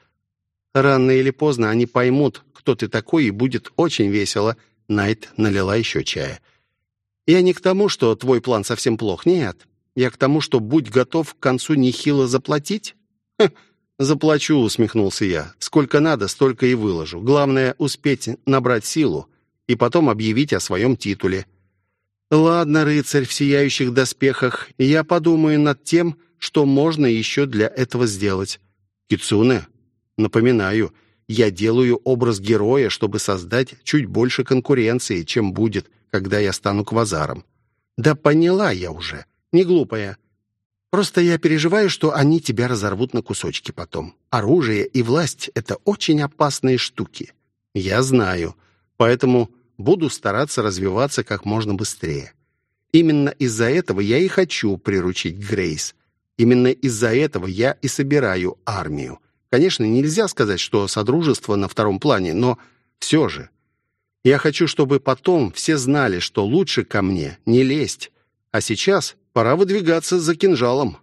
Рано или поздно они поймут, кто ты такой, и будет очень весело». Найт налила еще чая. «Я не к тому, что твой план совсем плох. Нет. Я к тому, что будь готов к концу нехило заплатить». Ха, «Заплачу», — усмехнулся я. «Сколько надо, столько и выложу. Главное — успеть набрать силу и потом объявить о своем титуле». «Ладно, рыцарь в сияющих доспехах, я подумаю над тем, что можно еще для этого сделать». «Кицуне, напоминаю, я делаю образ героя, чтобы создать чуть больше конкуренции, чем будет, когда я стану квазаром». «Да поняла я уже, не глупая». Просто я переживаю, что они тебя разорвут на кусочки потом. Оружие и власть — это очень опасные штуки. Я знаю, поэтому буду стараться развиваться как можно быстрее. Именно из-за этого я и хочу приручить Грейс. Именно из-за этого я и собираю армию. Конечно, нельзя сказать, что содружество на втором плане, но все же. Я хочу, чтобы потом все знали, что лучше ко мне не лезть. А сейчас Пора выдвигаться за кинжалом.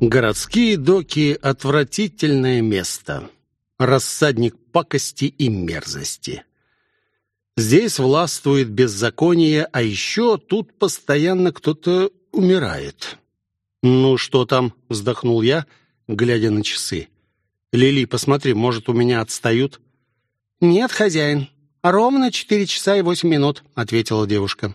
Городские доки — отвратительное место. Рассадник пакости и мерзости. Здесь властвует беззаконие, а еще тут постоянно кто-то умирает. «Ну, что там?» — вздохнул я, глядя на часы. «Лили, посмотри, может, у меня отстают?» «Нет, хозяин, «Ровно четыре часа и восемь минут», — ответила девушка.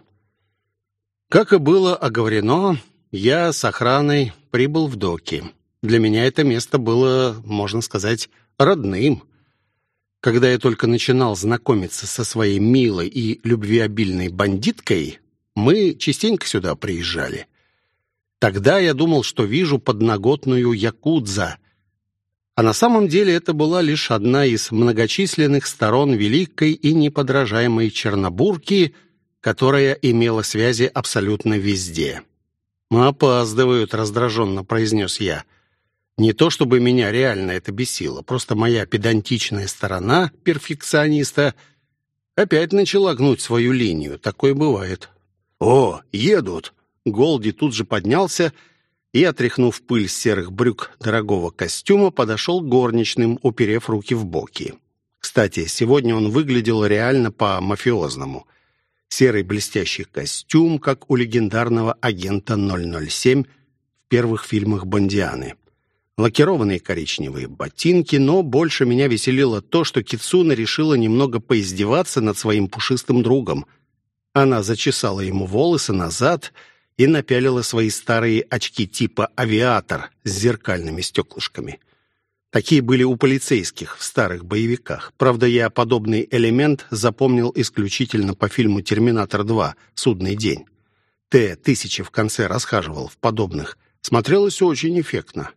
Как и было оговорено, я с охраной прибыл в доки. Для меня это место было, можно сказать, родным. Когда я только начинал знакомиться со своей милой и любвеобильной бандиткой, мы частенько сюда приезжали. Тогда я думал, что вижу подноготную якудза, а на самом деле это была лишь одна из многочисленных сторон великой и неподражаемой Чернобурки, которая имела связи абсолютно везде. «Опаздывают», — раздраженно произнес я. Не то чтобы меня реально это бесило, просто моя педантичная сторона, перфекциониста, опять начала гнуть свою линию. Такое бывает. «О, едут!» Голди тут же поднялся и, отряхнув пыль серых брюк дорогого костюма, подошел к горничным, уперев руки в боки. Кстати, сегодня он выглядел реально по-мафиозному. Серый блестящий костюм, как у легендарного агента 007 в первых фильмах Бондианы. Лакированные коричневые ботинки, но больше меня веселило то, что Кицуна решила немного поиздеваться над своим пушистым другом. Она зачесала ему волосы назад и напялила свои старые очки типа «Авиатор» с зеркальными стеклышками. Такие были у полицейских в старых боевиках. Правда, я подобный элемент запомнил исключительно по фильму «Терминатор 2. Судный день». Т-1000 в конце расхаживал в подобных. Смотрелось очень эффектно.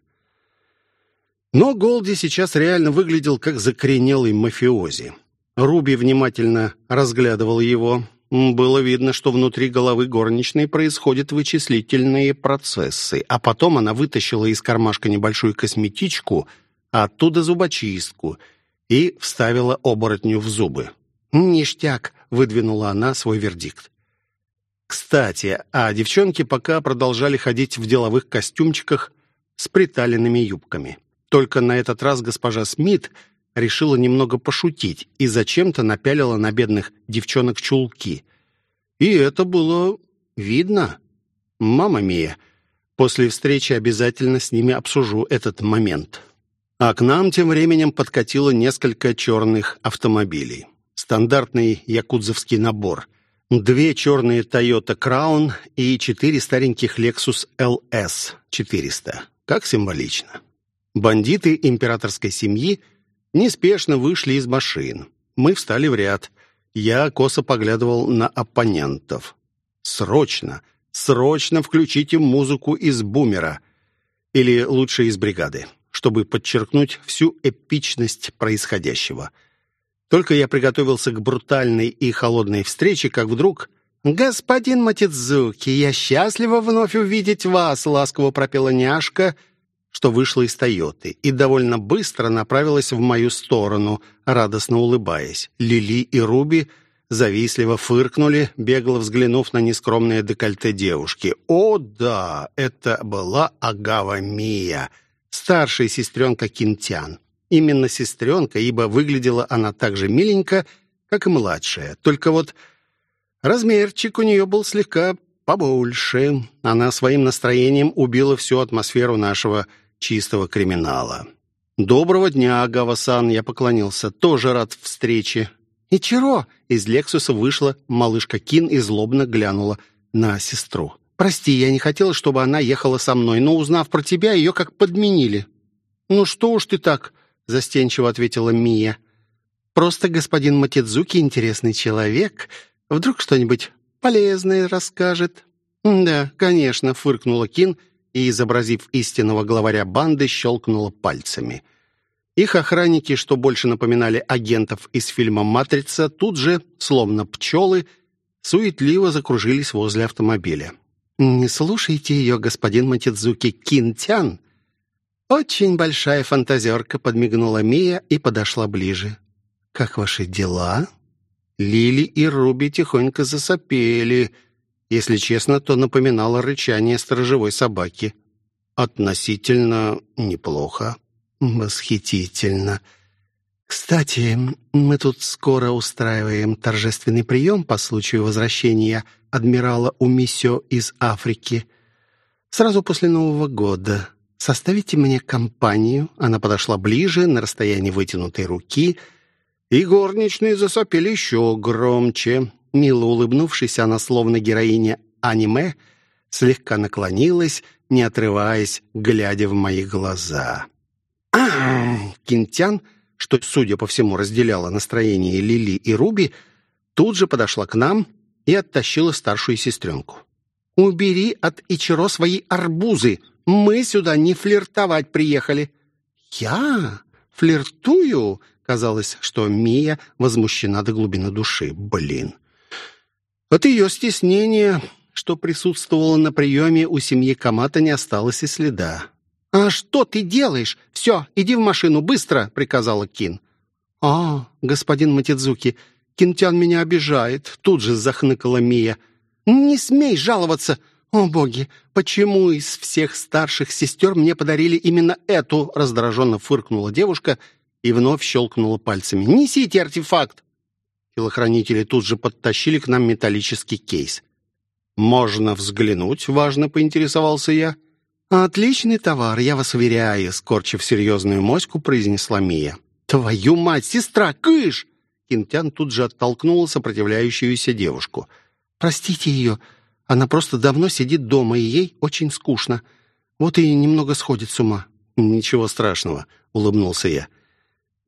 Но Голди сейчас реально выглядел как закоренелый мафиози. Руби внимательно разглядывал его, было видно, что внутри головы горничной происходят вычислительные процессы, а потом она вытащила из кармашка небольшую косметичку, а оттуда зубочистку и вставила оборотню в зубы. «Ништяк!» — выдвинула она свой вердикт. Кстати, а девчонки пока продолжали ходить в деловых костюмчиках с приталенными юбками. Только на этот раз госпожа Смит решила немного пошутить и зачем-то напялила на бедных девчонок чулки. И это было видно. Мама мия, после встречи обязательно с ними обсужу этот момент. А к нам тем временем подкатило несколько черных автомобилей. Стандартный якудзовский набор. Две черные Toyota Crown и четыре стареньких Lexus LS 400. Как символично. Бандиты императорской семьи – неспешно вышли из машин. Мы встали в ряд. Я косо поглядывал на оппонентов. «Срочно, срочно включите музыку из бумера. Или лучше из бригады, чтобы подчеркнуть всю эпичность происходящего». Только я приготовился к брутальной и холодной встрече, как вдруг... «Господин Матидзуки, я счастлива вновь увидеть вас!» — ласково пропела няшка — что вышла из «Тойоты» и довольно быстро направилась в мою сторону, радостно улыбаясь. Лили и Руби завистливо фыркнули, бегло взглянув на нескромное декольте девушки. «О, да, это была Агава Мия, старшая сестренка Кинтян. Именно сестренка, ибо выглядела она так же миленько, как и младшая. Только вот размерчик у нее был слегка побольше. Она своим настроением убила всю атмосферу нашего чистого криминала. «Доброго дня, Гавасан!» Я поклонился. «Тоже рад встрече». «И чего?» Из «Лексуса» вышла малышка Кин и злобно глянула на сестру. «Прости, я не хотела, чтобы она ехала со мной, но, узнав про тебя, ее как подменили». «Ну что уж ты так?» застенчиво ответила Мия. «Просто господин Матидзуки интересный человек. Вдруг что-нибудь полезное расскажет». «Да, конечно», — фыркнула Кин и, изобразив истинного главаря банды, щелкнула пальцами. Их охранники, что больше напоминали агентов из фильма «Матрица», тут же, словно пчелы, суетливо закружились возле автомобиля. «Не слушайте ее, господин Матидзуки Кинтян», «Очень большая фантазерка», — подмигнула Мия и подошла ближе. «Как ваши дела?» Лили и Руби тихонько засопели. Если честно, то напоминало рычание сторожевой собаки. «Относительно неплохо». «Восхитительно». «Кстати, мы тут скоро устраиваем торжественный прием по случаю возвращения адмирала Умисё из Африки. Сразу после Нового года составите мне компанию?» Она подошла ближе, на расстоянии вытянутой руки, и горничные засопели еще громче. Мило улыбнувшись, она, словно героиня аниме, слегка наклонилась, не отрываясь, глядя в мои глаза. (clears throat) Кинтян, что, судя по всему, разделяла настроение Лили и Руби, тут же подошла к нам и оттащила старшую сестренку. «Убери от Ичиро свои арбузы!» Мы сюда не флиртовать приехали». «Я? Флиртую?» Казалось, что Мия возмущена до глубины души. «Блин!» От ее стеснения, что присутствовало на приеме, у семьи Камата не осталось и следа. «А что ты делаешь? Все, иди в машину, быстро!» — приказала Кин. «А, господин Матидзуки, Кинтян меня обижает», — тут же захныкала Мия. «Не смей жаловаться! «О, боги, почему из всех старших сестер мне подарили именно эту?» раздраженно фыркнула девушка и вновь щелкнула пальцами. «Несите артефакт!» Телохранители тут же подтащили к нам металлический кейс. «Можно взглянуть?» — важно поинтересовался я. «Отличный товар, я вас уверяю», — скорчив серьезную моську, произнесла Мия. «Твою мать, сестра, кыш!» Кинтян тут же оттолкнула сопротивляющуюся девушку. «Простите ее, она просто давно сидит дома, и ей очень скучно. Вот и немного сходит с ума». «Ничего страшного», — улыбнулся я.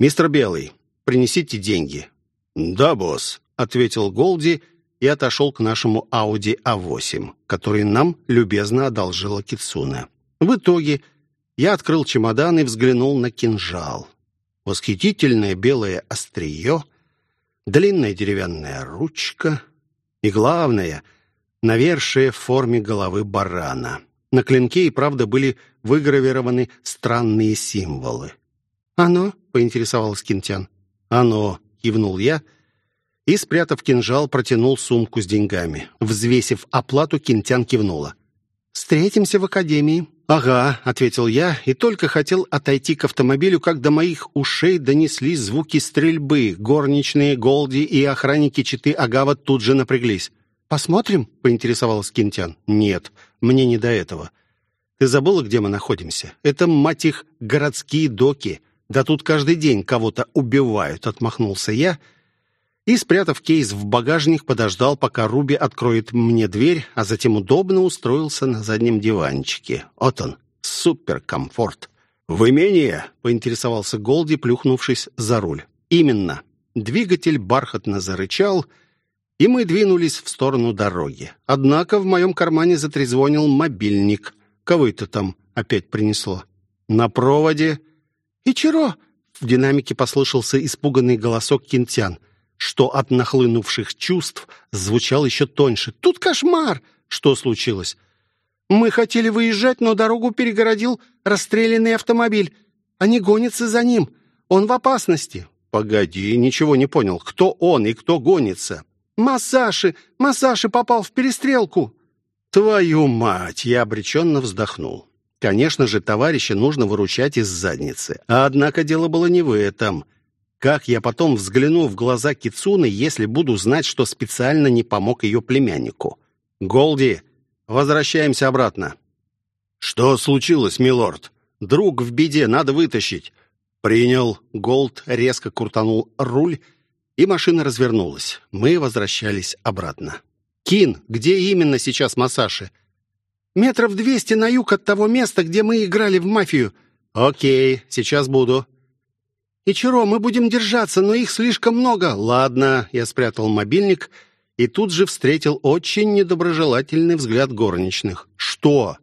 «Мистер Белый, принесите деньги». «Да, босс», — ответил Голди и отошел к нашему Audi A8, который нам любезно одолжила Китсуна. В итоге я открыл чемодан и взглянул на кинжал. Восхитительное белое острие, длинная деревянная ручка и, главное — навершие в форме головы барана. На клинке и правда были выгравированы странные символы. «Оно?» — поинтересовался Кинтян. «Оно!» — кивнул я и, спрятав кинжал, протянул сумку с деньгами. Взвесив оплату, Кинтян кивнула. «Встретимся в академии». «Ага», — ответил я, и только хотел отойти к автомобилю, как до моих ушей донеслись звуки стрельбы. Горничные, Голди и охранники Читы Агава тут же напряглись. «Посмотрим?» — поинтересовался Кинтян. «Нет, мне не до этого. Ты забыла, где мы находимся? Это, мать их, городские доки. Да тут каждый день кого-то убивают», — отмахнулся я. И, спрятав кейс в багажник, подождал, пока Руби откроет мне дверь, а затем удобно устроился на заднем диванчике. Вот он, суперкомфорт. «В имение?» — поинтересовался Голди, плюхнувшись за руль. «Именно». Двигатель бархатно зарычал — и мы двинулись в сторону дороги. Однако в моем кармане затрезвонил мобильник. Кого это там опять принесло? На проводе. «Ичиро!» В динамике послышался испуганный голосок Кинтян, что от нахлынувших чувств звучал еще тоньше. «Тут кошмар!» «Что случилось?» Мы хотели выезжать, но дорогу перегородил расстрелянный автомобиль. Они гонятся за ним. Он в опасности». «Погоди, ничего не понял. Кто он и кто гонится?» «Массаши! Массаши попал в перестрелку!» «Твою мать!» — я обреченно вздохнул. Конечно же, товарища нужно выручать из задницы. А однако дело было не в этом. Как я потом взгляну в глаза Кицуны, если буду знать, что специально не помог ее племяннику? «Голди, возвращаемся обратно». «Что случилось, милорд? Друг в беде, надо вытащить». «Принял». Голд резко крутанул руль, и машина развернулась. Мы возвращались обратно. «Кин, где именно сейчас Масаши?» «Метров двести на юг от того места, где мы играли в мафию». «Окей, сейчас буду». «Ичиро, мы будем держаться, но их слишком много». «Ладно», — я спрятал мобильник и тут же встретил очень недоброжелательный взгляд горничных. «Что?»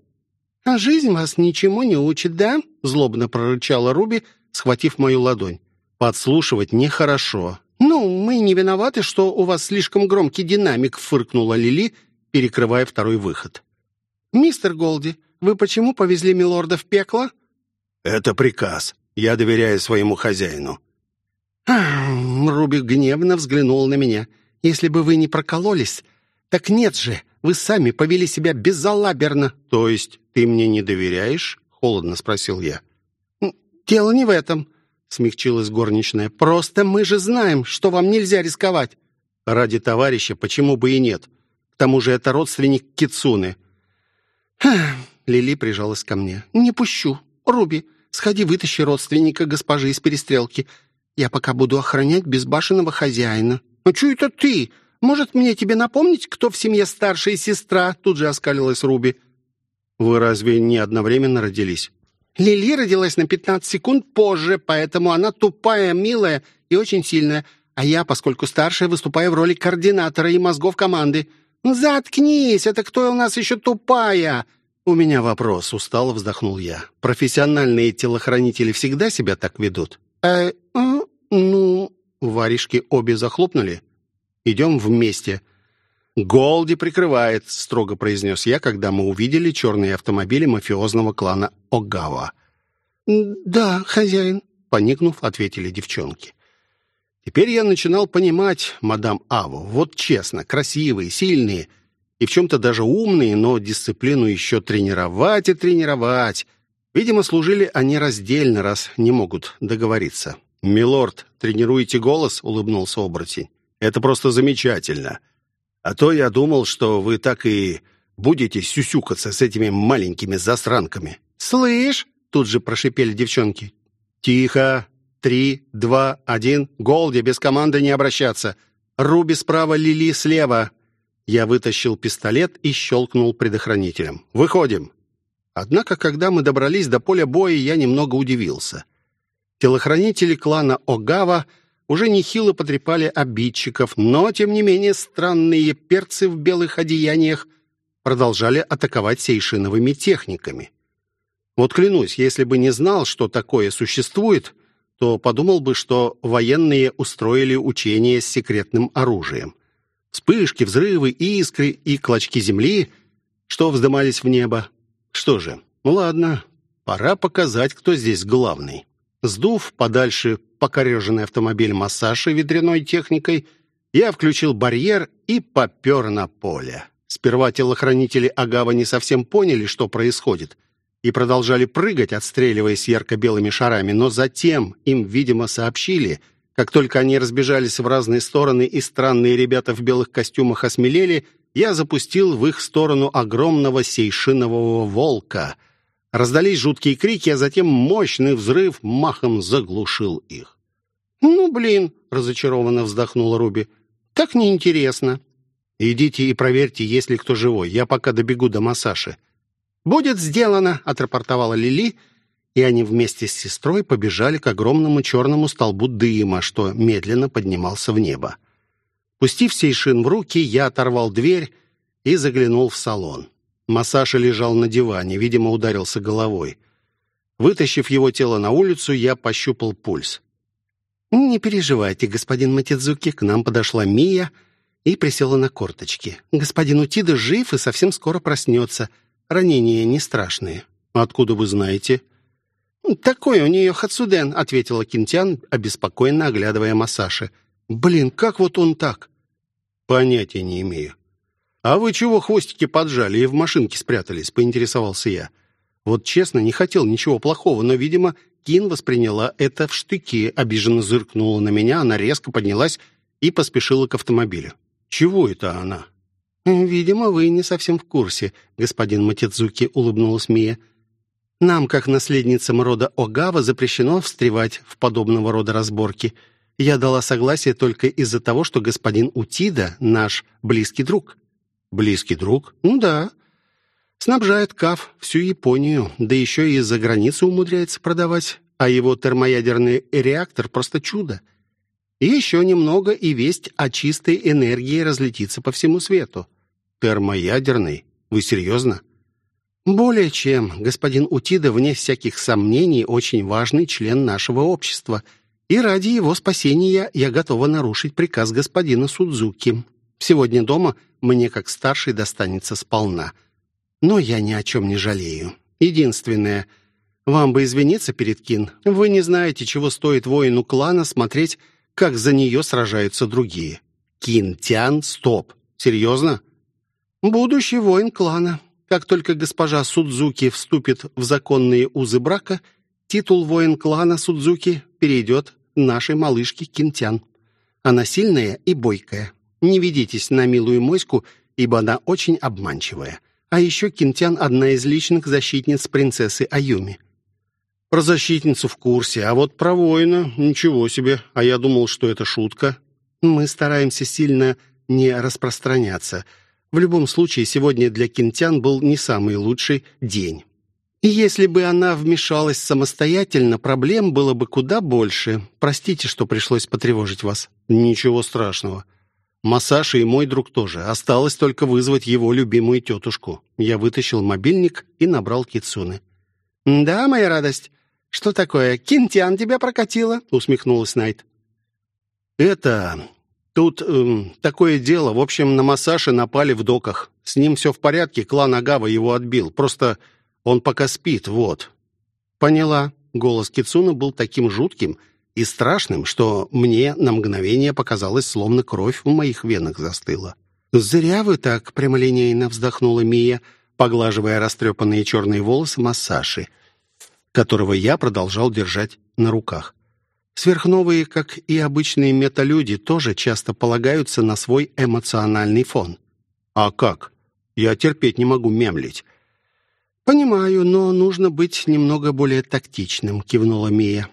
«А жизнь вас ничему не учит, да?» — злобно прорычала Руби, схватив мою ладонь. «Подслушивать нехорошо». «Ну, мы не виноваты, что у вас слишком громкий динамик», — фыркнула Лили, перекрывая второй выход. «Мистер Голди, вы почему повезли милорда в пекло?» «Это приказ. Я доверяю своему хозяину». Руби гневно взглянул на меня. «Если бы вы не прокололись...» «Так нет же, вы сами повели себя безалаберно». «То есть ты мне не доверяешь?» — холодно спросил я. «Дело не в этом», — смягчилась горничная. «Просто мы же знаем, что вам нельзя рисковать». «Ради товарища почему бы и нет? К тому же это родственник Кицуны». Лили прижалась ко мне. «Не пущу. Руби, сходи вытащи родственника госпожи из перестрелки. Я пока буду охранять безбашенного хозяина». «А что это ты? Может, мне тебе напомнить, кто в семье старшая сестра?» Тут же оскалилась Руби. «Вы разве не одновременно родились?» Лили родилась на 15 секунд позже, поэтому она тупая, милая и очень сильная. А я, поскольку старшая, выступаю в роли координатора и мозгов команды. Ну, заткнись, это кто у нас еще тупая? У меня вопрос, устало вздохнул я. Профессиональные телохранители всегда себя так ведут? Э, э ну... Варежки обе захлопнули? Идем вместе. «Голди прикрывает», — строго произнес я, когда мы увидели черные автомобили мафиозного клана Огава. «Да, хозяин», — поникнув, ответили девчонки. Теперь я начинал понимать мадам Аву. Вот честно, красивые, сильные и в чем-то даже умные, но дисциплину еще тренировать и тренировать. Видимо, служили они раздельно, раз не могут договориться. «Милорд, тренируете голос?» — улыбнулся оборотень. «Это просто замечательно. А то я думал, что вы так и будете сюсюкаться с этими маленькими засранками». «Слышь!» — тут же прошипели девчонки. «Тихо! Три, два, один. Голди, без команды не обращаться. Руби справа, Лили слева». Я вытащил пистолет и щелкнул предохранителем. «Выходим!» Однако, когда мы добрались до поля боя, я немного удивился. Телохранители клана Огава уже нехило потрепали обидчиков, но, тем не менее, странные перцы в белых одеяниях продолжали атаковать сейшиновыми техниками. Вот клянусь, если бы не знал, что такое существует, то подумал бы, что военные устроили учение с секретным оружием. Вспышки, взрывы, искры и клочки земли, что вздымались в небо. Что же, ну ладно, пора показать, кто здесь главный. Сдув подальше покореженный автомобиль массажа ветряной техникой, я включил барьер и попер на поле. Сперва телохранители Агава не совсем поняли, что происходит, и продолжали прыгать, отстреливаясь ярко-белыми шарами, но затем им, видимо, сообщили, как только они разбежались в разные стороны и странные ребята в белых костюмах осмелели, я запустил в их сторону огромного сейшинового волка — Раздались жуткие крики, а затем мощный взрыв махом заглушил их. «Ну, блин!» — разочарованно вздохнула Руби. «Так неинтересно». «Идите и проверьте, есть ли кто живой. Я пока добегу до массажа». «Будет сделано!» — отрапортовала Лили, и они вместе с сестрой побежали к огромному черному столбу дыма, что медленно поднимался в небо. Пустив сейшин в руки, я оторвал дверь и заглянул в салон. Масаша лежал на диване, видимо, ударился головой. Вытащив его тело на улицу, я пощупал пульс. «Не переживайте, господин Матидзуки», к нам подошла Мия и присела на корточки. «Господин Утида жив и совсем скоро проснется. Ранения не страшные». «Откуда вы знаете?» «Такой у нее Хацуден», — ответила Кинтян, обеспокоенно оглядывая Масаши. «Блин, как вот он так?» «Понятия не имею». «А вы чего хвостики поджали и в машинке спрятались?» — поинтересовался я. Вот честно, не хотел ничего плохого, но, видимо, Кин восприняла это в штыки, обиженно зыркнула на меня, она резко поднялась и поспешила к автомобилю. «Чего это она?» «Видимо, вы не совсем в курсе», — господин Матидзуки улыбнулась Мия. «Нам, как наследницам рода Огава, запрещено встревать в подобного рода разборки. Я дала согласие только из-за того, что господин Утида — наш близкий друг». «Близкий друг?» «Ну да. Снабжает КАФ всю Японию, да еще и за границу умудряется продавать, а его термоядерный реактор — просто чудо. И еще немного, и весть о чистой энергии разлетится по всему свету». «Термоядерный? Вы серьезно?» «Более чем. Господин Утида, вне всяких сомнений, очень важный член нашего общества. И ради его спасения я готова нарушить приказ господина Судзуки. Сегодня дома мне, как старший, достанется сполна. Но я ни о чем не жалею. Единственное, вам бы извиниться перед Кин. Вы не знаете, чего стоит воину клана смотреть, как за нее сражаются другие. Кин Тян, стоп. Серьезно?» Будущий воин клана. Как только госпожа Судзуки вступит в законные узы брака, титул воин клана Судзуки перейдет нашей малышке Кинтян. Она сильная и бойкая. Не ведитесь на милую моську, ибо она очень обманчивая. А еще Кинтян — одна из личных защитниц принцессы Аюми. Про защитницу в курсе, а вот про воина — ничего себе. А я думал, что это шутка. Мы стараемся сильно не распространяться — в любом случае, сегодня для Кинтян был не самый лучший день. И если бы она вмешалась самостоятельно, проблем было бы куда больше. Простите, что пришлось потревожить вас. Ничего страшного. Масаши и мой друг тоже. Осталось только вызвать его любимую тетушку. Я вытащил мобильник и набрал Кицуны. «Да, моя радость. Что такое? Кинтян тебя прокатила?» — усмехнулась Найт. «Это... Тут эм, такое дело. В общем, на Масаши напали в доках. С ним все в порядке, клан Агава его отбил. Просто он пока спит, вот». «Поняла». Голос Кицуна был таким жутким и страшным, что мне на мгновение показалось, словно кровь в моих венах застыла. «Зря вы так прямолинейно вздохнула Мия, поглаживая растрепанные черные волосы Масаши, которого я продолжал держать на руках. Сверхновые, как и обычные металюди, тоже часто полагаются на свой эмоциональный фон. А как? Я терпеть не могу мямлить. «Понимаю, но нужно быть немного более тактичным», — кивнула Мия.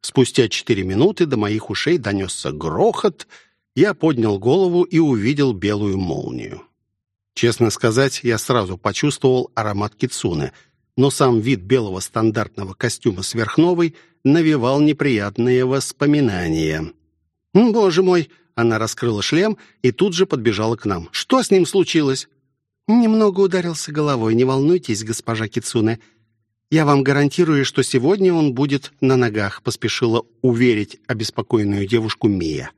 Спустя четыре минуты до моих ушей донесся грохот. Я поднял голову и увидел белую молнию. Честно сказать, я сразу почувствовал аромат кицуны, но сам вид белого стандартного костюма сверхновой — навевал неприятные воспоминания. «Боже мой!» — она раскрыла шлем и тут же подбежала к нам. «Что с ним случилось?» «Немного ударился головой. Не волнуйтесь, госпожа Кицуне. Я вам гарантирую, что сегодня он будет на ногах», — поспешила уверить обеспокоенную девушку Мия.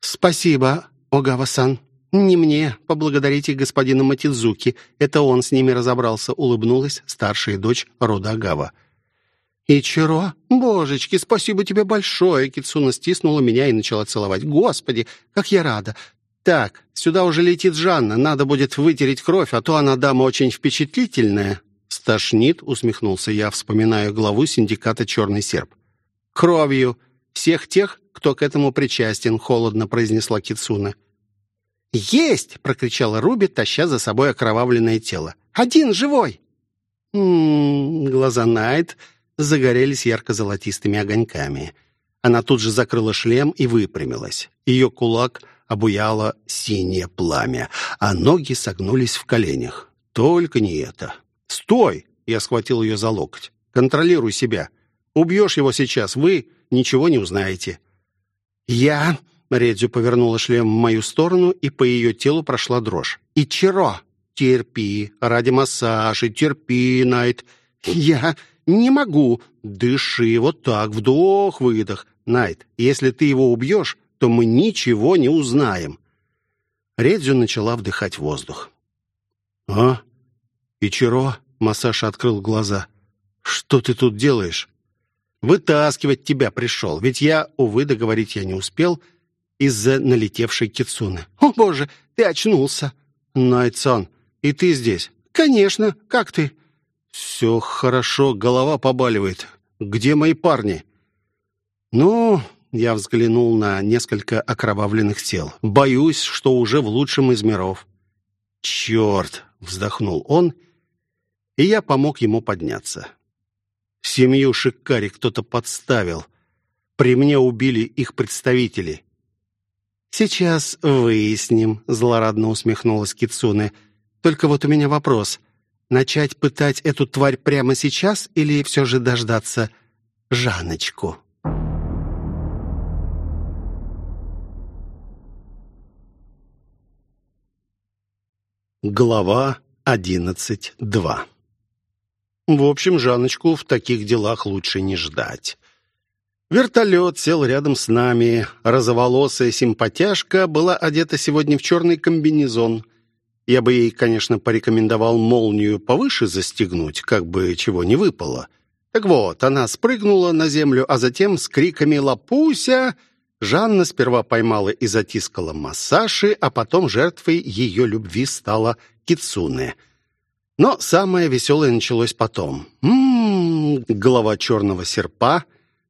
«Спасибо, Огава-сан. Не мне. Поблагодарите господина Матидзуки. Это он с ними разобрался», — улыбнулась старшая дочь рода Агава. «Ичиро? Божечки, спасибо тебе большое!» Кицуна стиснула меня и начала целовать. «Господи, как я рада! Так, сюда уже летит Жанна, надо будет вытереть кровь, а то она дама очень впечатлительная». «Стошнит», — усмехнулся я, вспоминая главу синдиката «Черный серп». «Кровью! Всех тех, кто к этому причастен», — холодно произнесла Кицуна. «Есть!» — прокричала Руби, таща за собой окровавленное тело. «Один живой!» М -м -м, глаза Найт загорелись ярко-золотистыми огоньками. Она тут же закрыла шлем и выпрямилась. Ее кулак обуяло синее пламя, а ноги согнулись в коленях. Только не это. «Стой!» — я схватил ее за локоть. «Контролируй себя. Убьешь его сейчас, вы ничего не узнаете». «Я...» — Редзю повернула шлем в мою сторону, и по ее телу прошла дрожь. «И Чиро!» «Терпи, ради массажа, терпи, Найт. Я «Не могу. Дыши вот так, вдох-выдох. Найт, если ты его убьешь, то мы ничего не узнаем». Редзю начала вдыхать воздух. «А? «Ичиро?» — Масаша открыл глаза. «Что ты тут делаешь?» «Вытаскивать тебя пришел, ведь я, увы, договорить я не успел из-за налетевшей кицуны». «О, боже, ты очнулся!» «Найцан, и ты здесь?» «Конечно, как ты?» «Все хорошо, голова побаливает. Где мои парни?» «Ну, я взглянул на несколько окровавленных тел. «Боюсь, что уже в лучшем из миров». «Черт!» — вздохнул он, и я помог ему подняться. Семью Шикари кто-то подставил. При мне убили их представители. «Сейчас выясним», — злорадно усмехнулась Кицуне. «Только вот у меня вопрос. Начать пытать эту тварь прямо сейчас или все же дождаться Жаночку?» Глава одиннадцать два. В общем, Жаночку в таких делах лучше не ждать. Вертолет сел рядом с нами. Розоволосая симпатяшка была одета сегодня в черный комбинезон. Я бы ей, конечно, порекомендовал молнию повыше застегнуть, как бы чего не выпало. Так вот, она спрыгнула на землю, а затем с криками «Лапуся!» Жанна сперва поймала и затискала массаши, а потом жертвой ее любви стала Кицуне. Но самое веселое началось потом. М-м-м, голова черного серпа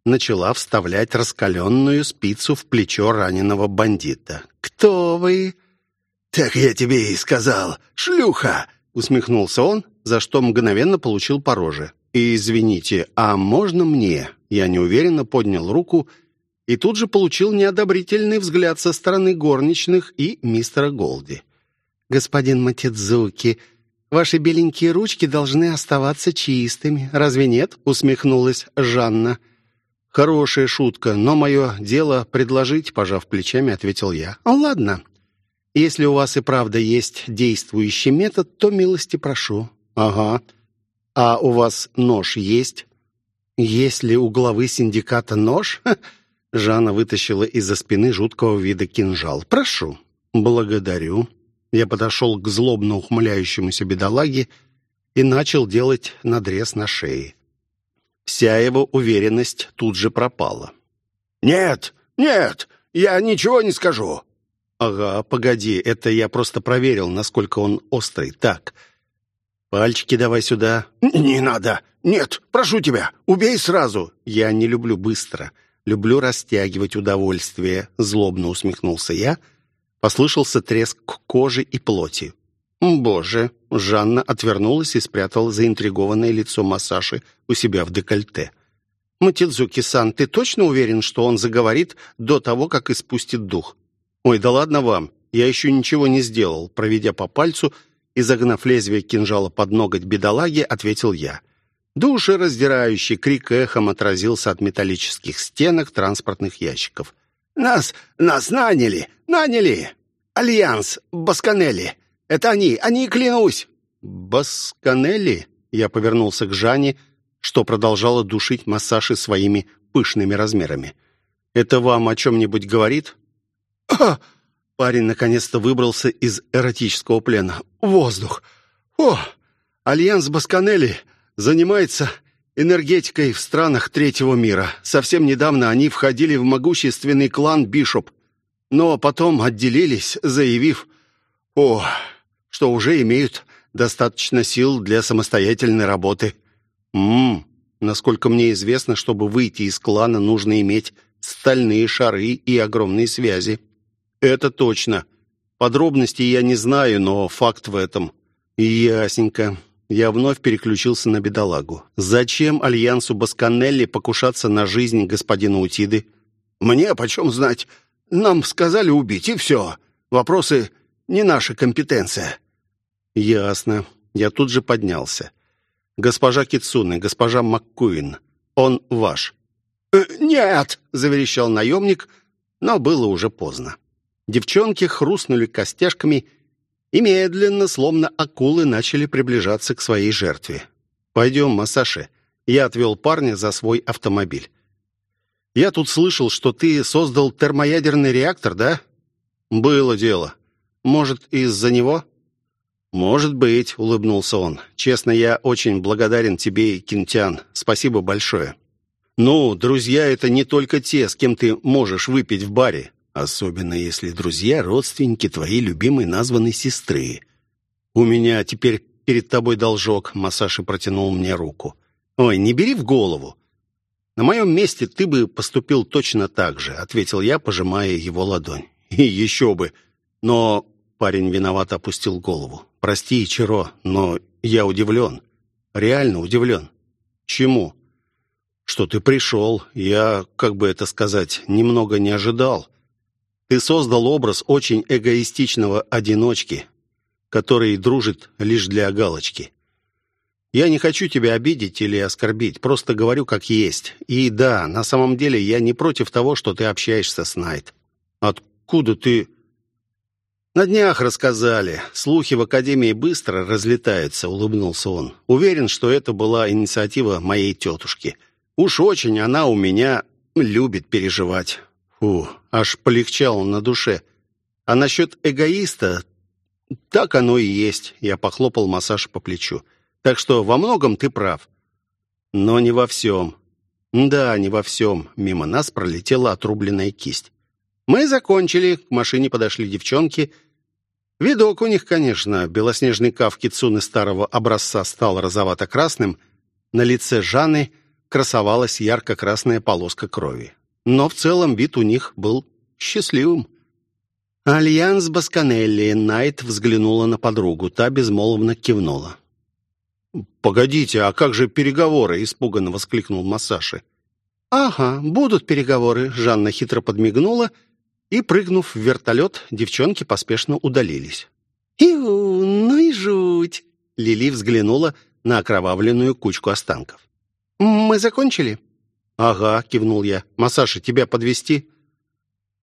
начала вставлять раскаленную спицу в плечо раненого бандита. «Кто вы?» «Так я тебе и сказал, шлюха!» усмехнулся он, за что мгновенно получил по роже. «Извините, а можно мне?» Я неуверенно поднял руку и тут же получил неодобрительный взгляд со стороны горничных и мистера Голди. «Господин Матидзуки, ваши беленькие ручки должны оставаться чистыми, разве нет?» — усмехнулась Жанна. «Хорошая шутка, но мое дело предложить», — пожав плечами, ответил я. «Ладно. Если у вас и правда есть действующий метод, то милости прошу». «Ага. А у вас нож есть?» «Есть ли у главы синдиката нож?» (laughs) Жанна вытащила из-за спины жуткого вида кинжал. «Прошу». «Благодарю». Я подошел к злобно ухмыляющемуся бедолаге и начал делать надрез на шее. Вся его уверенность тут же пропала. «Нет, нет, я ничего не скажу». «Ага, погоди, это я просто проверил, насколько он острый. Так, пальчики давай сюда». «Не надо. Нет, прошу тебя, убей сразу». «Я не люблю быстро». Люблю растягивать удовольствие», — злобно усмехнулся я. Послышался треск кожи и плоти. «Боже!» — Жанна отвернулась и спрятала заинтригованное лицо Масаши у себя в декольте. «Матидзуки-сан, ты точно уверен, что он заговорит до того, как испустит дух?» «Ой, да ладно вам, я еще ничего не сделал», проведя по пальцу и загнав лезвие кинжала под ноготь бедолаги, ответил я. Душераздирающий крик эхом отразился от металлических стенок транспортных ящиков. «Нас, нас наняли! Наняли! Альянс! Басканелли! Это они! Они, клянусь!» «Басканелли?» Я повернулся к Жанне, что продолжала душить Масаши своими пышными размерами. «Это вам о чем-нибудь говорит?» «А!» (clears throat) Парень наконец-то выбрался из эротического плена. «Воздух! О! Альянс Басканелли! занимается энергетикой в странах третьего мира. Совсем недавно они входили в могущественный клан Бишоп, но потом отделились, заявив, о, что уже имеют достаточно сил для самостоятельной работы. Мм, насколько мне известно, чтобы выйти из клана, нужно иметь стальные шары и огромные связи. Это точно. Подробностей я не знаю, но факт в этом. Ясненько. Я вновь переключился на бедолагу. «Зачем Альянсу Басканелли покушаться на жизнь господина Утиды?» «Мне почем знать? Нам сказали убить, и все. Вопросы не наша компетенция». «Ясно». Я тут же поднялся. «Госпожа Кицуны, госпожа МакКуин, он ваш». «Э, «Нет!» — заверещал наемник, но было уже поздно. Девчонки хрустнули костяшками и медленно, словно акулы, начали приближаться к своей жертве. «Пойдем, Масаши». Я отвел парня за свой автомобиль. «Я тут слышал, что ты создал термоядерный реактор, да?» «Было дело. Может, из-за него?» «Может быть», — улыбнулся он. «Честно, я очень благодарен тебе, Кинтян. Спасибо большое». «Ну, друзья — это не только те, с кем ты можешь выпить в баре. Особенно если друзья — родственники твоей любимой названной сестры. У меня теперь перед тобой должок», — Масаши протянул мне руку. «Ой, не бери в голову. На моем месте ты бы поступил точно так же», — ответил я, пожимая его ладонь. «И еще бы. Но Парень виновато опустил голову. «Прости, Чиро, но я удивлен. Реально удивлен. Чему?» «Что ты пришел. Я, как бы это сказать, немного не ожидал. Ты создал образ очень эгоистичного одиночки, который дружит лишь для галочки. Я не хочу тебя обидеть или оскорбить, просто говорю как есть. И да, на самом деле я не против того, что ты общаешься с Найт. Откуда ты...» «На днях рассказали. Слухи в Академии быстро разлетаются», — улыбнулся он. «Уверен, что это была инициатива моей тетушки. Уж очень она у меня любит переживать». Фу, аж полегчало на душе. «А насчет эгоиста, так оно и есть», — я похлопал массаж по плечу. «Так что во многом ты прав». «Но не во всем». «Да, не во всем». Мимо нас пролетела отрубленная кисть. Мы закончили, к машине подошли девчонки — Видок у них, конечно. Белоснежный кав кицуны старого образца стал розовато-красным. На лице Жанны красовалась ярко-красная полоска крови. Но в целом вид у них был счастливым. «Альянс Басканелли», — Найт взглянула на подругу, та безмолвно кивнула. «Погодите, а как же переговоры?» — испуганно воскликнул Масаши. «Ага, будут переговоры», — Жанна хитро подмигнула — и, прыгнув в вертолет, девчонки поспешно удалились. «Иу, ну и жуть!» Лили взглянула на окровавленную кучку останков. «Мы закончили?» «Ага», — кивнул я. «Масаши, тебя подвести?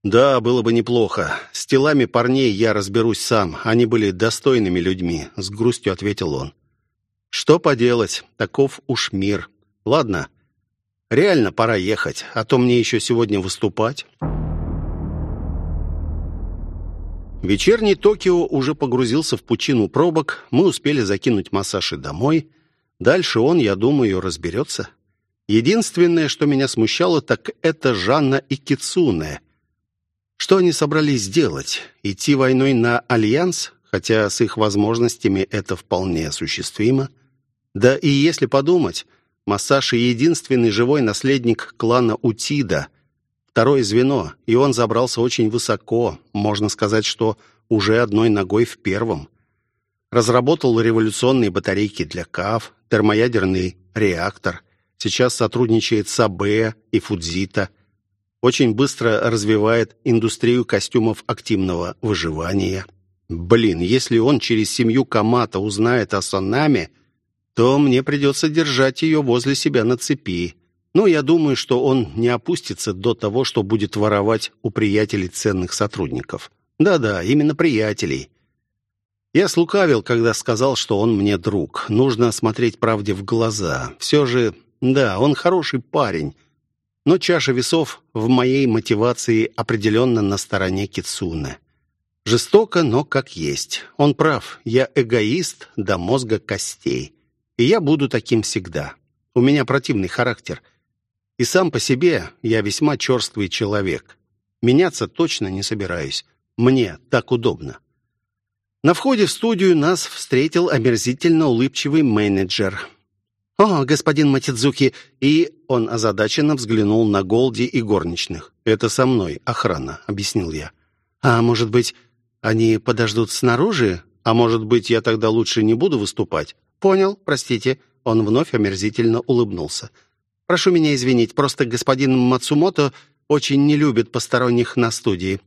«Да, было бы неплохо. С телами парней я разберусь сам. Они были достойными людьми», — с грустью ответил он. «Что поделать? Таков уж мир. Ладно, реально пора ехать, а то мне еще сегодня выступать». Вечерний Токио уже погрузился в пучину пробок. Мы успели закинуть Масаши домой. Дальше он, я думаю, разберется. Единственное, что меня смущало, так это Жанна и Кицуне. Что они собрались сделать? Идти войной на Альянс? Хотя с их возможностями это вполне осуществимо. Да и если подумать, Масаши единственный живой наследник клана Утида второе звено, и он забрался очень высоко, можно сказать, что уже одной ногой в первом. Разработал революционные батарейки для КАФ, термоядерный реактор, сейчас сотрудничает с АБ и Фудзита, очень быстро развивает индустрию костюмов активного выживания. Блин, если он через семью Камата узнает о Санаме, то мне придется держать ее возле себя на цепи. Но я думаю, что он не опустится до того, что будет воровать у приятелей ценных сотрудников. Да-да, именно приятелей. Я слукавил, когда сказал, что он мне друг. Нужно смотреть правде в глаза. Все же, да, он хороший парень. Но чаша весов в моей мотивации определенно на стороне Кицуны. Жестоко, но как есть. Он прав. Я эгоист до мозга костей. И я буду таким всегда. У меня противный характер — и сам по себе я весьма черствый человек. Меняться точно не собираюсь. Мне так удобно. На входе в студию нас встретил омерзительно улыбчивый менеджер. «О, господин Матидзуки!» И он озадаченно взглянул на Голди и горничных. «Это со мной, охрана», — объяснил я. «А может быть, они подождут снаружи? А может быть, я тогда лучше не буду выступать?» «Понял, простите». Он вновь омерзительно улыбнулся. Прошу меня извинить, просто господин Мацумото очень не любит посторонних на студии».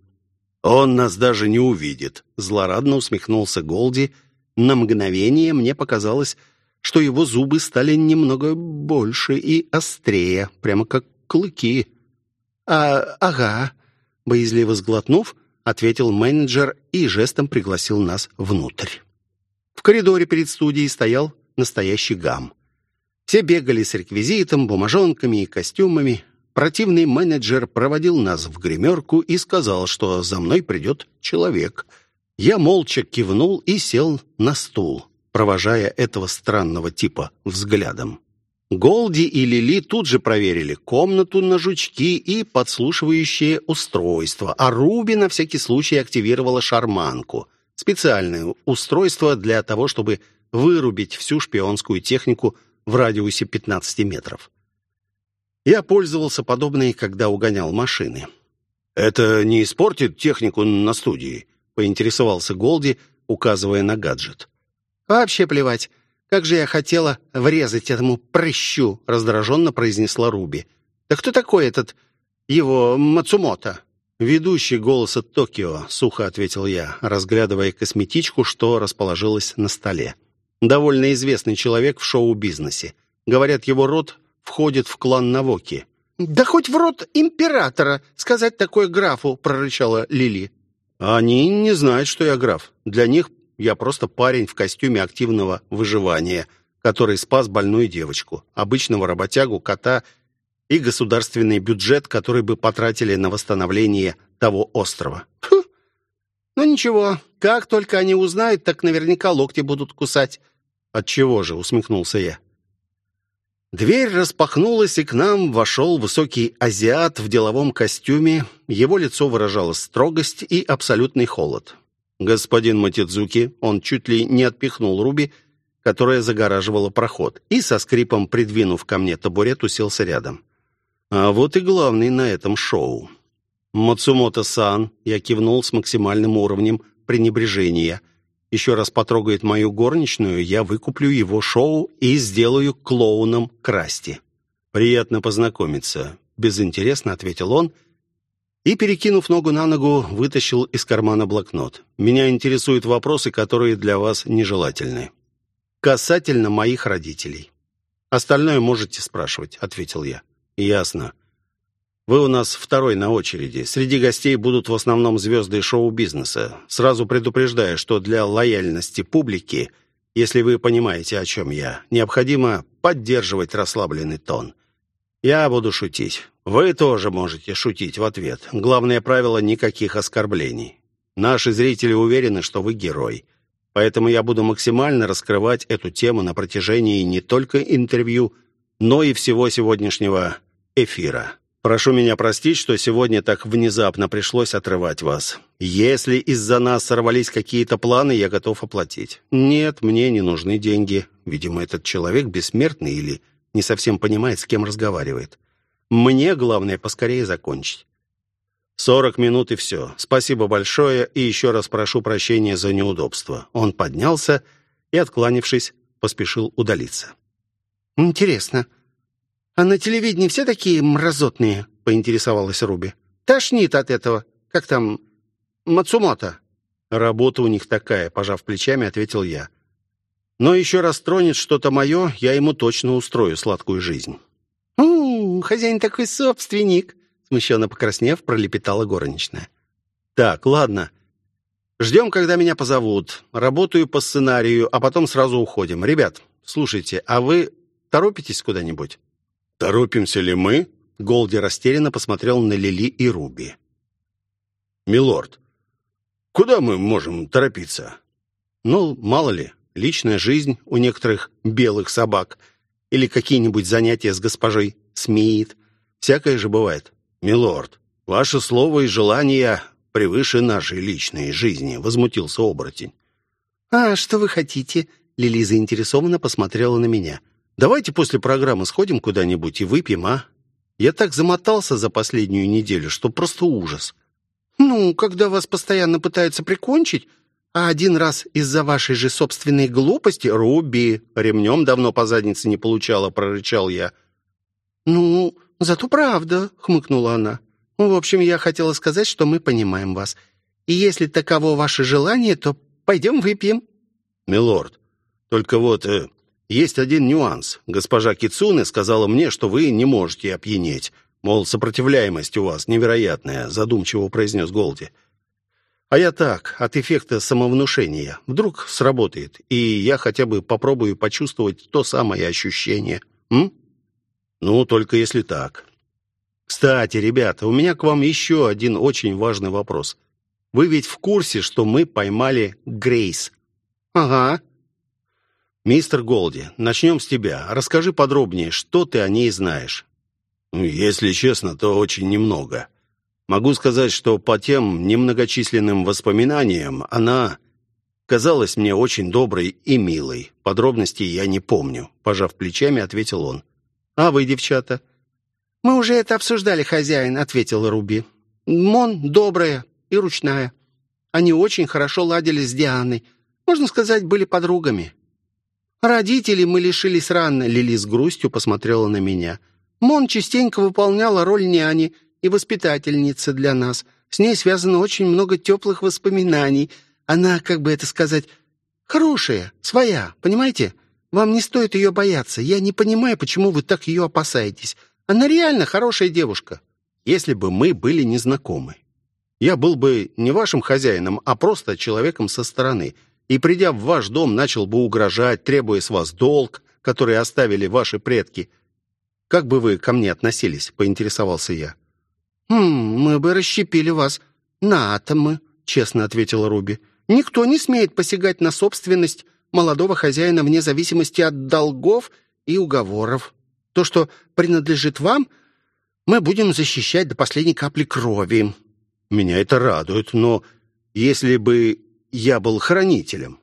«Он нас даже не увидит», — злорадно усмехнулся Голди. На мгновение мне показалось, что его зубы стали немного больше и острее, прямо как клыки. «А, ага», — боязливо сглотнув, ответил менеджер и жестом пригласил нас внутрь. В коридоре перед студией стоял настоящий гам. Все бегали с реквизитом, бумажонками и костюмами. Противный менеджер проводил нас в гримерку и сказал, что за мной придет человек. Я молча кивнул и сел на стул, провожая этого странного типа взглядом. Голди и Лили тут же проверили комнату на жучки и подслушивающее устройство, а Руби на всякий случай активировала шарманку. Специальное устройство для того, чтобы вырубить всю шпионскую технику в радиусе 15 метров. Я пользовался подобной, когда угонял машины. «Это не испортит технику на студии?» — поинтересовался Голди, указывая на гаджет. «Вообще плевать. Как же я хотела врезать этому прыщу!» — раздраженно произнесла Руби. «Да кто такой этот его Мацумото?» «Ведущий голоса Токио», — сухо ответил я, разглядывая косметичку, что расположилась на столе. «Довольно известный человек в шоу-бизнесе. Говорят, его род входит в клан Навоки». «Да хоть в рот императора сказать такое графу!» — прорычала Лили. «Они не знают, что я граф. Для них я просто парень в костюме активного выживания, который спас больную девочку, обычного работягу, кота и государственный бюджет, который бы потратили на восстановление того острова». Фу. «Ну ничего, как только они узнают, так наверняка локти будут кусать». «Отчего же?» — усмехнулся я. Дверь распахнулась, и к нам вошел высокий азиат в деловом костюме. Его лицо выражало строгость и абсолютный холод. Господин Матидзуки, он чуть ли не отпихнул Руби, которая загораживала проход, и со скрипом, придвинув ко мне табурет, уселся рядом. А вот и главный на этом шоу. «Мацумото-сан», я кивнул с максимальным уровнем пренебрежения – еще раз потрогает мою горничную, я выкуплю его шоу и сделаю клоуном Красти. Приятно познакомиться, безинтересно ответил он и, перекинув ногу на ногу, вытащил из кармана блокнот. Меня интересуют вопросы, которые для вас нежелательны. Касательно моих родителей. Остальное можете спрашивать, ответил я. Ясно. Вы у нас второй на очереди. Среди гостей будут в основном звезды шоу-бизнеса. Сразу предупреждаю, что для лояльности публики, если вы понимаете, о чем я, необходимо поддерживать расслабленный тон. Я буду шутить. Вы тоже можете шутить в ответ. Главное правило — никаких оскорблений. Наши зрители уверены, что вы герой. Поэтому я буду максимально раскрывать эту тему на протяжении не только интервью, но и всего сегодняшнего эфира. Прошу меня простить, что сегодня так внезапно пришлось отрывать вас. Если из-за нас сорвались какие-то планы, я готов оплатить. Нет, мне не нужны деньги. Видимо, этот человек бессмертный или не совсем понимает, с кем разговаривает. Мне главное поскорее закончить. Сорок минут и все. Спасибо большое и еще раз прошу прощения за неудобство. Он поднялся и, откланившись, поспешил удалиться. Интересно, «А на телевидении все такие мразотные?» — поинтересовалась Руби. «Тошнит от этого. Как там? Мацумото?» «Работа у них такая», — пожав плечами, ответил я. «Но еще раз тронет что-то мое, я ему точно устрою сладкую жизнь». «У, хозяин такой собственник», — смущенно покраснев, пролепетала горничная. «Так, ладно. Ждем, когда меня позовут. Работаю по сценарию, а потом сразу уходим. Ребят, слушайте, а вы торопитесь куда-нибудь?» «Торопимся ли мы?» Голди растерянно посмотрел на Лили и Руби. «Милорд, куда мы можем торопиться?» «Ну, мало ли, личная жизнь у некоторых белых собак или какие-нибудь занятия с госпожой Смит. Всякое же бывает. Милорд, ваше слово и желания превыше нашей личной жизни», — возмутился оборотень. «А что вы хотите?» Лили заинтересованно посмотрела на меня. Давайте после программы сходим куда-нибудь и выпьем, а? Я так замотался за последнюю неделю, что просто ужас. Ну, когда вас постоянно пытаются прикончить, а один раз из-за вашей же собственной глупости, Руби, ремнем давно по заднице не получала, прорычал я. Ну, зато правда, хмыкнула она. В общем, я хотела сказать, что мы понимаем вас. И если таково ваше желание, то пойдем выпьем. Милорд, только вот э, есть один нюанс. Госпожа Кицуне сказала мне, что вы не можете опьянеть. Мол, сопротивляемость у вас невероятная, задумчиво произнес Голди. А я так, от эффекта самовнушения. Вдруг сработает, и я хотя бы попробую почувствовать то самое ощущение. М? Ну, только если так. Кстати, ребята, у меня к вам еще один очень важный вопрос. Вы ведь в курсе, что мы поймали Грейс?» «Ага». «Мистер Голди, начнем с тебя. Расскажи подробнее, что ты о ней знаешь». «Если честно, то очень немного. Могу сказать, что по тем немногочисленным воспоминаниям она казалась мне очень доброй и милой. Подробностей я не помню», — пожав плечами, ответил он. «А вы, девчата?» «Мы уже это обсуждали, хозяин», — ответила Руби. «Мон добрая и ручная. Они очень хорошо ладили с Дианой. Можно сказать, были подругами». «Родителей мы лишились рано», — Лили с грустью посмотрела на меня. «Мон частенько выполняла роль няни и воспитательницы для нас. С ней связано очень много теплых воспоминаний. Она, как бы это сказать, хорошая, своя, понимаете? Вам не стоит ее бояться. Я не понимаю, почему вы так ее опасаетесь. Она реально хорошая девушка. Если бы мы были незнакомы. Я был бы не вашим хозяином, а просто человеком со стороны. И, придя в ваш дом, начал бы угрожать, требуя с вас долг, который оставили ваши предки. Как бы вы ко мне относились?» — поинтересовался я. «Хм, мы бы расщепили вас на атомы», — честно ответила Руби. «Никто не смеет посягать на собственность молодого хозяина вне зависимости от долгов и уговоров. То, что принадлежит вам, мы будем защищать до последней капли крови». «Меня это радует, но если бы я был хранителем?»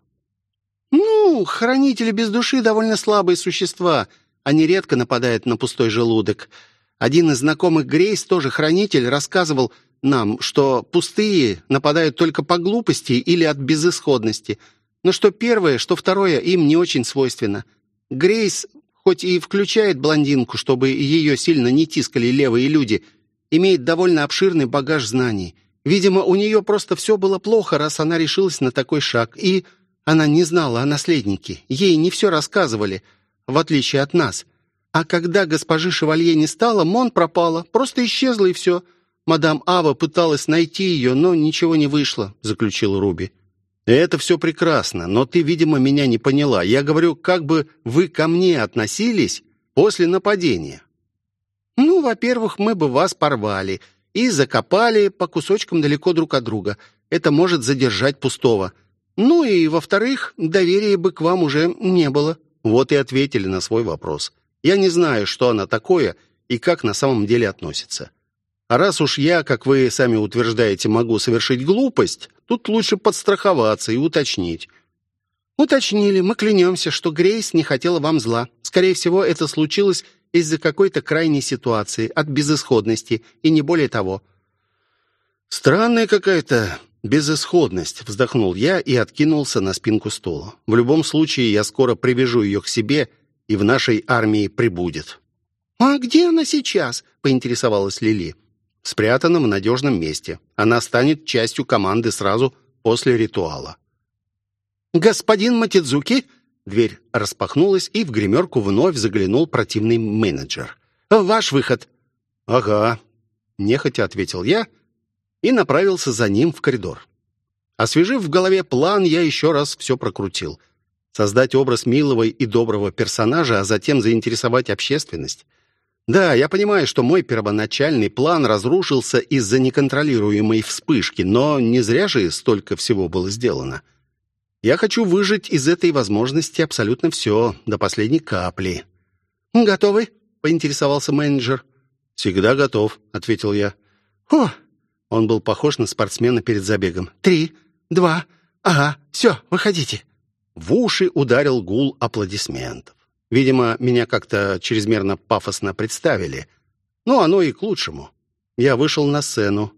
«Ну, хранители без души довольно слабые существа. Они редко нападают на пустой желудок. Один из знакомых Грейс, тоже хранитель, рассказывал нам, что пустые нападают только по глупости или от безысходности. Но что первое, что второе им не очень свойственно. Грейс, хоть и включает блондинку, чтобы ее сильно не тискали левые люди, имеет довольно обширный багаж знаний. Видимо, у нее просто все было плохо, раз она решилась на такой шаг. И она не знала о наследнике. Ей не все рассказывали, в отличие от нас. А когда госпожи Шевалье не стало, Мон пропала, просто исчезла и все. Мадам Ава пыталась найти ее, но ничего не вышло», — заключил Руби. «Это все прекрасно, но ты, видимо, меня не поняла. Я говорю, как бы вы ко мне относились после нападения?» «Ну, во-первых, мы бы вас порвали и закопали по кусочкам далеко друг от друга. Это может задержать пустого. Ну и, во-вторых, доверия бы к вам уже не было». Вот и ответили на свой вопрос. Я не знаю, что она такое и как на самом деле относится. А раз уж я, как вы сами утверждаете, могу совершить глупость, тут лучше подстраховаться и уточнить. Уточнили, мы клянемся, что Грейс не хотела вам зла. Скорее всего, это случилось из-за какой-то крайней ситуации, от безысходности, и не более того. Странная какая-то безысходность, вздохнул я и откинулся на спинку стула. В любом случае, я скоро привяжу ее к себе и в нашей армии прибудет». «А где она сейчас?» — поинтересовалась Лили. «Спрятана в надежном месте. Она станет частью команды сразу после ритуала». «Господин Матидзуки?» Дверь распахнулась, и в гримерку вновь заглянул противный менеджер. «Ваш выход». «Ага», — нехотя ответил я и направился за ним в коридор. Освежив в голове план, я еще раз все прокрутил — Создать образ милого и доброго персонажа, а затем заинтересовать общественность. Да, я понимаю, что мой первоначальный план разрушился из-за неконтролируемой вспышки, но не зря же столько всего было сделано. Я хочу выжить из этой возможности абсолютно все, до последней капли. «Готовы?» — поинтересовался менеджер. «Всегда готов», — ответил я. «О!» — он был похож на спортсмена перед забегом. «Три, два, ага, все, выходите». В уши ударил гул аплодисментов. Видимо, меня как-то чрезмерно пафосно представили. Но оно и к лучшему. Я вышел на сцену.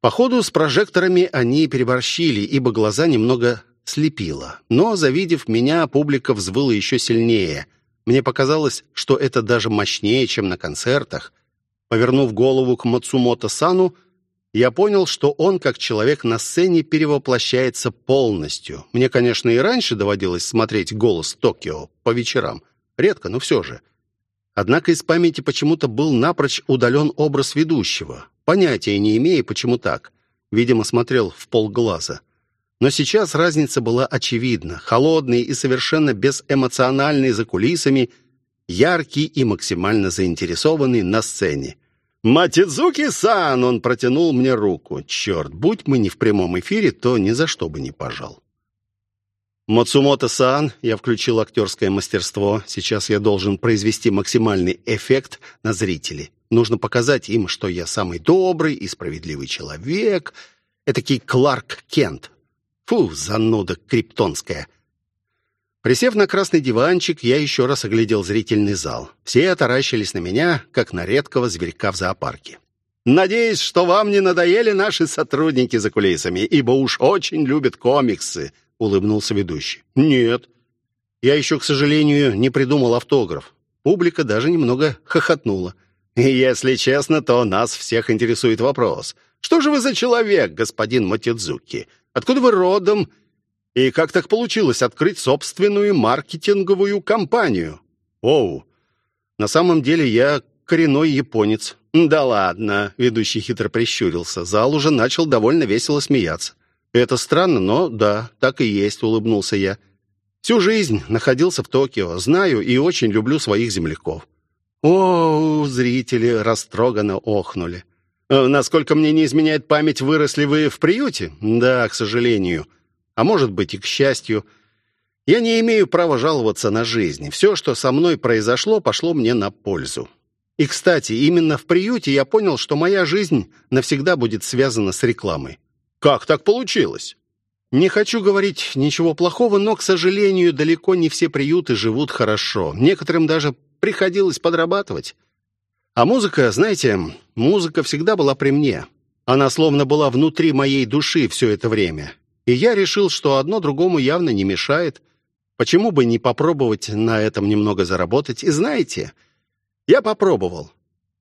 Походу, с прожекторами они переборщили, ибо глаза немного слепило. Но, завидев меня, публика взвыла еще сильнее. Мне показалось, что это даже мощнее, чем на концертах. Повернув голову к Мацумото-сану, я понял, что он, как человек на сцене, перевоплощается полностью. Мне, конечно, и раньше доводилось смотреть «Голос Токио» по вечерам. Редко, но все же. Однако из памяти почему-то был напрочь удален образ ведущего. Понятия не имея, почему так. Видимо, смотрел в полглаза. Но сейчас разница была очевидна. Холодный и совершенно безэмоциональный за кулисами, яркий и максимально заинтересованный на сцене. «Матидзуки-сан!» Он протянул мне руку. Черт, будь мы не в прямом эфире, то ни за что бы не пожал. «Мацумото-сан!» Я включил актерское мастерство. Сейчас я должен произвести максимальный эффект на зрителей. Нужно показать им, что я самый добрый и справедливый человек. Этакий Кларк Кент. Фу, зануда криптонская. Присев на красный диванчик, я еще раз оглядел зрительный зал. Все оторащились на меня, как на редкого зверька в зоопарке. «Надеюсь, что вам не надоели наши сотрудники за кулисами, ибо уж очень любят комиксы», — улыбнулся ведущий. «Нет. Я еще, к сожалению, не придумал автограф. Публика даже немного хохотнула. И, если честно, то нас всех интересует вопрос. Что же вы за человек, господин Матидзуки? Откуда вы родом и как так получилось открыть собственную маркетинговую компанию? Оу, на самом деле я коренной японец. Да ладно, ведущий хитро прищурился. Зал уже начал довольно весело смеяться. Это странно, но да, так и есть, улыбнулся я. Всю жизнь находился в Токио, знаю и очень люблю своих земляков. О, зрители растроганно охнули. «Э, насколько мне не изменяет память, выросли вы в приюте? Да, к сожалению а может быть и к счастью. Я не имею права жаловаться на жизнь. Все, что со мной произошло, пошло мне на пользу. И, кстати, именно в приюте я понял, что моя жизнь навсегда будет связана с рекламой. Как так получилось? Не хочу говорить ничего плохого, но, к сожалению, далеко не все приюты живут хорошо. Некоторым даже приходилось подрабатывать. А музыка, знаете, музыка всегда была при мне. Она словно была внутри моей души все это время. И я решил, что одно другому явно не мешает. Почему бы не попробовать на этом немного заработать? И знаете, я попробовал.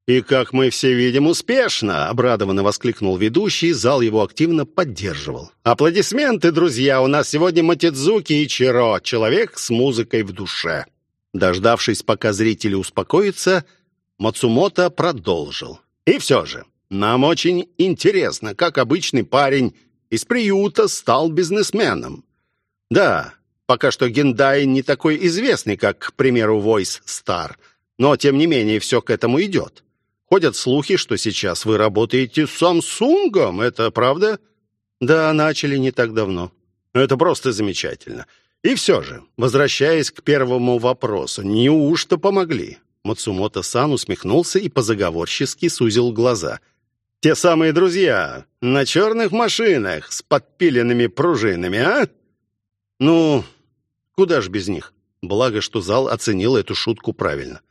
«И, как мы все видим, успешно!» — обрадованно воскликнул ведущий, зал его активно поддерживал. «Аплодисменты, друзья! У нас сегодня Матидзуки и Чиро, человек с музыкой в душе!» Дождавшись, пока зрители успокоятся, Мацумото продолжил. «И все же, нам очень интересно, как обычный парень из приюта стал бизнесменом. Да, пока что Гендай не такой известный, как, к примеру, Voice Star, но, тем не менее, все к этому идет. Ходят слухи, что сейчас вы работаете с Самсунгом, это правда? Да, начали не так давно. Это просто замечательно. И все же, возвращаясь к первому вопросу, неужто помогли? Мацумото-сан усмехнулся и позаговорчески сузил глаза – те самые друзья на черных машинах с подпиленными пружинами, а? Ну, куда ж без них? Благо, что зал оценил эту шутку правильно.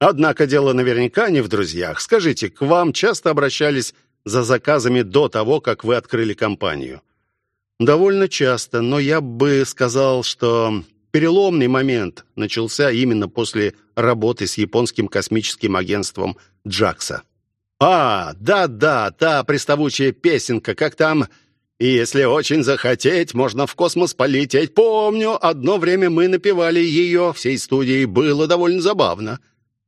Однако дело наверняка не в друзьях. Скажите, к вам часто обращались за заказами до того, как вы открыли компанию? Довольно часто, но я бы сказал, что переломный момент начался именно после работы с японским космическим агентством «Джакса». «А, да-да, та приставучая песенка, как там...» И если очень захотеть, можно в космос полететь. Помню, одно время мы напевали ее всей студией, было довольно забавно.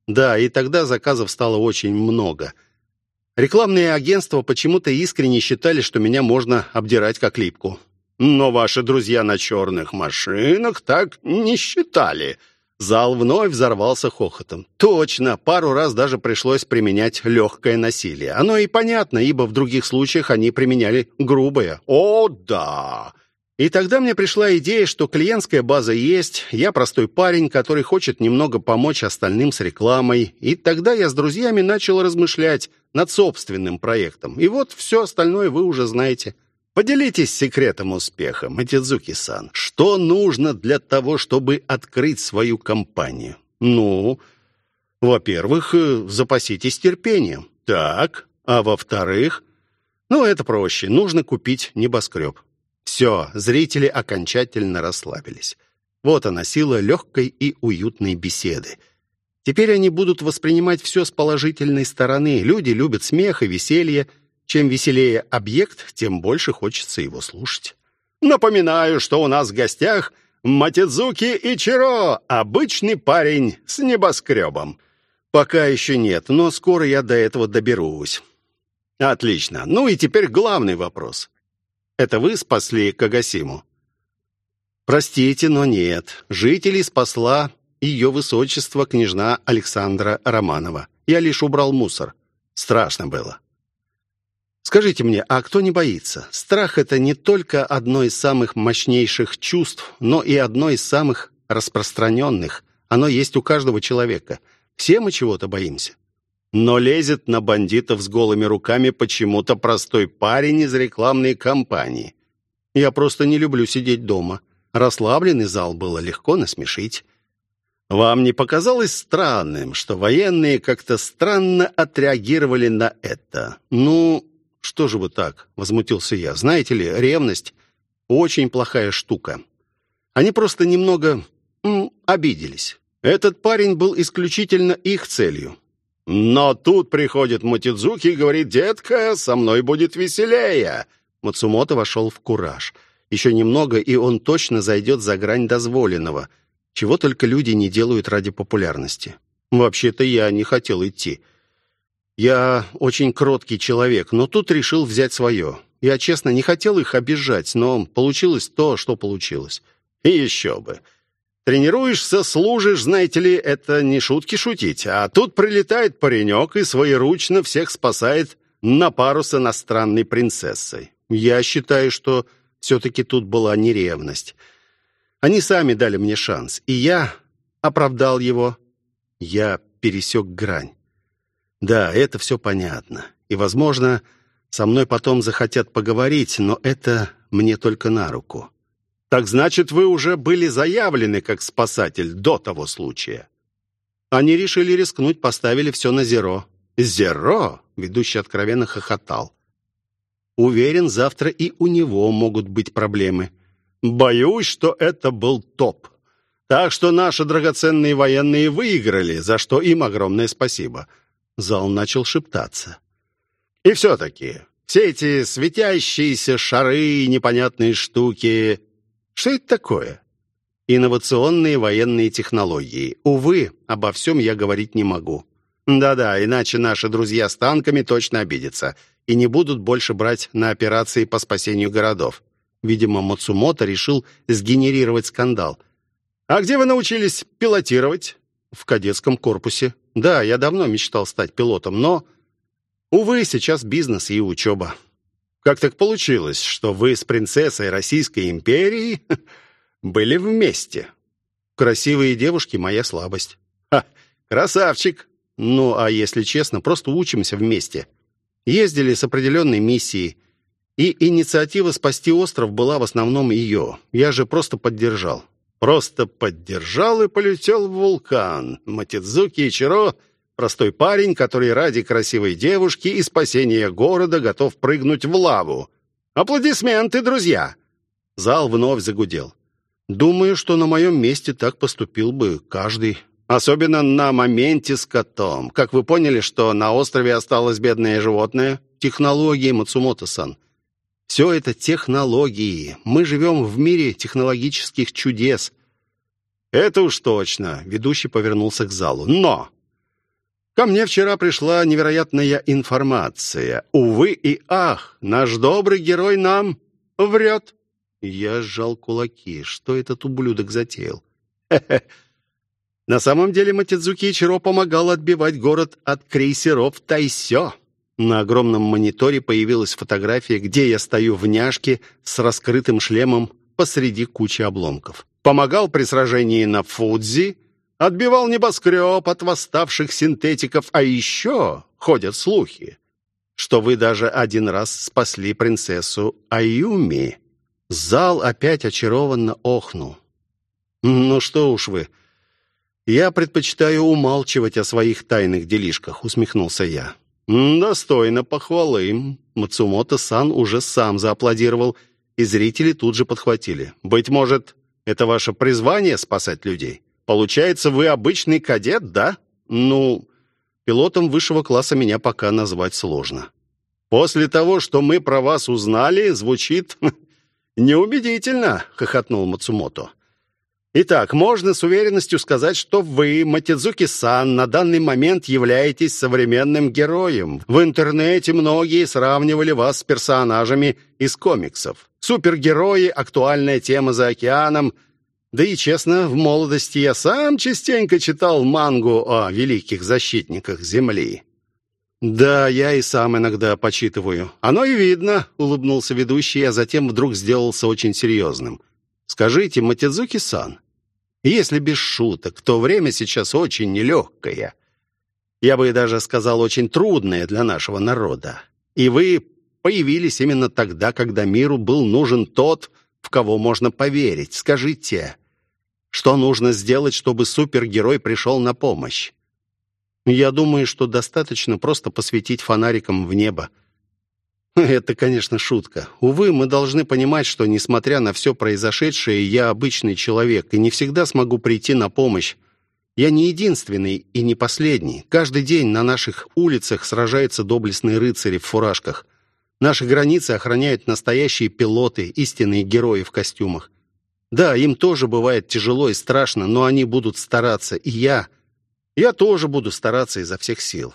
Да, и тогда заказов стало очень много. Рекламные агентства почему-то искренне считали, что меня можно обдирать как липку. Но ваши друзья на черных машинах так не считали. Зал вновь взорвался хохотом. Точно, пару раз даже пришлось применять легкое насилие. Оно и понятно, ибо в других случаях они применяли грубое. О, да! И тогда мне пришла идея, что клиентская база есть, я простой парень, который хочет немного помочь остальным с рекламой. И тогда я с друзьями начал размышлять над собственным проектом. И вот все остальное вы уже знаете. Поделитесь секретом успеха, Матидзуки-сан. Что нужно для того, чтобы открыть свою компанию? Ну, во-первых, э, запаситесь терпением. Так, а во-вторых, ну, это проще. Нужно купить небоскреб. Все, зрители окончательно расслабились. Вот она сила легкой и уютной беседы. Теперь они будут воспринимать все с положительной стороны. Люди любят смех и веселье, чем веселее объект, тем больше хочется его слушать. Напоминаю, что у нас в гостях Матидзуки Ичиро, обычный парень с небоскребом. Пока еще нет, но скоро я до этого доберусь. Отлично. Ну и теперь главный вопрос. Это вы спасли Кагасиму? Простите, но нет. Жителей спасла ее высочество княжна Александра Романова. Я лишь убрал мусор. Страшно было. Скажите мне, а кто не боится? Страх — это не только одно из самых мощнейших чувств, но и одно из самых распространенных. Оно есть у каждого человека. Все мы чего-то боимся. Но лезет на бандитов с голыми руками почему-то простой парень из рекламной кампании. Я просто не люблю сидеть дома. Расслабленный зал было легко насмешить. Вам не показалось странным, что военные как-то странно отреагировали на это? Ну, что же вы так? Возмутился я. Знаете ли, ревность — очень плохая штука. Они просто немного м, обиделись. Этот парень был исключительно их целью. Но тут приходит Мотидзуки и говорит, «Детка, со мной будет веселее!» Мацумото вошел в кураж. Еще немного, и он точно зайдет за грань дозволенного. Чего только люди не делают ради популярности. Вообще-то я не хотел идти. Я очень кроткий человек, но тут решил взять свое. Я, честно, не хотел их обижать, но получилось то, что получилось. И еще бы. Тренируешься, служишь, знаете ли, это не шутки шутить. А тут прилетает паренек и своеручно всех спасает на пару с иностранной принцессой. Я считаю, что все-таки тут была не ревность. Они сами дали мне шанс, и я оправдал его. Я пересек грань. Да, это все понятно. И, возможно, со мной потом захотят поговорить, но это мне только на руку. Так значит, вы уже были заявлены как спасатель до того случая. Они решили рискнуть, поставили все на зеро. «Зеро?» — ведущий откровенно хохотал. Уверен, завтра и у него могут быть проблемы. Боюсь, что это был топ. Так что наши драгоценные военные выиграли, за что им огромное спасибо. Зал начал шептаться. И все-таки, все эти светящиеся шары и непонятные штуки... Что это такое? Инновационные военные технологии. Увы, обо всем я говорить не могу. Да-да, иначе наши друзья с танками точно обидятся и не будут больше брать на операции по спасению городов. Видимо, Мацумото решил сгенерировать скандал. «А где вы научились пилотировать?» «В кадетском корпусе. Да, я давно мечтал стать пилотом, но...» «Увы, сейчас бизнес и учеба». «Как так получилось, что вы с принцессой Российской империи (laughs) были вместе?» «Красивые девушки — моя слабость». «Ха! Красавчик!» «Ну, а если честно, просто учимся вместе». Ездили с определенной миссией, и инициатива спасти остров была в основном ее. Я же просто поддержал. Просто поддержал и полетел в вулкан. Матидзуки Ичиро — простой парень, который ради красивой девушки и спасения города готов прыгнуть в лаву. Аплодисменты, друзья!» Зал вновь загудел. «Думаю, что на моем месте так поступил бы каждый». Особенно на моменте с котом. Как вы поняли, что на острове осталось бедное животное? Технологии, Мацумото-сан. Все это технологии. Мы живем в мире технологических чудес. Это уж точно. Ведущий повернулся к залу. Но! Ко мне вчера пришла невероятная информация. Увы и ах, наш добрый герой нам врет. Я сжал кулаки. Что этот ублюдок затеял? На самом деле Матидзуки Ичиро помогал отбивать город от крейсеров Тайсё. На огромном мониторе появилась фотография, где я стою в няшке с раскрытым шлемом посреди кучи обломков. Помогал при сражении на Фудзи, отбивал небоскреб от восставших синтетиков, а еще ходят слухи, что вы даже один раз спасли принцессу Аюми. Зал опять очарованно охнул. «Ну что уж вы, «Я предпочитаю умалчивать о своих тайных делишках», — усмехнулся я. «Достойно похвалы». Мацумото-сан уже сам зааплодировал, и зрители тут же подхватили. «Быть может, это ваше призвание спасать людей? Получается, вы обычный кадет, да? Ну, пилотом высшего класса меня пока назвать сложно. После того, что мы про вас узнали, звучит (laughs) неубедительно», — хохотнул Мацумото. Итак, можно с уверенностью сказать, что вы, Матидзуки-сан, на данный момент являетесь современным героем. В интернете многие сравнивали вас с персонажами из комиксов. Супергерои — актуальная тема за океаном. Да и, честно, в молодости я сам частенько читал мангу о великих защитниках Земли. «Да, я и сам иногда почитываю. Оно и видно», — улыбнулся ведущий, а затем вдруг сделался очень серьезным. «Скажите, Матидзуки-сан, если без шуток, то время сейчас очень нелегкое. Я бы даже сказал, очень трудное для нашего народа. И вы появились именно тогда, когда миру был нужен тот, в кого можно поверить. Скажите, что нужно сделать, чтобы супергерой пришел на помощь? Я думаю, что достаточно просто посветить фонариком в небо. Это, конечно, шутка. Увы, мы должны понимать, что, несмотря на все произошедшее, я обычный человек и не всегда смогу прийти на помощь. Я не единственный и не последний. Каждый день на наших улицах сражаются доблестные рыцари в фуражках. Наши границы охраняют настоящие пилоты, истинные герои в костюмах. Да, им тоже бывает тяжело и страшно, но они будут стараться, и я... Я тоже буду стараться изо всех сил.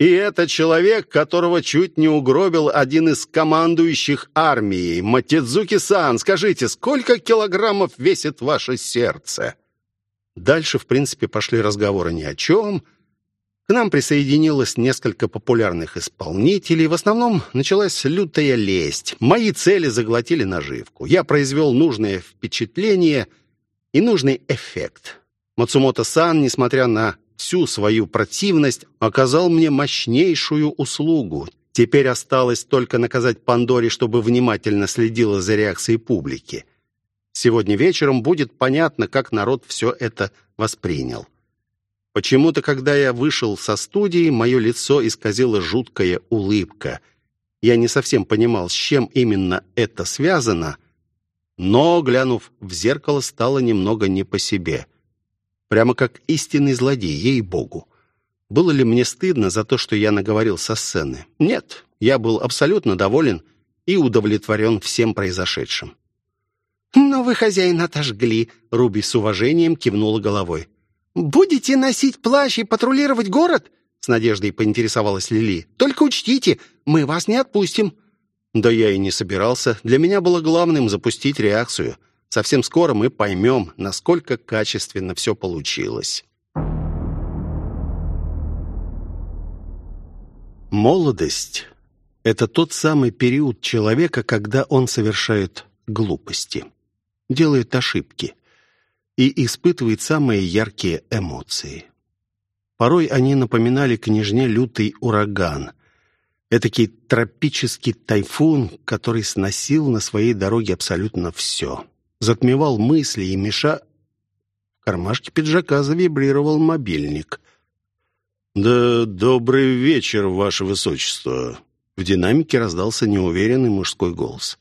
И это человек, которого чуть не угробил один из командующих армией. Матидзуки-сан, скажите, сколько килограммов весит ваше сердце?» Дальше, в принципе, пошли разговоры ни о чем. К нам присоединилось несколько популярных исполнителей. В основном началась лютая лесть. Мои цели заглотили наживку. Я произвел нужное впечатление и нужный эффект. Мацумото-сан, несмотря на всю свою противность, оказал мне мощнейшую услугу. Теперь осталось только наказать Пандоре, чтобы внимательно следила за реакцией публики. Сегодня вечером будет понятно, как народ все это воспринял. Почему-то, когда я вышел со студии, мое лицо исказила жуткая улыбка. Я не совсем понимал, с чем именно это связано, но, глянув в зеркало, стало немного не по себе. Прямо как истинный злодей, ей-богу. Было ли мне стыдно за то, что я наговорил со сцены? Нет, я был абсолютно доволен и удовлетворен всем произошедшим. «Но вы, хозяин, отожгли!» Руби с уважением кивнула головой. «Будете носить плащ и патрулировать город?» С надеждой поинтересовалась Лили. «Только учтите, мы вас не отпустим». Да я и не собирался. Для меня было главным запустить реакцию. Совсем скоро мы поймем, насколько качественно все получилось. Молодость — это тот самый период человека, когда он совершает глупости делает ошибки и испытывает самые яркие эмоции. Порой они напоминали княжне лютый ураган, этакий тропический тайфун, который сносил на своей дороге абсолютно все. Затмевал мысли и меша... В кармашке пиджака завибрировал мобильник. «Да добрый вечер, ваше высочество!» В динамике раздался неуверенный мужской голос.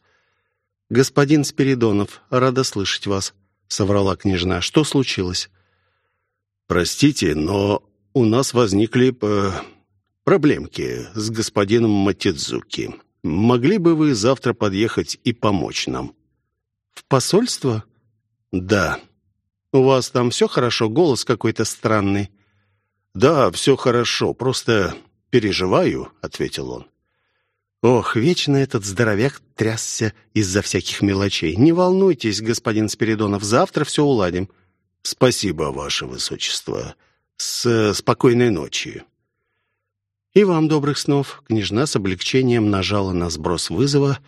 «Господин Спиридонов, рада слышать вас», — соврала княжна. «Что случилось?» «Простите, но у нас возникли э, проблемки с господином Матидзуки. Могли бы вы завтра подъехать и помочь нам?» «В посольство?» «Да». «У вас там все хорошо? Голос какой-то странный». «Да, все хорошо, просто переживаю», — ответил он. Ох, вечно этот здоровяк трясся из-за всяких мелочей. Не волнуйтесь, господин Спиридонов, завтра все уладим. Спасибо, ваше высочество. С спокойной ночи. И вам добрых снов. Княжна с облегчением нажала на сброс вызова,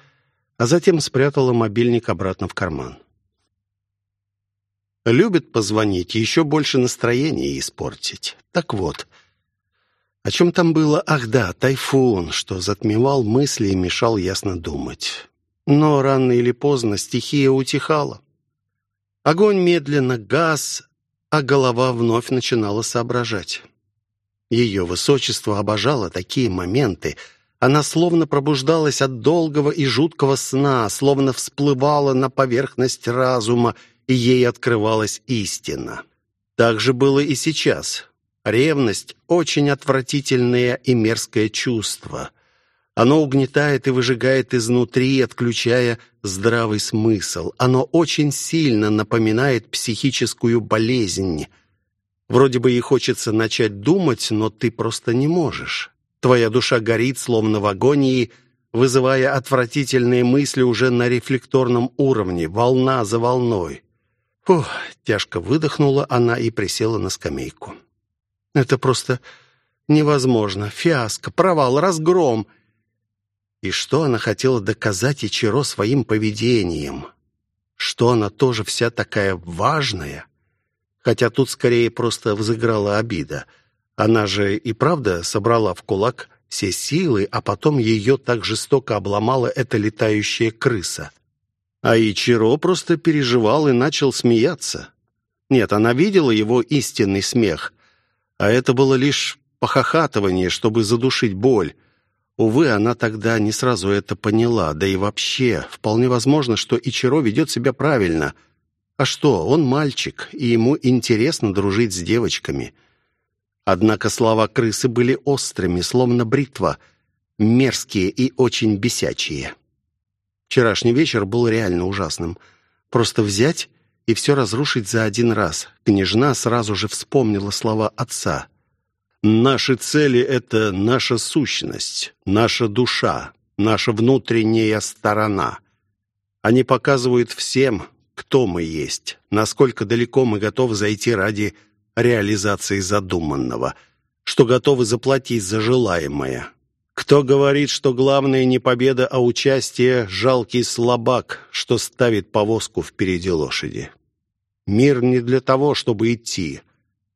а затем спрятала мобильник обратно в карман. Любит позвонить, еще больше настроение испортить. Так вот, о чем там было? Ах да, тайфун, что затмевал мысли и мешал ясно думать. Но рано или поздно стихия утихала. Огонь медленно гас, а голова вновь начинала соображать. Ее высочество обожало такие моменты. Она словно пробуждалась от долгого и жуткого сна, словно всплывала на поверхность разума, и ей открывалась истина. Так же было и сейчас. Ревность – очень отвратительное и мерзкое чувство. Оно угнетает и выжигает изнутри, отключая здравый смысл. Оно очень сильно напоминает психическую болезнь. Вроде бы и хочется начать думать, но ты просто не можешь. Твоя душа горит, словно в агонии, вызывая отвратительные мысли уже на рефлекторном уровне, волна за волной. Фух, тяжко выдохнула она и присела на скамейку. Это просто Невозможно. Фиаско, провал, разгром. И что она хотела доказать Ичиро своим поведением? Что она тоже вся такая важная? Хотя тут скорее просто взыграла обида. Она же и правда собрала в кулак все силы, а потом ее так жестоко обломала эта летающая крыса. А Ичиро просто переживал и начал смеяться. Нет, она видела его истинный смех, а это было лишь похохатывание, чтобы задушить боль. Увы, она тогда не сразу это поняла, да и вообще, вполне возможно, что Ичиро ведет себя правильно. А что, он мальчик, и ему интересно дружить с девочками. Однако слова крысы были острыми, словно бритва, мерзкие и очень бесячие. Вчерашний вечер был реально ужасным. Просто взять и все разрушить за один раз. Княжна сразу же вспомнила слова отца. «Наши цели — это наша сущность, наша душа, наша внутренняя сторона. Они показывают всем, кто мы есть, насколько далеко мы готовы зайти ради реализации задуманного, что готовы заплатить за желаемое. Кто говорит, что главное не победа, а участие, жалкий слабак, что ставит повозку впереди лошади. Мир не для того, чтобы идти.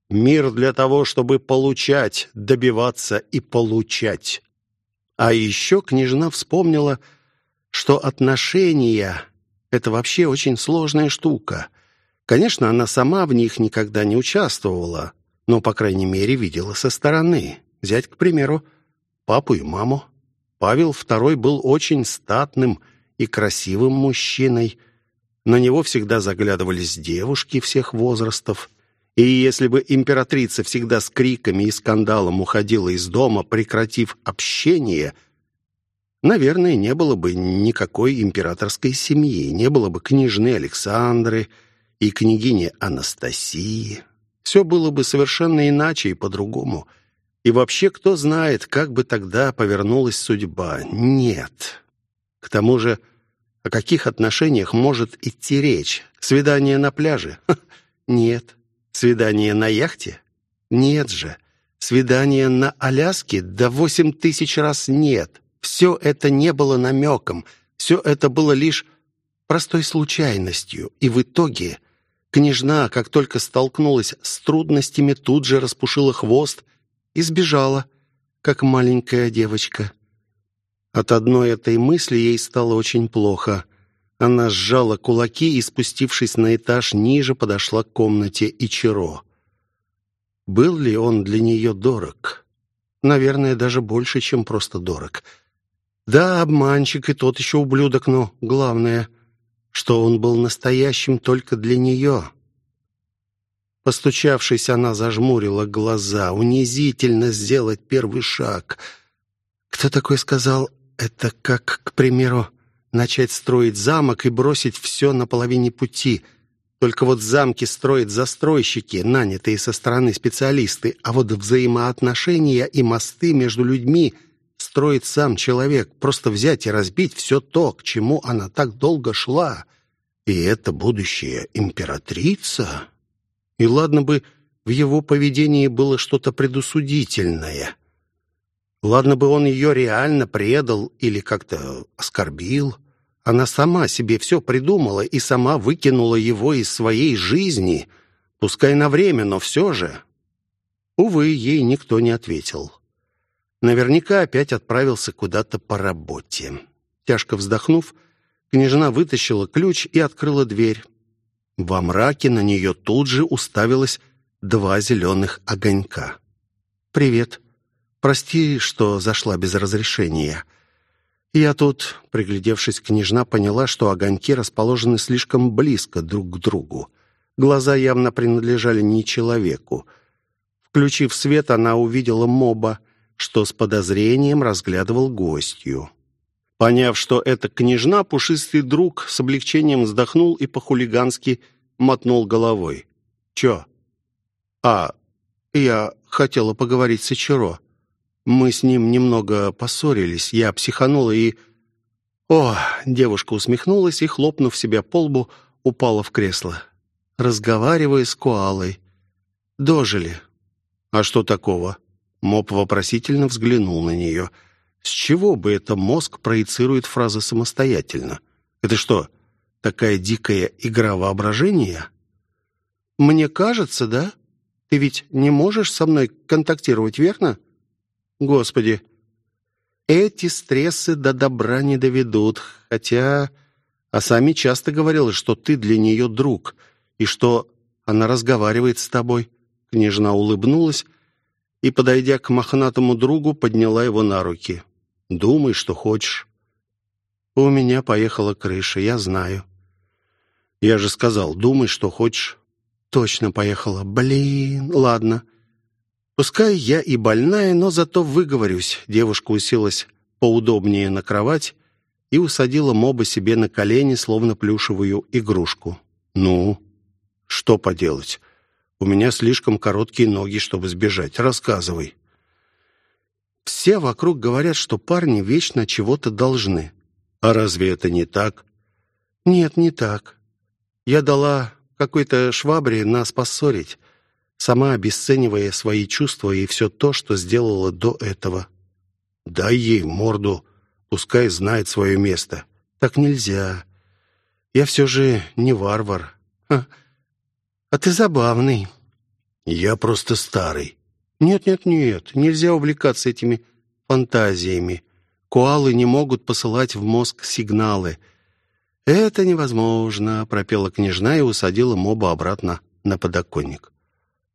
Мир для того, чтобы получать, добиваться и получать. А еще княжна вспомнила, что отношения — это вообще очень сложная штука. Конечно, она сама в них никогда не участвовала, но, по крайней мере, видела со стороны. Взять, к примеру, папу и маму. Павел II был очень статным и красивым мужчиной. На него всегда заглядывались девушки всех возрастов. И если бы императрица всегда с криками и скандалом уходила из дома, прекратив общение, наверное, не было бы никакой императорской семьи, не было бы княжны Александры и княгини Анастасии. Все было бы совершенно иначе и по-другому – и вообще, кто знает, как бы тогда повернулась судьба? Нет. К тому же, о каких отношениях может идти речь? Свидание на пляже? Нет. Свидание на яхте? Нет же. Свидание на Аляске? Да восемь тысяч раз нет. Все это не было намеком. Все это было лишь простой случайностью. И в итоге княжна, как только столкнулась с трудностями, тут же распушила хвост и сбежала, как маленькая девочка. От одной этой мысли ей стало очень плохо. Она сжала кулаки и, спустившись на этаж ниже, подошла к комнате Ичиро. Был ли он для нее дорог? Наверное, даже больше, чем просто дорог. Да, обманщик и тот еще ублюдок, но главное, что он был настоящим только для нее. Постучавшись, она зажмурила глаза. Унизительно сделать первый шаг. Кто такой сказал, это как, к примеру, начать строить замок и бросить все на половине пути. Только вот замки строят застройщики, нанятые со стороны специалисты, а вот взаимоотношения и мосты между людьми строит сам человек. Просто взять и разбить все то, к чему она так долго шла. И это будущая императрица... И ладно бы в его поведении было что-то предусудительное. Ладно бы он ее реально предал или как-то оскорбил. Она сама себе все придумала и сама выкинула его из своей жизни, пускай на время, но все же. Увы, ей никто не ответил. Наверняка опять отправился куда-то по работе. Тяжко вздохнув, княжна вытащила ключ и открыла дверь. Во мраке на нее тут же уставилось два зеленых огонька. «Привет. Прости, что зашла без разрешения». Я тут, приглядевшись, княжна поняла, что огоньки расположены слишком близко друг к другу. Глаза явно принадлежали не человеку. Включив свет, она увидела моба, что с подозрением разглядывал гостью. Поняв, что это княжна, пушистый друг с облегчением вздохнул и по-хулигански мотнул головой. «Чё?» «А, я хотела поговорить с Ичиро. Мы с ним немного поссорились, я психанула и...» «О!» — девушка усмехнулась и, хлопнув себя по лбу, упала в кресло. «Разговаривая с Куалой. Дожили». «А что такого?» Моп вопросительно взглянул на нее. С чего бы это мозг проецирует фразы самостоятельно? Это что, такая дикая игра воображения? «Мне кажется, да? Ты ведь не можешь со мной контактировать, верно?» «Господи, эти стрессы до добра не доведут, хотя... А сами часто говорила, что ты для нее друг, и что она разговаривает с тобой». Княжна улыбнулась и, подойдя к мохнатому другу, подняла его на руки. «Думай, что хочешь». «У меня поехала крыша, я знаю». «Я же сказал, думай, что хочешь». «Точно поехала. Блин, ладно». «Пускай я и больная, но зато выговорюсь». Девушка уселась поудобнее на кровать и усадила моба себе на колени, словно плюшевую игрушку. «Ну, что поделать? У меня слишком короткие ноги, чтобы сбежать. Рассказывай». Все вокруг говорят, что парни вечно чего-то должны. А разве это не так? Нет, не так. Я дала какой-то швабре нас поссорить, сама обесценивая свои чувства и все то, что сделала до этого. Дай ей морду, пускай знает свое место. Так нельзя. Я все же не варвар. Ха. А ты забавный. Я просто старый. «Нет-нет-нет, нельзя увлекаться этими фантазиями. Коалы не могут посылать в мозг сигналы. Это невозможно», — пропела княжна и усадила моба обратно на подоконник.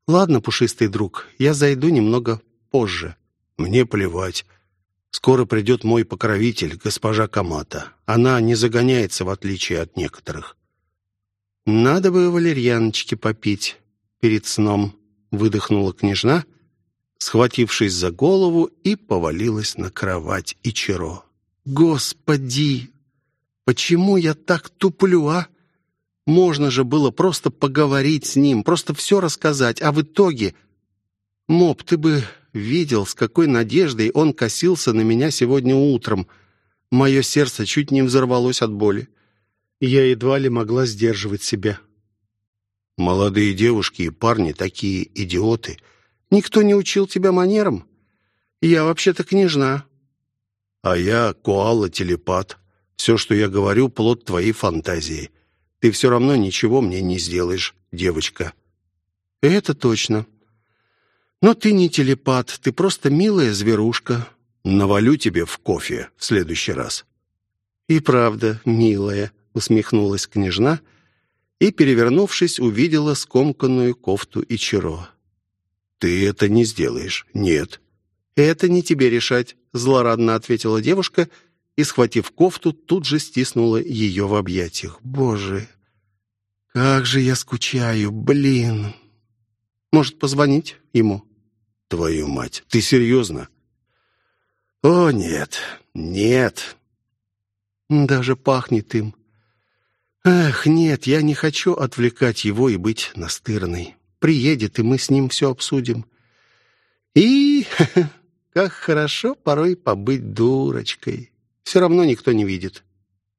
«Ладно, пушистый друг, я зайду немного позже». «Мне плевать. Скоро придет мой покровитель, госпожа Камата. Она не загоняется, в отличие от некоторых». «Надо бы валерьяночки попить перед сном», — выдохнула княжна схватившись за голову, и повалилась на кровать Ичиро. «Господи! Почему я так туплю, а? Можно же было просто поговорить с ним, просто все рассказать, а в итоге... Моб, ты бы видел, с какой надеждой он косился на меня сегодня утром. Мое сердце чуть не взорвалось от боли. Я едва ли могла сдерживать себя». «Молодые девушки и парни такие идиоты», Никто не учил тебя манерам? Я вообще-то княжна». «А я коала-телепат. Все, что я говорю, плод твоей фантазии. Ты все равно ничего мне не сделаешь, девочка». «Это точно. Но ты не телепат, ты просто милая зверушка». «Навалю тебе в кофе в следующий раз». «И правда, милая», — усмехнулась княжна и, перевернувшись, увидела скомканную кофту Ичиро. «Ты это не сделаешь. Нет». «Это не тебе решать», — злорадно ответила девушка и, схватив кофту, тут же стиснула ее в объятиях. «Боже, как же я скучаю, блин! Может, позвонить ему?» «Твою мать, ты серьезно?» «О, нет, нет!» «Даже пахнет им. Эх, нет, я не хочу отвлекать его и быть настырной приедет, и мы с ним все обсудим. И (laughs) как хорошо порой побыть дурочкой. Все равно никто не видит.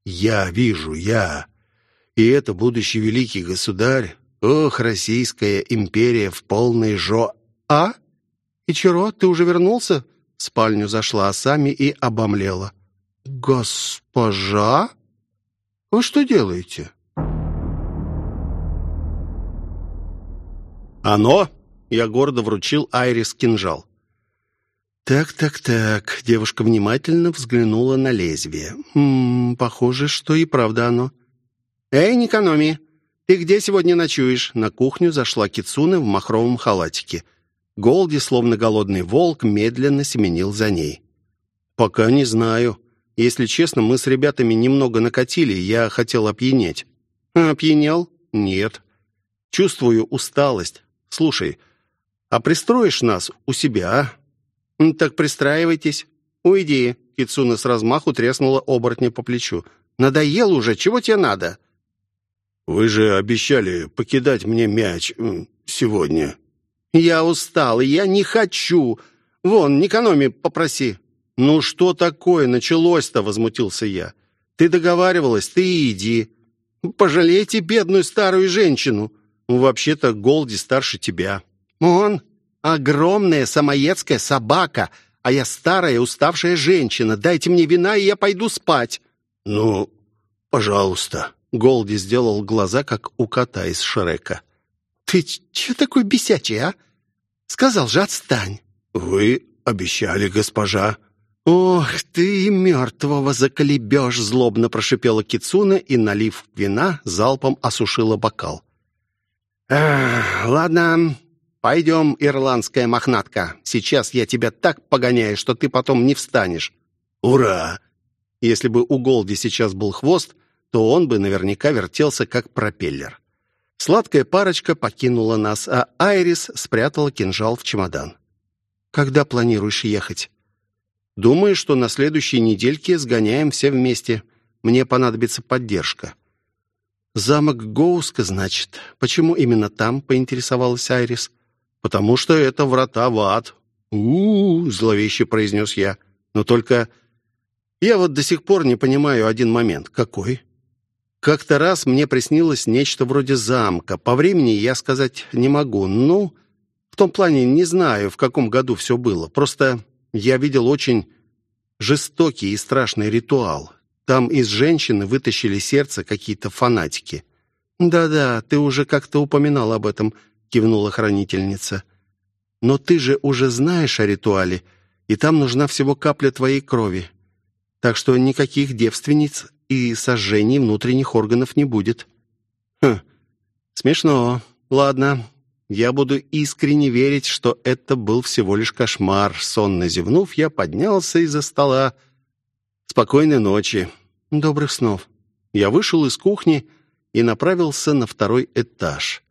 Я вижу, я. И это будущий великий государь. Ох, Российская империя в полной жо... А? И Ичиро, ты уже вернулся? В спальню зашла Асами и обомлела. «Госпожа? Вы что делаете?» «Оно?» — я гордо вручил Айрис кинжал. «Так, так, так». Девушка внимательно взглянула на лезвие. «Ммм, похоже, что и правда оно». «Эй, Никономи, ты где сегодня ночуешь?» На кухню зашла Кицуна в махровом халатике. Голди, словно голодный волк, медленно семенил за ней. «Пока не знаю. Если честно, мы с ребятами немного накатили, я хотел опьянеть». «Опьянел?» «Нет. Чувствую усталость. Слушай, а пристроишь нас у себя, а? Так пристраивайтесь. Уйди. Кицуна с размаху треснула оборотня по плечу. Надоел уже, чего тебе надо? Вы же обещали покидать мне мяч сегодня. Я устал, и я не хочу. Вон, не экономи, попроси. Ну что такое началось-то, возмутился я. Ты договаривалась, ты иди. Пожалейте бедную старую женщину. Ну, вообще-то Голди старше тебя». «Он? Огромная самоедская собака, а я старая уставшая женщина. Дайте мне вина, и я пойду спать». «Ну, пожалуйста». Голди сделал глаза, как у кота из Шрека. «Ты че такой бесячий, а? Сказал же, отстань». «Вы обещали, госпожа». «Ох, ты и мертвого заколебешь!» — злобно прошипела Кицуна и, налив вина, залпом осушила бокал. «Ладно, пойдем, ирландская мохнатка. Сейчас я тебя так погоняю, что ты потом не встанешь». «Ура!» Если бы у Голди сейчас был хвост, то он бы наверняка вертелся, как пропеллер. Сладкая парочка покинула нас, а Айрис спрятала кинжал в чемодан. «Когда планируешь ехать?» «Думаю, что на следующей недельке сгоняем все вместе. Мне понадобится поддержка». «Замок Гоуска, значит. Почему именно там?» — поинтересовалась Айрис. «Потому что это врата в ад». «У-у-у», — зловеще произнес я. «Но только я вот до сих пор не понимаю один момент. Какой?» Как-то раз мне приснилось нечто вроде замка. По времени я сказать не могу. Ну, в том плане не знаю, в каком году все было. Просто я видел очень жестокий и страшный ритуал. Там из женщины вытащили сердце какие-то фанатики. «Да-да, ты уже как-то упоминал об этом», — кивнула хранительница. «Но ты же уже знаешь о ритуале, и там нужна всего капля твоей крови. Так что никаких девственниц и сожжений внутренних органов не будет». «Хм, смешно. Ладно, я буду искренне верить, что это был всего лишь кошмар. Сонно зевнув, я поднялся из-за стола, «Спокойной ночи. Добрых снов». Я вышел из кухни и направился на второй этаж.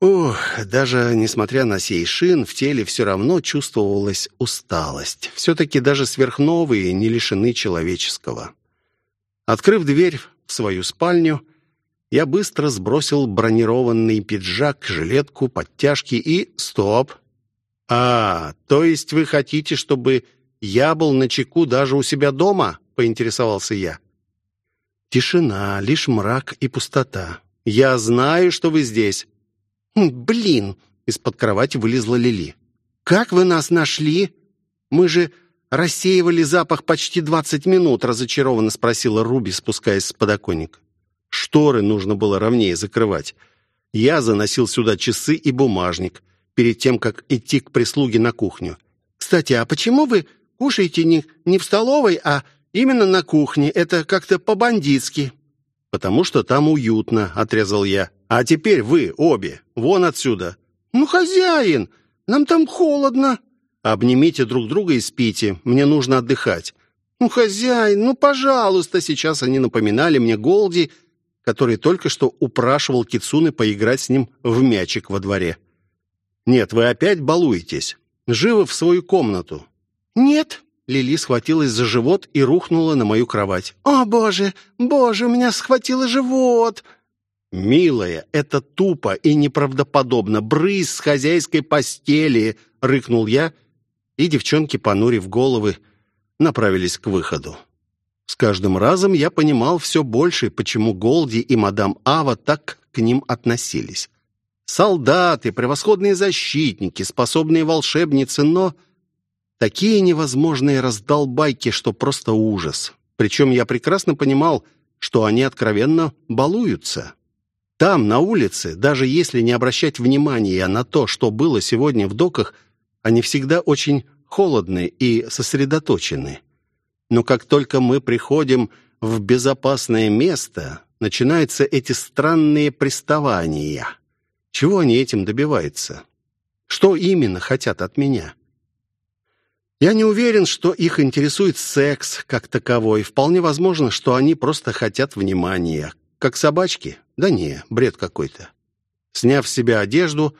Ох, даже несмотря на сей шин, в теле все равно чувствовалась усталость. Все-таки даже сверхновые не лишены человеческого. Открыв дверь в свою спальню, я быстро сбросил бронированный пиджак, жилетку, подтяжки и... Стоп! А, то есть вы хотите, чтобы я был на чеку даже у себя дома?» — поинтересовался я. Тишина, лишь мрак и пустота. «Я знаю, что вы здесь». «Хм, «Блин!» — из-под кровати вылезла Лили. «Как вы нас нашли? Мы же рассеивали запах почти двадцать минут», — разочарованно спросила Руби, спускаясь с подоконника. Шторы нужно было ровнее закрывать. Я заносил сюда часы и бумажник перед тем, как идти к прислуге на кухню. «Кстати, а почему вы Кушайте не, не в столовой, а именно на кухне. Это как-то по-бандитски». «Потому что там уютно», — отрезал я. «А теперь вы обе, вон отсюда». «Ну, хозяин, нам там холодно». «Обнимите друг друга и спите. Мне нужно отдыхать». «Ну, хозяин, ну, пожалуйста!» Сейчас они напоминали мне Голди, который только что упрашивал Кицуны поиграть с ним в мячик во дворе. «Нет, вы опять балуетесь. Живо в свою комнату. «Нет». Лили схватилась за живот и рухнула на мою кровать. «О, боже, боже, у меня схватило живот!» «Милая, это тупо и неправдоподобно. Брысь с хозяйской постели!» — рыкнул я, и девчонки, понурив головы, направились к выходу. С каждым разом я понимал все больше, почему Голди и мадам Ава так к ним относились. Солдаты, превосходные защитники, способные волшебницы, но Такие невозможные раздолбайки, что просто ужас. Причем я прекрасно понимал, что они откровенно балуются. Там, на улице, даже если не обращать внимания на то, что было сегодня в доках, они всегда очень холодны и сосредоточены. Но как только мы приходим в безопасное место, начинаются эти странные приставания. Чего они этим добиваются? Что именно хотят от меня? Я не уверен, что их интересует секс как таковой. Вполне возможно, что они просто хотят внимания. Как собачки? Да не, бред какой-то. Сняв с себя одежду,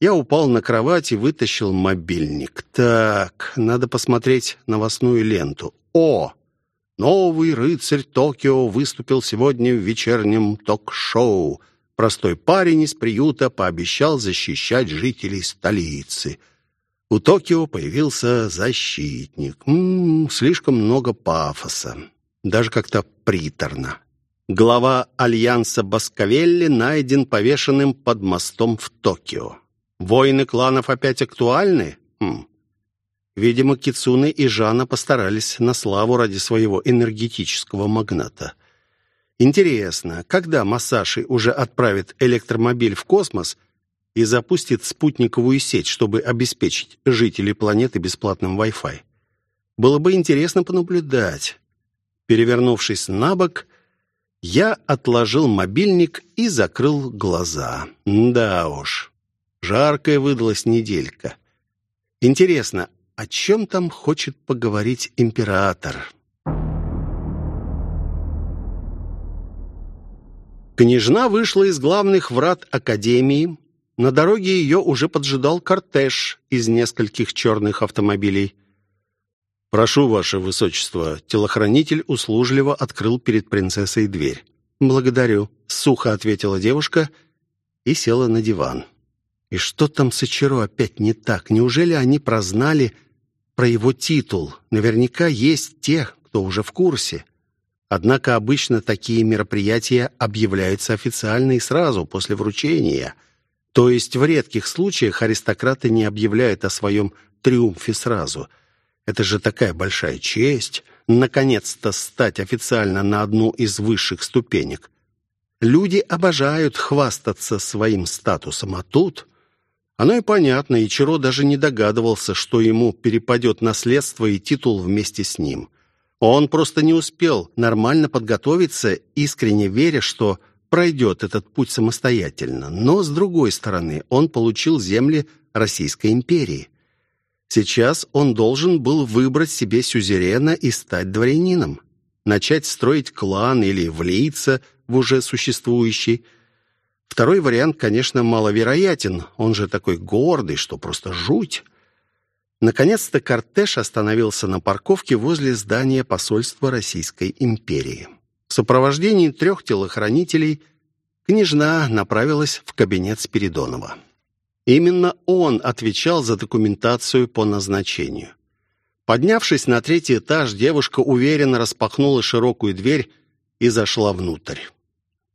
я упал на кровать и вытащил мобильник. Так, надо посмотреть новостную ленту. О! Новый рыцарь Токио выступил сегодня в вечернем ток-шоу. Простой парень из приюта пообещал защищать жителей столицы — у Токио появился защитник. М -м, слишком много пафоса. Даже как-то приторно. Глава Альянса Баскавелли найден повешенным под мостом в Токио. Войны кланов опять актуальны? Хм. Видимо, Кицуны и Жана постарались на славу ради своего энергетического магната. Интересно, когда Масаши уже отправит электромобиль в космос и запустит спутниковую сеть, чтобы обеспечить жителей планеты бесплатным Wi-Fi? Было бы интересно понаблюдать. Перевернувшись на бок, я отложил мобильник и закрыл глаза. Да уж, жаркая выдалась неделька. Интересно, о чем там хочет поговорить император? Княжна вышла из главных врат Академии. На дороге ее уже поджидал кортеж из нескольких черных автомобилей. «Прошу, ваше высочество». Телохранитель услужливо открыл перед принцессой дверь. «Благодарю», — сухо ответила девушка и села на диван. «И что там с Ичиро опять не так? Неужели они прознали про его титул? Наверняка есть те, кто уже в курсе». Однако обычно такие мероприятия объявляются официально и сразу после вручения. То есть в редких случаях аристократы не объявляют о своем триумфе сразу – это же такая большая честь, наконец-то стать официально на одну из высших ступенек. Люди обожают хвастаться своим статусом, а тут... Оно и понятно, и Чиро даже не догадывался, что ему перепадет наследство и титул вместе с ним. Он просто не успел нормально подготовиться, искренне веря, что пройдет этот путь самостоятельно. Но, с другой стороны, он получил земли Российской империи. Сейчас он должен был выбрать себе сюзерена и стать дворянином. Начать строить клан или влиться в уже существующий. Второй вариант, конечно, маловероятен. Он же такой гордый, что просто жуть. Наконец-то кортеж остановился на парковке возле здания посольства Российской империи. В сопровождении трех телохранителей княжна направилась в кабинет Спиридонова. Именно он отвечал за документацию по назначению. Поднявшись на третий этаж, девушка уверенно распахнула широкую дверь и зашла внутрь.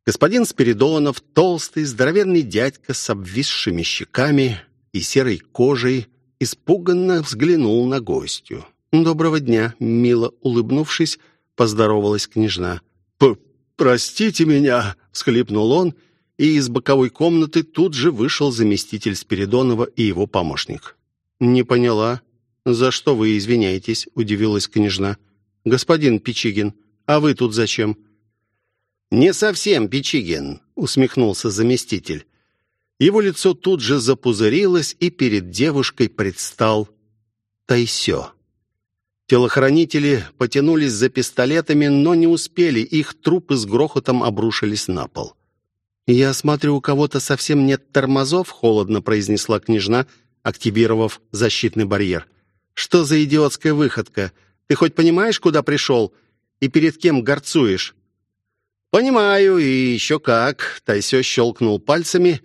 Господин Спиридонов, толстый, здоровенный дядька с обвисшими щеками и серой кожей, испуганно взглянул на гостью. «Доброго дня», — мило улыбнувшись, поздоровалась княжна. «Простите меня», — всхлипнул он и из боковой комнаты тут же вышел заместитель Спиридонова и его помощник. «Не поняла. За что вы извиняетесь?» – удивилась княжна. «Господин Пичигин, а вы тут зачем?» «Не совсем Пичигин», — усмехнулся заместитель. Его лицо тут же запузырилось, и перед девушкой предстал Тайсё. Телохранители потянулись за пистолетами, но не успели, их трупы с грохотом обрушились на пол. «Я смотрю, у кого-то совсем нет тормозов», — холодно произнесла княжна, активировав защитный барьер. «Что за идиотская выходка? Ты хоть понимаешь, куда пришел? И перед кем горцуешь?» «Понимаю, и еще как», — Тайсё щелкнул пальцами,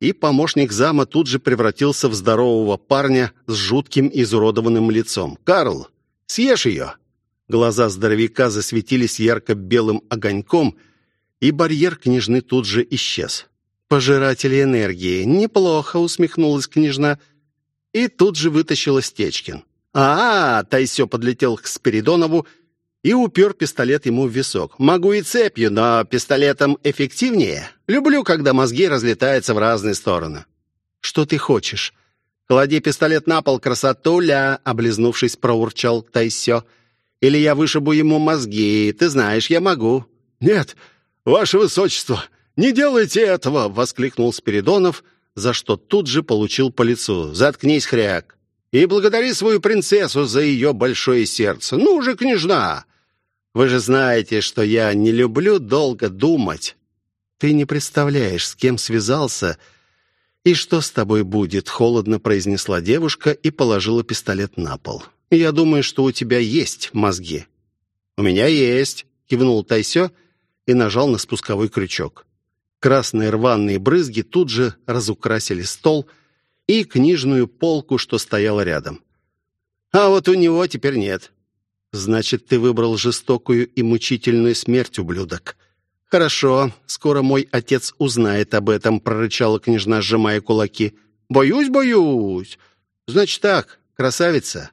и помощник зама тут же превратился в здорового парня с жутким изуродованным лицом. «Карл, съешь ее!» Глаза здоровяка засветились ярко-белым огоньком — и барьер княжны тут же исчез. «Пожиратели энергии. Неплохо», — усмехнулась княжна. И тут же вытащила Стечкин. «А, -а, -а Тайсё подлетел к Спиридонову и упер пистолет ему в висок. «Могу и цепью, но пистолетом эффективнее. Люблю, когда мозги разлетаются в разные стороны». «Что ты хочешь?» «Клади пистолет на пол, красотуля!» — облизнувшись, проурчал Тайсё. «Или я вышибу ему мозги. Ты знаешь, я могу». «Нет, «Ваше Высочество, не делайте этого!» — воскликнул Спиридонов, за что тут же получил по лицу. «Заткнись, хряк, и благодари свою принцессу за ее большое сердце. Ну же, княжна! Вы же знаете, что я не люблю долго думать». «Ты не представляешь, с кем связался и что с тобой будет», — холодно произнесла девушка и положила пистолет на пол. «Я думаю, что у тебя есть мозги». «У меня есть», — кивнул Тайсё, — и нажал на спусковой крючок. Красные рваные брызги тут же разукрасили стол и книжную полку, что стояла рядом. А вот у него теперь нет. Значит, ты выбрал жестокую и мучительную смерть, ублюдок. Хорошо, скоро мой отец узнает об этом, прорычала княжна, сжимая кулаки. Боюсь, боюсь. Значит так, красавица,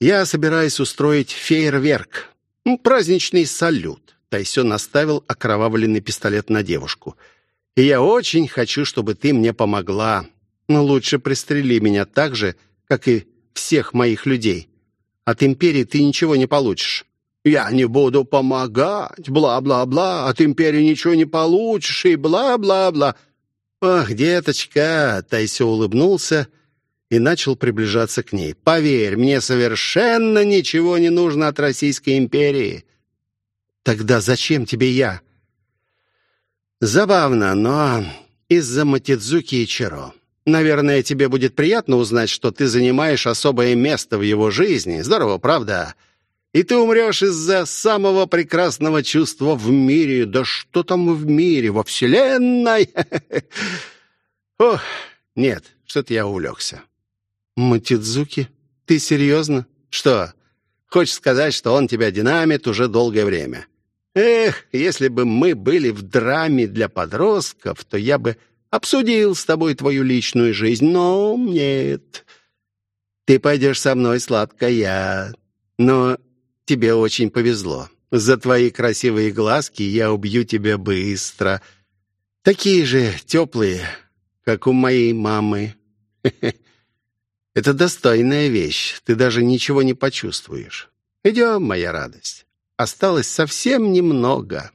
я собираюсь устроить фейерверк. Праздничный салют. Тайсё наставил окровавленный пистолет на девушку. И я очень хочу, чтобы ты мне помогла. Но лучше пристрели меня так же, как и всех моих людей. От империи ты ничего не получишь. Я не буду помогать, бла-бла-бла, от империи ничего не получишь и бла-бла-бла. Ах, деточка, Тайсё улыбнулся и начал приближаться к ней. Поверь, мне совершенно ничего не нужно от Российской империи. Тогда зачем тебе я? Забавно, но из-за Матидзуки и Чиро. Наверное, тебе будет приятно узнать, что ты занимаешь особое место в его жизни. Здорово, правда? И ты умрешь из-за самого прекрасного чувства в мире. Да что там в мире, во Вселенной? (laughs) Ох, нет, что-то я увлекся. Матидзуки? Ты серьезно? Что, хочешь сказать, что он тебя динамит уже долгое время? Эх, если бы мы были в драме для подростков, то я бы обсудил с тобой твою личную жизнь, но нет. Ты пойдешь со мной, сладкая. Но тебе очень повезло. За твои красивые глазки я убью тебя быстро. Такие же теплые, как у моей мамы. (laughs) Это достойная вещь. Ты даже ничего не почувствуешь. Идем, моя радость. Осталось совсем немного.